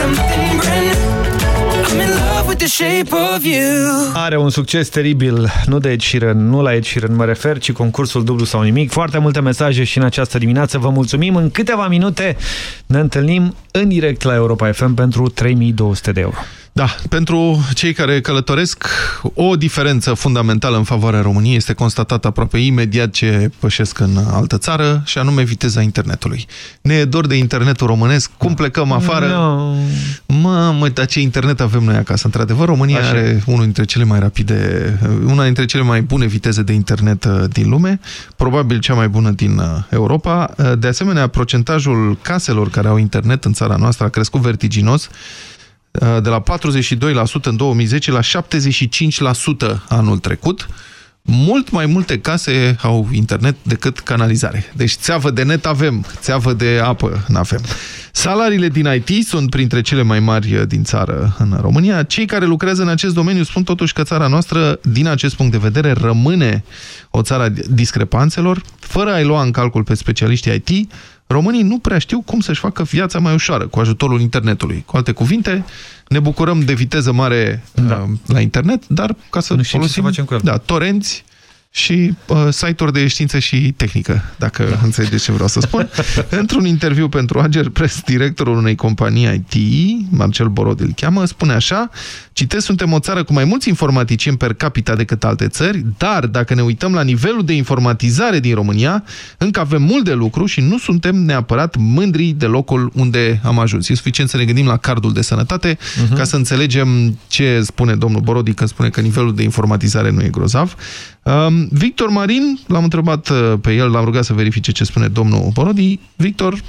S74: Something brand new. I'm in love with the shape of you.
S2: Are un succes teribil, nu de Ed Sheeran, nu la Ed Sheeran mă refer, ci concursul dublu sau nimic. Foarte multe mesaje și în această dimineață. Vă mulțumim. În câteva minute ne întâlnim în direct la Europa FM pentru 3200 de euro.
S3: Da, pentru cei care călătoresc, o diferență fundamentală în favoarea României este constatată aproape imediat ce pășesc în altă țară, și anume viteza internetului. Ne e dor de internetul românesc, cum plecăm afară?
S2: No.
S3: Mamă, dar ce internet avem noi acasă? Într-adevăr, România
S2: Așa.
S3: are unul dintre cele mai rapide, una dintre cele mai bune viteze de internet uh, din lume, probabil cea mai bună din uh, Europa. Uh, De asemenea, procentajul caselor care au internet în țara noastră a crescut vertiginos, uh, de la 42% în 2010 la 75% anul trecut. Mult mai multe case au internet decât canalizare. Deci țeavă de net avem, țeavă de apă n-avem. Salariile din IT sunt printre cele mai mari uh, din țară în România. Cei care lucrează în acest domeniu spun totuși că țara noastră, din acest punct de vedere, rămâne o țară a discrepanțelor. Fără a-i lua în calcul pe specialiștii IT, românii nu prea știu cum să-și facă viața mai ușoară cu ajutorul internetului. Cu alte cuvinte, ne bucurăm de viteză mare da. la internet, dar ca să
S2: Nu știm ce
S3: folosim
S2: să facem cu el.
S3: Da, torenți și uh, site-uri de știință și tehnică, dacă da. înțelegeți ce vreau să spun. Într-un interviu pentru Ager Press, directorul unei companii IT, Marcel Borod îl cheamă, spune așa, citesc, suntem o țară cu mai mulți informaticieni per capita decât alte țări, dar dacă ne uităm la nivelul de informatizare din România, încă avem mult de lucru și nu suntem neapărat mândri de locul unde am ajuns. E suficient să ne gândim la cardul de sănătate
S2: Mhm.
S3: ca să înțelegem ce spune domnul Borodi când spune că nivelul de informatizare nu e grozav. Um, Victor Marin, l-am întrebat uh, pe el, l-am rugat să verifice ce spune domnul Borodi. Victor,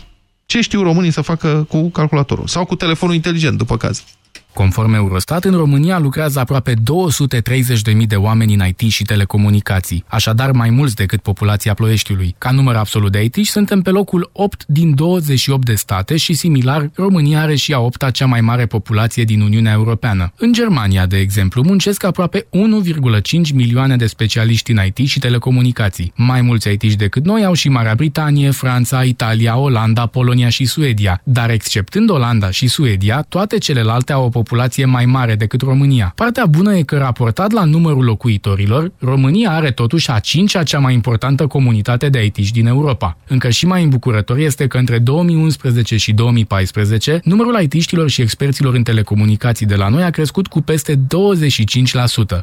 S3: ce știu românii să facă cu calculatorul? Sau cu telefonul inteligent, după caz?
S75: Conform Eurostat, în România lucrează aproape 230.000 de oameni în IT și telecomunicații, așadar mai mulți decât populația Ploieștiului. Ca număr absolut de IT suntem pe locul 8 din 28 de state și similar, România are și a opta cea mai mare populație din Uniunea Europeană. În Germania, de exemplu, muncesc aproape 1,5 milioane de specialiști în IT și telecomunicații. Mai mulți IT decât noi au și Marea Britanie, Franța, Italia, Olanda, Polonia și Suedia, dar exceptând Olanda și Suedia, toate celelalte au o populație mai mare decât România. Partea bună e că, raportat la numărul locuitorilor, România are totuși a cincea cea mai importantă comunitate de IT din Europa. Încă și mai îmbucurător este că între 2011 și 2014, numărul IT-știlor și experților în telecomunicații de la noi a crescut cu peste 25%.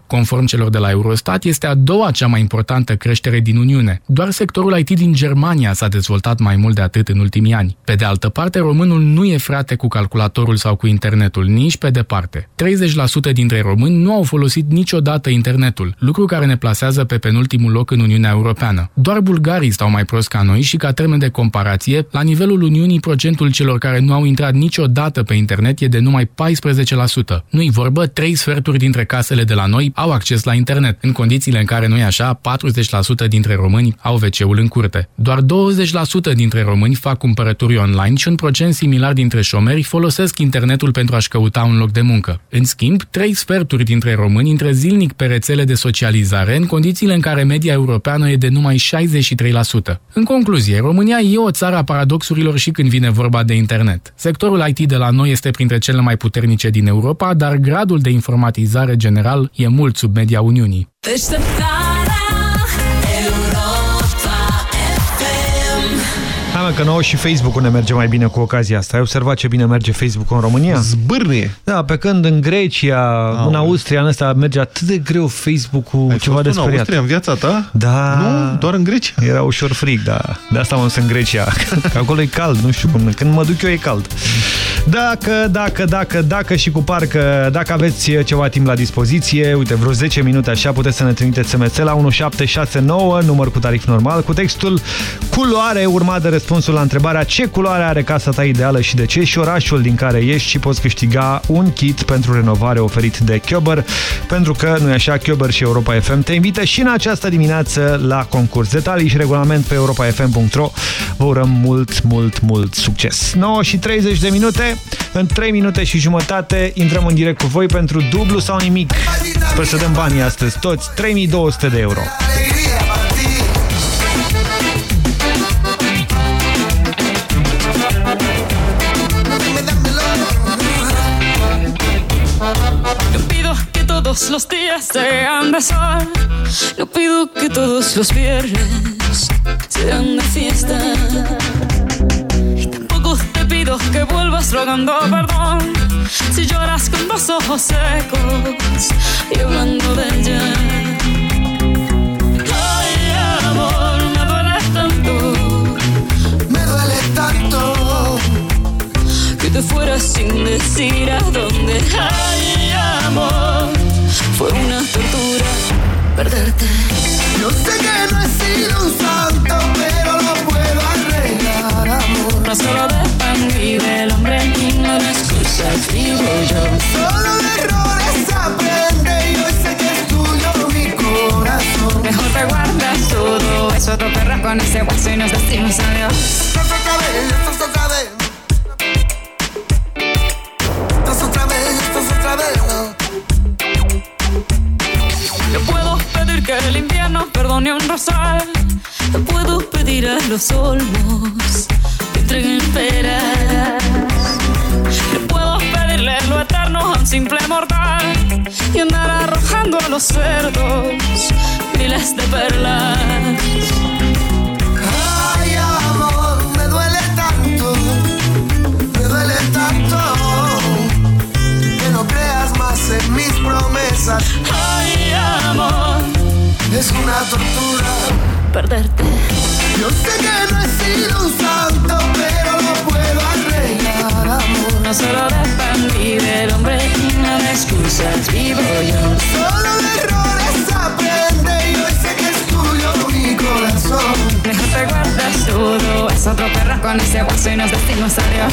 S75: Conform celor de la Eurostat, este a doua cea mai importantă creștere din Uniune. Doar sectorul IT din Germania s-a dezvoltat mai mult de atât în ultimii ani. Pe de altă parte, românul nu e frate cu calculatorul sau cu internetul, nici pe departe. 30% dintre români nu au folosit niciodată internetul, lucru care ne plasează pe penultimul loc în Uniunea Europeană. Doar bulgarii stau mai prost ca noi și ca termen de comparație, la nivelul Uniunii procentul celor care nu au intrat niciodată pe internet e de numai 14%. Nu-i vorbă, 3 sferturi dintre casele de la noi au acces la internet, în condițiile în care noi așa, 40% dintre români au WC-ul în curte. Doar 20% dintre români fac cumpărături online și un procent similar dintre șomeri folosesc internetul pentru a-și căuta un un loc de muncă. În schimb, trei sferturi dintre români intră zilnic pe rețele de socializare în condițiile în care media europeană e de numai 63%. În concluzie, România e o țară a paradoxurilor și când vine vorba de internet. Sectorul IT de la noi este printre cele mai puternice din Europa, dar gradul de informatizare general e mult sub media Uniunii.
S2: Hai mă, că nouă și Facebook-ul ne merge mai bine cu ocazia asta. Ai observat ce bine merge Facebook în România?
S3: Zbârnie!
S2: Da, pe când în Grecia, Aole. în Austria, în ăsta merge atât de greu Facebook-ul,
S3: Ai
S2: ceva
S3: fost
S2: de
S3: în
S2: speriat.
S3: Austria în viața ta?
S2: Da.
S3: Nu, doar în Grecia.
S2: Era ușor frig, da. De asta m-am dus în Grecia. Că acolo e cald, nu știu cum. Când mă duc eu e cald. Dacă, dacă, dacă, dacă și cu parcă, dacă aveți ceva timp la dispoziție, uite, vreo 10 minute așa, puteți să ne trimiteți SMS la 1769, număr cu tarif normal, cu textul culoare, urmat de răspunsul la întrebarea ce culoare are casa ta ideală și de ce și orașul din care ești și poți câștiga un kit pentru renovare oferit de Chiober, pentru că, nu e așa, Chiober și Europa FM te invită și în această dimineață la concurs. Detalii și regulament pe europafm.ro. Vă urăm mult, mult, mult succes! 9 și 30 de minute, în 3 minute și jumătate intrăm în direct cu voi pentru dublu sau nimic. Sper să dăm banii astăzi toți, 3200 de euro.
S26: Los días sean de sol. No pido que todos los viernes sean de fiesta. Y tampoco te pido que vuelvas rogando perdón. Si lloras con los ojos secos y hablando de ella. Ay, amor, me duele tanto. Me duele tanto que te fueras sin decir a dónde. Ay, amor, fue una tortura perderte.
S76: Yo sé que no he sido un santo, pero lo puedo arreglar, amor.
S26: No solo de pan vive el hombre y no de excusas vivo yo.
S76: Solo de errores aprende y hoy sé que es tuyo mi corazón.
S26: Mejor te guardas todo eso, te perras con ese hueso y nos decimos adiós.
S76: Otra vez, otra vez.
S26: Yo puedo pedir que el invierno perdone un rosal. Yo puedo pedir a los olmos que entreguen peras. Yo puedo pedirle lo eterno a un simple mortal y andar arrojando a los cerdos miles de perlas.
S76: En mis promesas.
S26: Ay, amor,
S76: es una tortura
S26: perderte.
S76: Yo sé que no he sido un santo, pero lo puedo arreglar, amor.
S26: No solo de pan vive el hombre y no de excusas vivo yo.
S76: Solo de errores aprende y hoy sé que es tuyo mi corazón.
S26: Mejor te guardas todo, es otro perro con ese hueso y nos decimos adiós.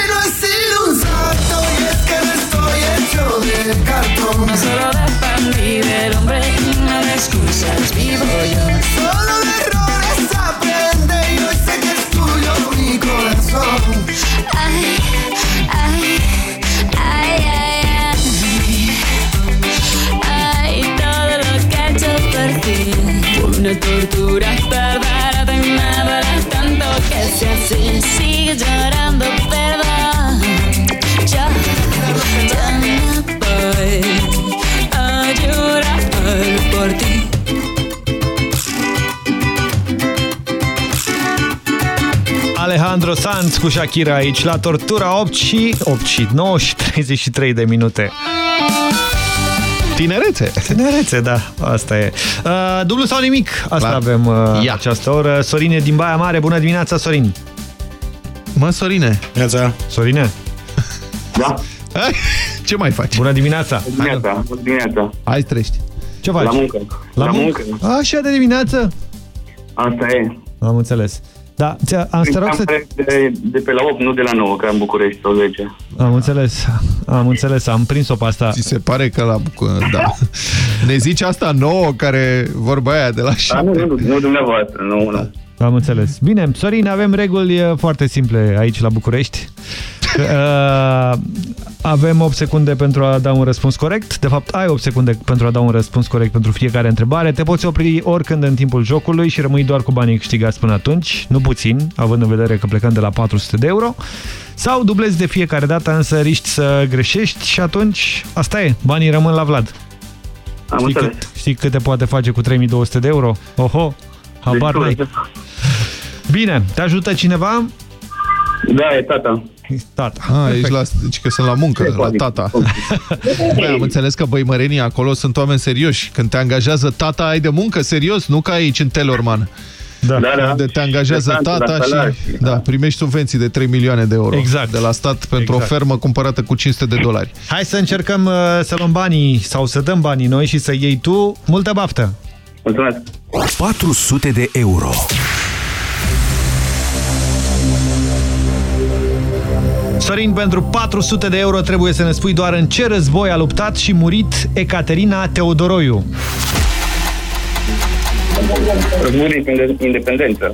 S76: solo de
S26: pan vive el hombre no de excusas vivo yo.
S76: Solo de errores aprende y hoy sé que es tuyo mi corazón.
S26: Ay, ay, ay, ay, ay. Ay, todo lo que he hecho por ti. Fue una tortura y me duele tanto que sea así. Sigue llorando, perdón. Yo, yo no voy por ti.
S2: Alejandro Sanz cu Shakira aici la Tortura 8 și 8 și 9 și 33 de minute.
S3: Tinerețe.
S2: Tinerețe, da, asta e. Uh, dublu sau nimic? Asta
S3: La-
S2: avem uh,
S3: Ia.
S2: această oră. Sorine din Baia Mare, bună dimineața, Sorin.
S3: Mă, Sorine.
S69: Neața.
S2: Sorine?
S77: Da.
S3: Ce mai faci?
S2: Bună dimineața!
S6: Dimineața, bună dimineața.
S3: Hai trești.
S2: Ce faci?
S6: La muncă.
S2: La,
S6: La
S2: muncă?
S6: muncă.
S2: Așa de dimineață?
S6: Asta e.
S2: Am înțeles. Da, ți- am să te rog să...
S6: De, de pe la 8, nu de la 9, ca în București, sau 10.
S2: Am înțeles, am înțeles, am prins-o pe asta.
S3: Ți se pare că la... Da. Ne zici asta nouă, care vorba aia de la
S6: Da,
S3: șapte.
S6: nu, nu, nu dumneavoastră, nu, nu.
S2: Am înțeles. Bine, Sorin, avem reguli uh, foarte simple aici la București. Uh, avem 8 secunde pentru a da un răspuns corect. De fapt, ai 8 secunde pentru a da un răspuns corect pentru fiecare întrebare. Te poți opri oricând în timpul jocului și rămâi doar cu banii câștigați până atunci, nu puțin, având în vedere că plecăm de la 400 de euro. Sau dublezi de fiecare dată, însă riști să greșești și atunci asta e, banii rămân la Vlad.
S6: Am
S2: știi,
S6: înțeles.
S2: cât, știi cât te poate face cu 3200 de euro? Oho, habar
S6: Destul,
S2: n-ai. Bine, te ajută cineva?
S6: Da, e tata.
S2: Tata.
S3: A, ești la, deci că sunt la muncă, la tata. Băi, am înțeles că băimărenii acolo sunt oameni serioși. Când te angajează tata, ai de muncă serios, nu ca aici în Telorman.
S2: Da.
S6: Da, da.
S3: Unde te angajează
S6: De tanti, la
S3: tata
S6: salari.
S3: și da, primești subvenții de 3 milioane de euro
S2: Exact.
S3: de la stat pentru
S2: Exact.
S3: o fermă cumpărată cu 500 de dolari.
S2: Hai să încercăm uh, să luăm banii sau să dăm banii noi și să iei tu. Multă baftă!
S6: Mulțumesc!
S59: 400 de euro.
S2: Sorin, pentru 400 de euro trebuie să ne spui doar în ce război a luptat și murit Ecaterina Teodoroiu.
S6: Războiul de independen- independență.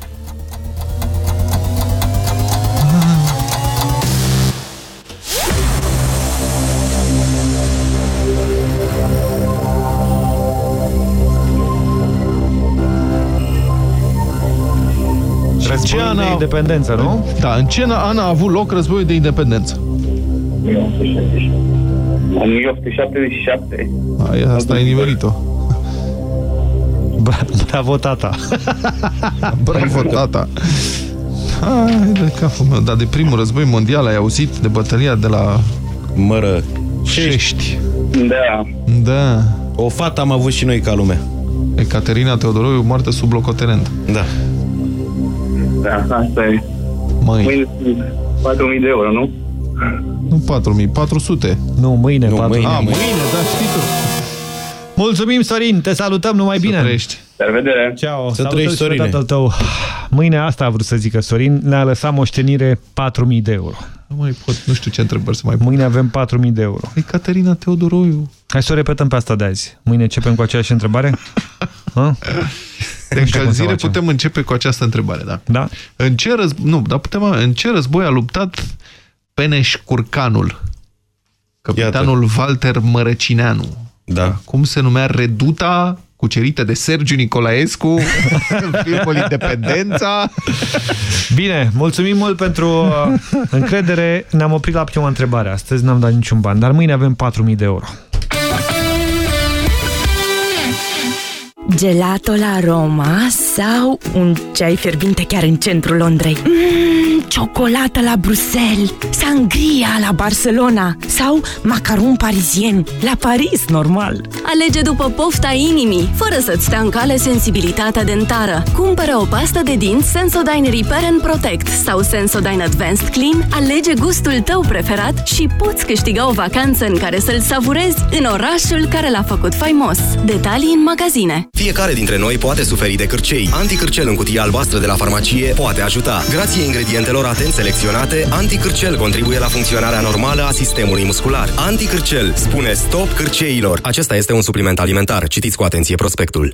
S2: Războiul
S3: an
S2: de
S3: a-
S2: independență, nu?
S3: Da, în ce an a avut loc războiul de independență?
S6: 1877.
S3: Ai, asta ai nimerit-o.
S2: Bravo, tata!
S3: Bravo, tata! Hai de capul meu, dar de primul război mondial ai auzit de bătălia de la
S69: Mără.
S3: Șești.
S6: Da.
S3: Da.
S69: O fată am avut și noi ca lume.
S3: Ecaterina Teodoroiu, moartă sub locotenent.
S69: Da.
S6: Da, asta e.
S3: Măi,
S6: Mâine sunt 4.000 de euro, nu?
S3: nu 4400.
S2: Nu, mâine,
S69: Nu,
S2: 4.
S69: mâine,
S3: A,
S69: mâine.
S3: mâine, da, știi tu.
S2: Mulțumim, Sorin! Te salutăm, numai bine!
S3: Trăiești.
S6: La revedere!
S2: Ceau!
S69: Să
S2: Salutări
S69: trăiești,
S2: și pe
S69: Sorine.
S2: tatăl tău. Mâine asta a vrut să zică Sorin. Ne-a lăsat moștenire 4.000 de euro.
S3: Nu mai pot, nu știu ce întrebări să mai pun.
S2: Mâine avem 4.000 de euro.
S3: Ecaterina Teodoroiu.
S2: Hai să o repetăm pe asta de azi. Mâine începem cu aceeași întrebare? Ha?
S3: De
S2: Nu știu cum să
S3: încălzire
S2: facem.
S3: putem începe cu această întrebare, da.
S2: Da?
S3: În ce, răz... nu, dar putem... în ce război a luptat Peneș Curcanul? Capitanul Iată. Walter Mărăcineanu.
S69: Da.
S3: Cum se numea reduta cucerită de Sergiu Nicolaescu în filmul Independența?
S2: Bine, mulțumim mult pentru uh, încredere. Ne-am oprit la prima întrebare. Astăzi n-am dat niciun ban, dar mâine avem 4.000 de euro.
S13: Gelato la Roma sau un ceai fierbinte chiar în centrul Londrei? Mm, ciocolată la Bruxelles, sangria la Barcelona sau macaron parizien la Paris, normal.
S78: Alege după pofta inimii, fără să-ți stea în cale sensibilitatea dentară. Cumpără o pastă de dinți Sensodyne Repair and Protect sau Sensodyne Advanced Clean, alege gustul tău preferat și poți câștiga o vacanță în care să-l savurezi în orașul care l-a făcut faimos. Detalii în magazine.
S66: Fiecare dintre noi poate suferi de cârcei. Anticârcel în cutia albastră de la farmacie poate ajuta. Grație ingredientelor atent selecționate, anticârcel contribuie la funcționarea normală a sistemului muscular. Anticârcel spune stop cârceilor. Acesta este un supliment alimentar. Citiți cu atenție prospectul.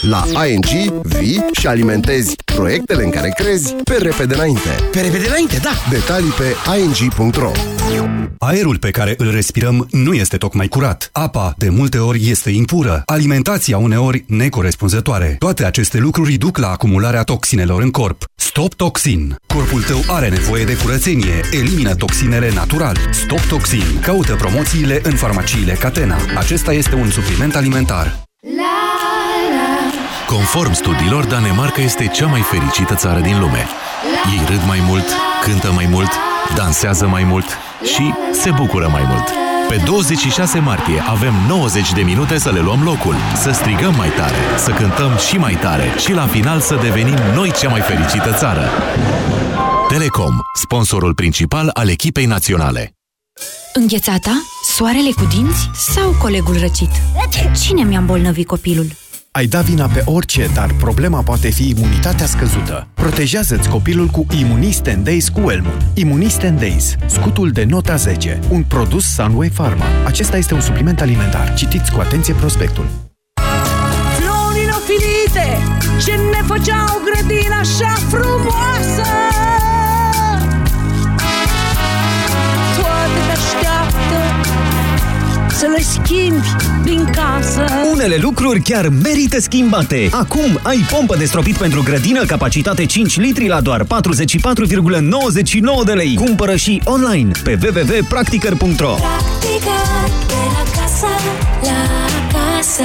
S10: La ING vii și alimentezi proiectele în care crezi pe repede înainte.
S1: Pe repede înainte, da!
S10: Detalii pe ing.ro
S59: Aerul pe care îl respirăm nu este tocmai curat. Apa, de multe ori, este impură. Alimentația uneori necorespunzătoare. Toate aceste lucruri duc la acumularea toxinelor în corp. Stop Toxin. Corpul tău are nevoie de curățenie. Elimină toxinele natural. Stop Toxin. Caută promoțiile în farmaciile Catena. Acesta este un supliment alimentar.
S79: Conform studiilor, Danemarca este cea mai fericită țară din lume. Ei râd mai mult, cântă mai mult, dansează mai mult și se bucură mai mult. Pe 26 martie avem 90 de minute să le luăm locul, să strigăm mai tare, să cântăm și mai tare și la final să devenim noi cea mai fericită țară. Telecom, sponsorul principal al echipei naționale.
S13: Înghețata? Soarele cu dinți? Sau colegul răcit? Cine mi-a îmbolnăvit copilul?
S80: Ai da vina pe orice, dar problema poate fi imunitatea scăzută. Protejează-ți copilul cu Immunist Days cu Elmun. Immunist Days, scutul de nota 10, un produs Sunway Pharma. Acesta este un supliment alimentar. Citiți cu atenție prospectul.
S81: Florile finite Ce ne făceau grădina așa frumoasă Toate te așteaptă Să le schimbi din casă
S82: Unele lucruri chiar merită schimbate. Acum ai pompă de stropit pentru grădină, capacitate 5 litri la doar 44,99 de lei. Cumpără și online pe www.practicăr.ro
S83: de la casă, la casă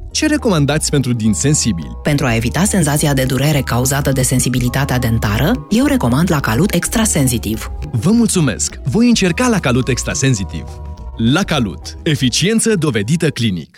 S84: ce recomandați pentru din sensibili?
S85: Pentru a evita senzația de durere cauzată de sensibilitatea dentară, eu recomand la Calut Extrasensitiv.
S84: Vă mulțumesc! Voi încerca la Calut Extrasensitiv. La Calut. Eficiență dovedită clinic.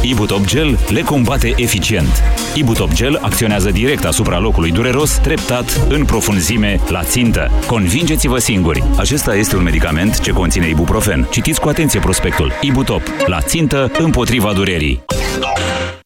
S86: Ibutop Gel le combate eficient. Ibutop Gel acționează direct asupra locului dureros, treptat, în profunzime, la țintă. Convingeți-vă singuri! Acesta este un medicament ce conține ibuprofen. Citiți cu atenție prospectul. Ibutop. La țintă, împotriva durerii.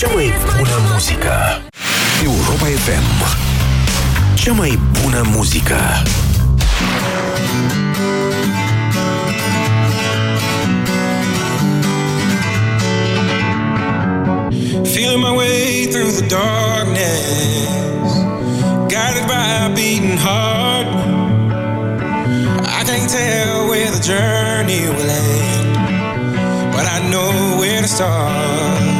S6: Cea mai bună muzică. Europa FM. Cea mai bună muzică.
S87: Feeling my way through the darkness, guided by a beating heart. I can't tell where the journey will end, but I know where to start.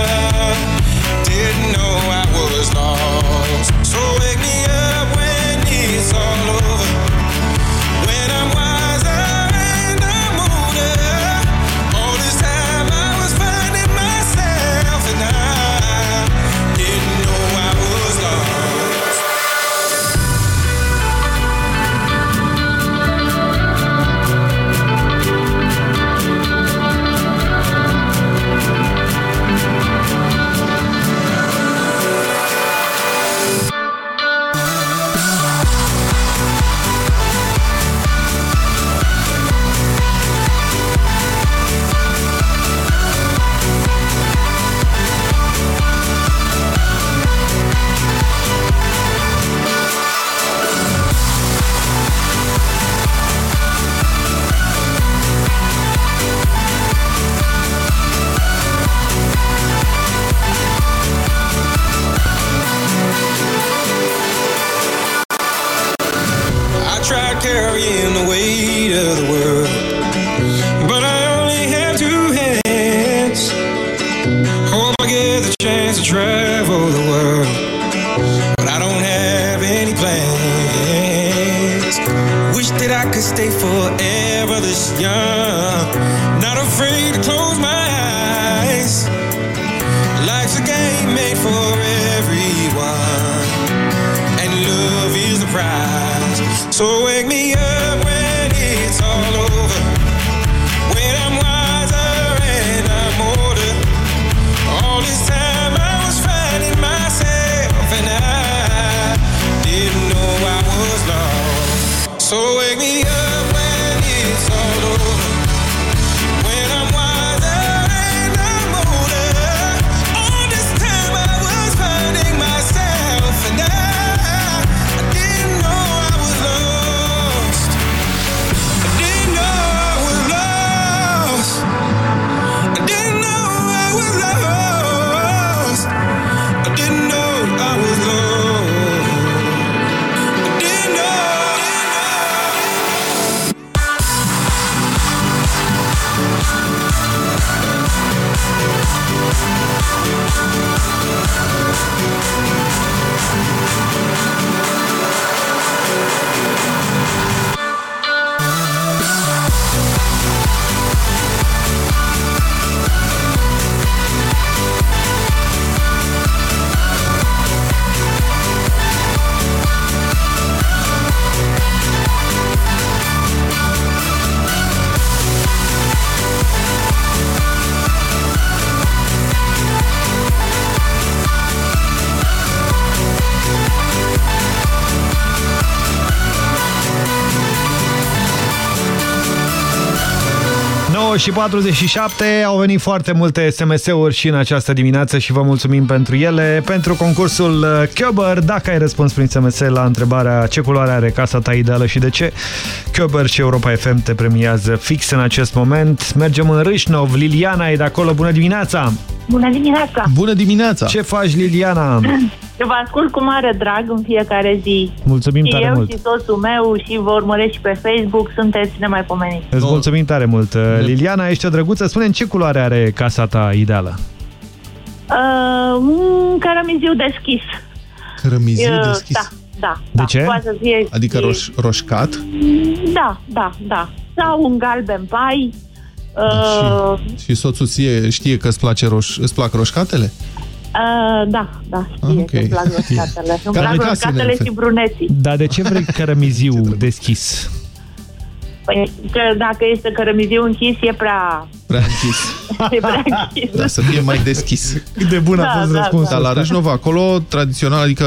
S2: și 47 au venit foarte multe SMS-uri și în această dimineață și vă mulțumim pentru ele. Pentru concursul Kyober, dacă ai răspuns prin SMS la întrebarea ce culoare are casa ta ideală și de ce, Kyober și Europa FM te premiază fix în acest moment. Mergem în Râșnov. Liliana e de acolo. Bună dimineața!
S88: Bună dimineața!
S2: Bună dimineața! Ce faci, Liliana?
S88: Vă ascult cu mare drag în fiecare zi.
S2: Mulțumim
S88: și
S2: tare
S88: eu
S2: mult!
S88: și soțul meu și vă urmăresc și pe Facebook, sunteți nemaipomeniți.
S2: Îți mulțumim tare mult! Liliana, ești o drăguță. spune ce culoare are casa ta ideală?
S88: Uh, un caramiziu deschis.
S3: Cărămiziu
S88: Uh,
S3: deschis.
S88: Da, da.
S2: De
S88: da.
S2: ce?
S88: Poate să fie
S3: Adică
S88: și-
S3: roș, roșcat?
S88: Da, da, da. Sau un galben pai. Uh,
S3: Și soțul ție știe că îți, place roș, îți plac roșcatele?
S88: Uh, da, da, știe
S3: Ok.
S88: că îmi plac roșcatele. Îmi
S2: Care
S88: plac
S2: casele,
S88: roșcatele
S2: în
S88: și bruneții.
S2: Dar de ce vrei cărămiziu deschis?
S88: Păi, că dacă este cărămiziu închis, e prea...
S3: Prea închis.
S88: e prea închis.
S3: Da, să fie mai deschis.
S2: Cât de bun
S88: a fost răspunsul
S3: Dar la
S88: ăsta.
S3: Râșnov, acolo, tradițional, adică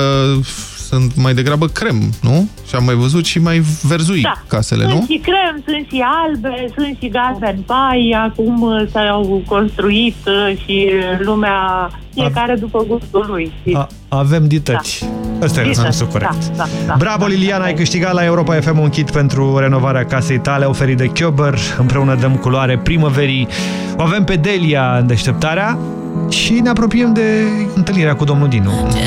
S3: sunt mai degrabă crem, nu? Și am mai văzut și mai verzui
S88: Da.
S3: casele,
S88: sunt
S3: nu?
S88: și crem, sunt și albe, sunt și galben pai, acum uh, s-au construit uh, și lumea, fiecare după gustul lui.
S2: A, avem dități. Da. Ăsta e
S88: Dități,
S2: răspunsul corect.
S88: Da, da, da.
S2: Bravo, Liliana, ai câștigat la Europa FM un kit pentru renovarea casei tale, oferit de Kyober. Împreună dăm culoare primăverii. O avem pe Delia în deșteptarea și ne apropiem de întâlnirea cu domnul Dinu.
S26: Ce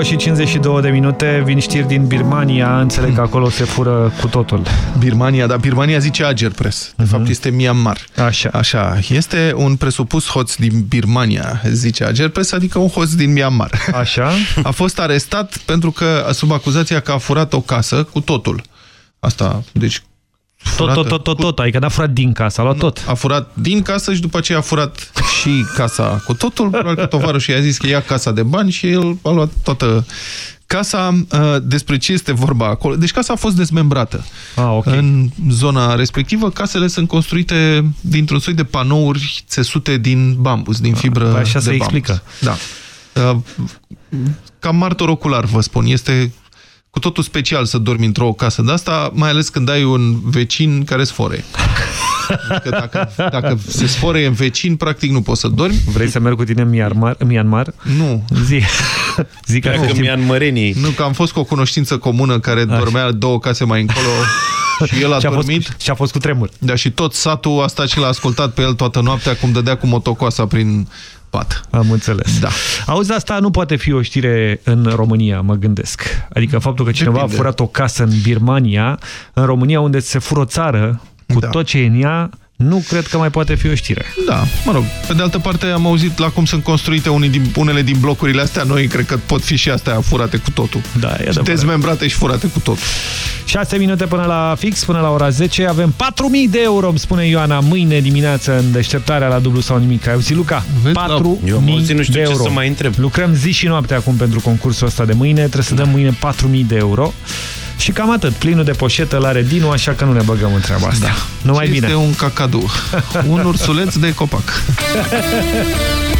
S2: 9 și 52 de minute, vin știri din Birmania, înțeleg că acolo se fură cu totul.
S3: Birmania, dar Birmania zice Agerpres. De fapt este Myanmar.
S2: Așa.
S3: Așa. Este un presupus hoț din Birmania, zice Agerpres, adică un hoț din Myanmar.
S2: Așa.
S3: A fost arestat pentru că, sub acuzația că a furat o casă cu totul. Asta, deci...
S2: Tot, tot, tot, tot, tot, adică n-a furat din casă, a luat tot.
S3: A furat din casă și după aceea a furat și casa cu totul. Probabil că tovarășul i-a zis că ia casa de bani și el a luat toată casa. Uh, Despre ce este vorba acolo? Deci casa a fost dezmembrată.
S2: Ah, okay.
S3: În zona respectivă, casele sunt construite dintr-un soi de panouri țesute din bambus, din fibră
S2: Păi așa
S3: de
S2: se
S3: bambus.
S2: explică.
S3: Da. Uh, Ca martor ocular, vă spun, este cu totul special să dormi într-o casă de asta, mai ales când ai un vecin care sfore. Că dacă, dacă se sfore în vecin, practic nu poți să dormi.
S2: Vrei să merg cu tine în Myanmar? În Myanmar?
S3: Nu.
S2: Zi. Zi că
S3: Nu.
S69: Myanmarenii.
S3: Nu, că am fost cu o cunoștință comună care dormea două case mai încolo și el a
S2: Și a fost-
S3: dormit.
S2: și a fost cu tremur.
S3: Da, și tot satul a stat și l-a ascultat pe el toată noaptea cum dădea cu motocoasa prin pat.
S2: Am înțeles.
S3: Da.
S2: Auzi, asta nu poate fi o știre în România, mă gândesc. Adică faptul că cineva
S3: Depinde.
S2: a furat o casă în Birmania, în România unde se fură o țară cu
S3: Da.
S2: tot ce e în ea, nu cred că mai poate fi o știre.
S3: Da, mă rog, pe de altă parte am auzit la cum sunt construite unii din, unele din blocurile astea noi, cred că pot fi și astea furate cu totul.
S2: Da, e
S3: și
S2: adevărat.
S3: dezmembrate și furate cu totul.
S2: 6 minute până la fix, până la ora 10. Avem 4.000 de euro, îmi spune Ioana, mâine dimineață în deșteptarea la dublu sau nimic. Ai auzit, Luca? 4.000
S69: Eu am auzit, nu știu
S2: de
S69: ce
S2: euro.
S69: să mai întreb.
S2: Lucrăm zi și noapte acum pentru concursul ăsta de mâine. Trebuie să dăm mâine 4.000 de euro. Și cam atât. Plinul de poșetă la Redinu, așa că nu ne băgăm în treaba asta. Da. Numai
S3: Ce
S2: bine.
S3: Este un cacadu. un ursuleț de copac.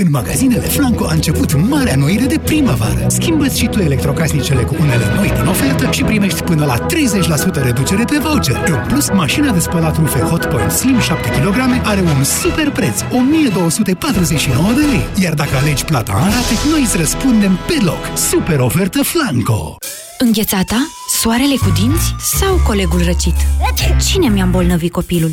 S89: În magazinele Flanco a început marea noire de primăvară. Schimbă-ți și tu electrocasnicele cu unele noi din ofertă și primești până la 30% reducere pe voucher. În plus, mașina de spălat rufe Hotpoint Slim 7 kg are un super preț, 1249 de lei. Iar dacă alegi plata în rate, noi îți răspundem pe loc. Super ofertă Flanco!
S85: Înghețata? Soarele cu dinți? Sau colegul răcit? Cine mi-a îmbolnăvit copilul?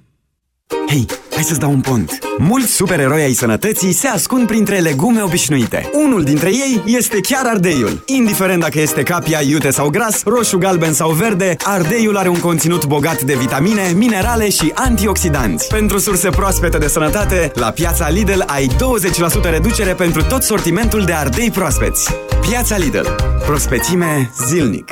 S90: Hei, hai să-ți dau un pont. Mulți supereroi ai sănătății se ascund printre legume obișnuite. Unul dintre ei este chiar ardeiul. Indiferent dacă este capia, iute sau gras, roșu, galben sau verde, ardeiul are un conținut bogat de vitamine, minerale și antioxidanți. Pentru surse proaspete de sănătate, la piața Lidl ai 20% reducere pentru tot sortimentul de ardei proaspeți. Piața Lidl. Prospețime zilnic.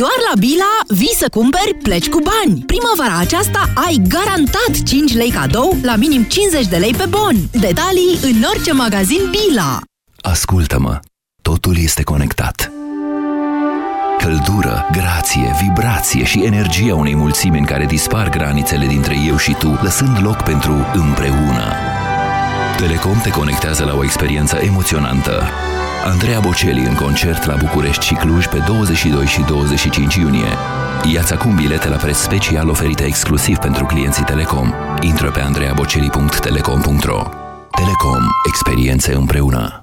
S13: Doar la Bila vii să cumperi, pleci cu bani. Primăvara aceasta ai garantat 5 lei cadou la minim 50 de lei pe bon. Detalii în orice magazin Bila.
S16: Ascultă-mă, totul este conectat. Căldură, grație, vibrație și energia unei mulțimi în care dispar granițele dintre eu și tu, lăsând loc pentru împreună. Telecom te conectează la o experiență emoționantă. Andreea Bocelli în concert la București și Cluj pe 22 și 25 iunie. Iați acum bilete la preț special oferite exclusiv pentru clienții Telecom. Intră pe andreabocelli.telecom.ro Telecom. Experiențe împreună.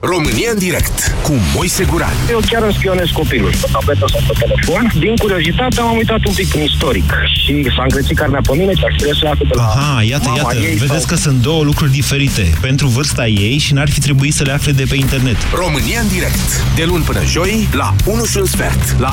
S18: România în direct cu Moise Guran.
S91: Eu chiar îmi spionez copilul pe tabletă sau pe telefon. Din curiozitate am uitat un pic în istoric și s-a încrețit carnea pe mine și aș trebui să iată de la
S20: Aha, iată,
S91: mama
S20: iată,
S91: ei
S20: vedeți
S91: sau...
S20: că sunt două lucruri diferite pentru vârsta ei și n-ar fi trebuit să le afle de pe internet.
S18: România în direct. De luni până joi la 1 și un sfert la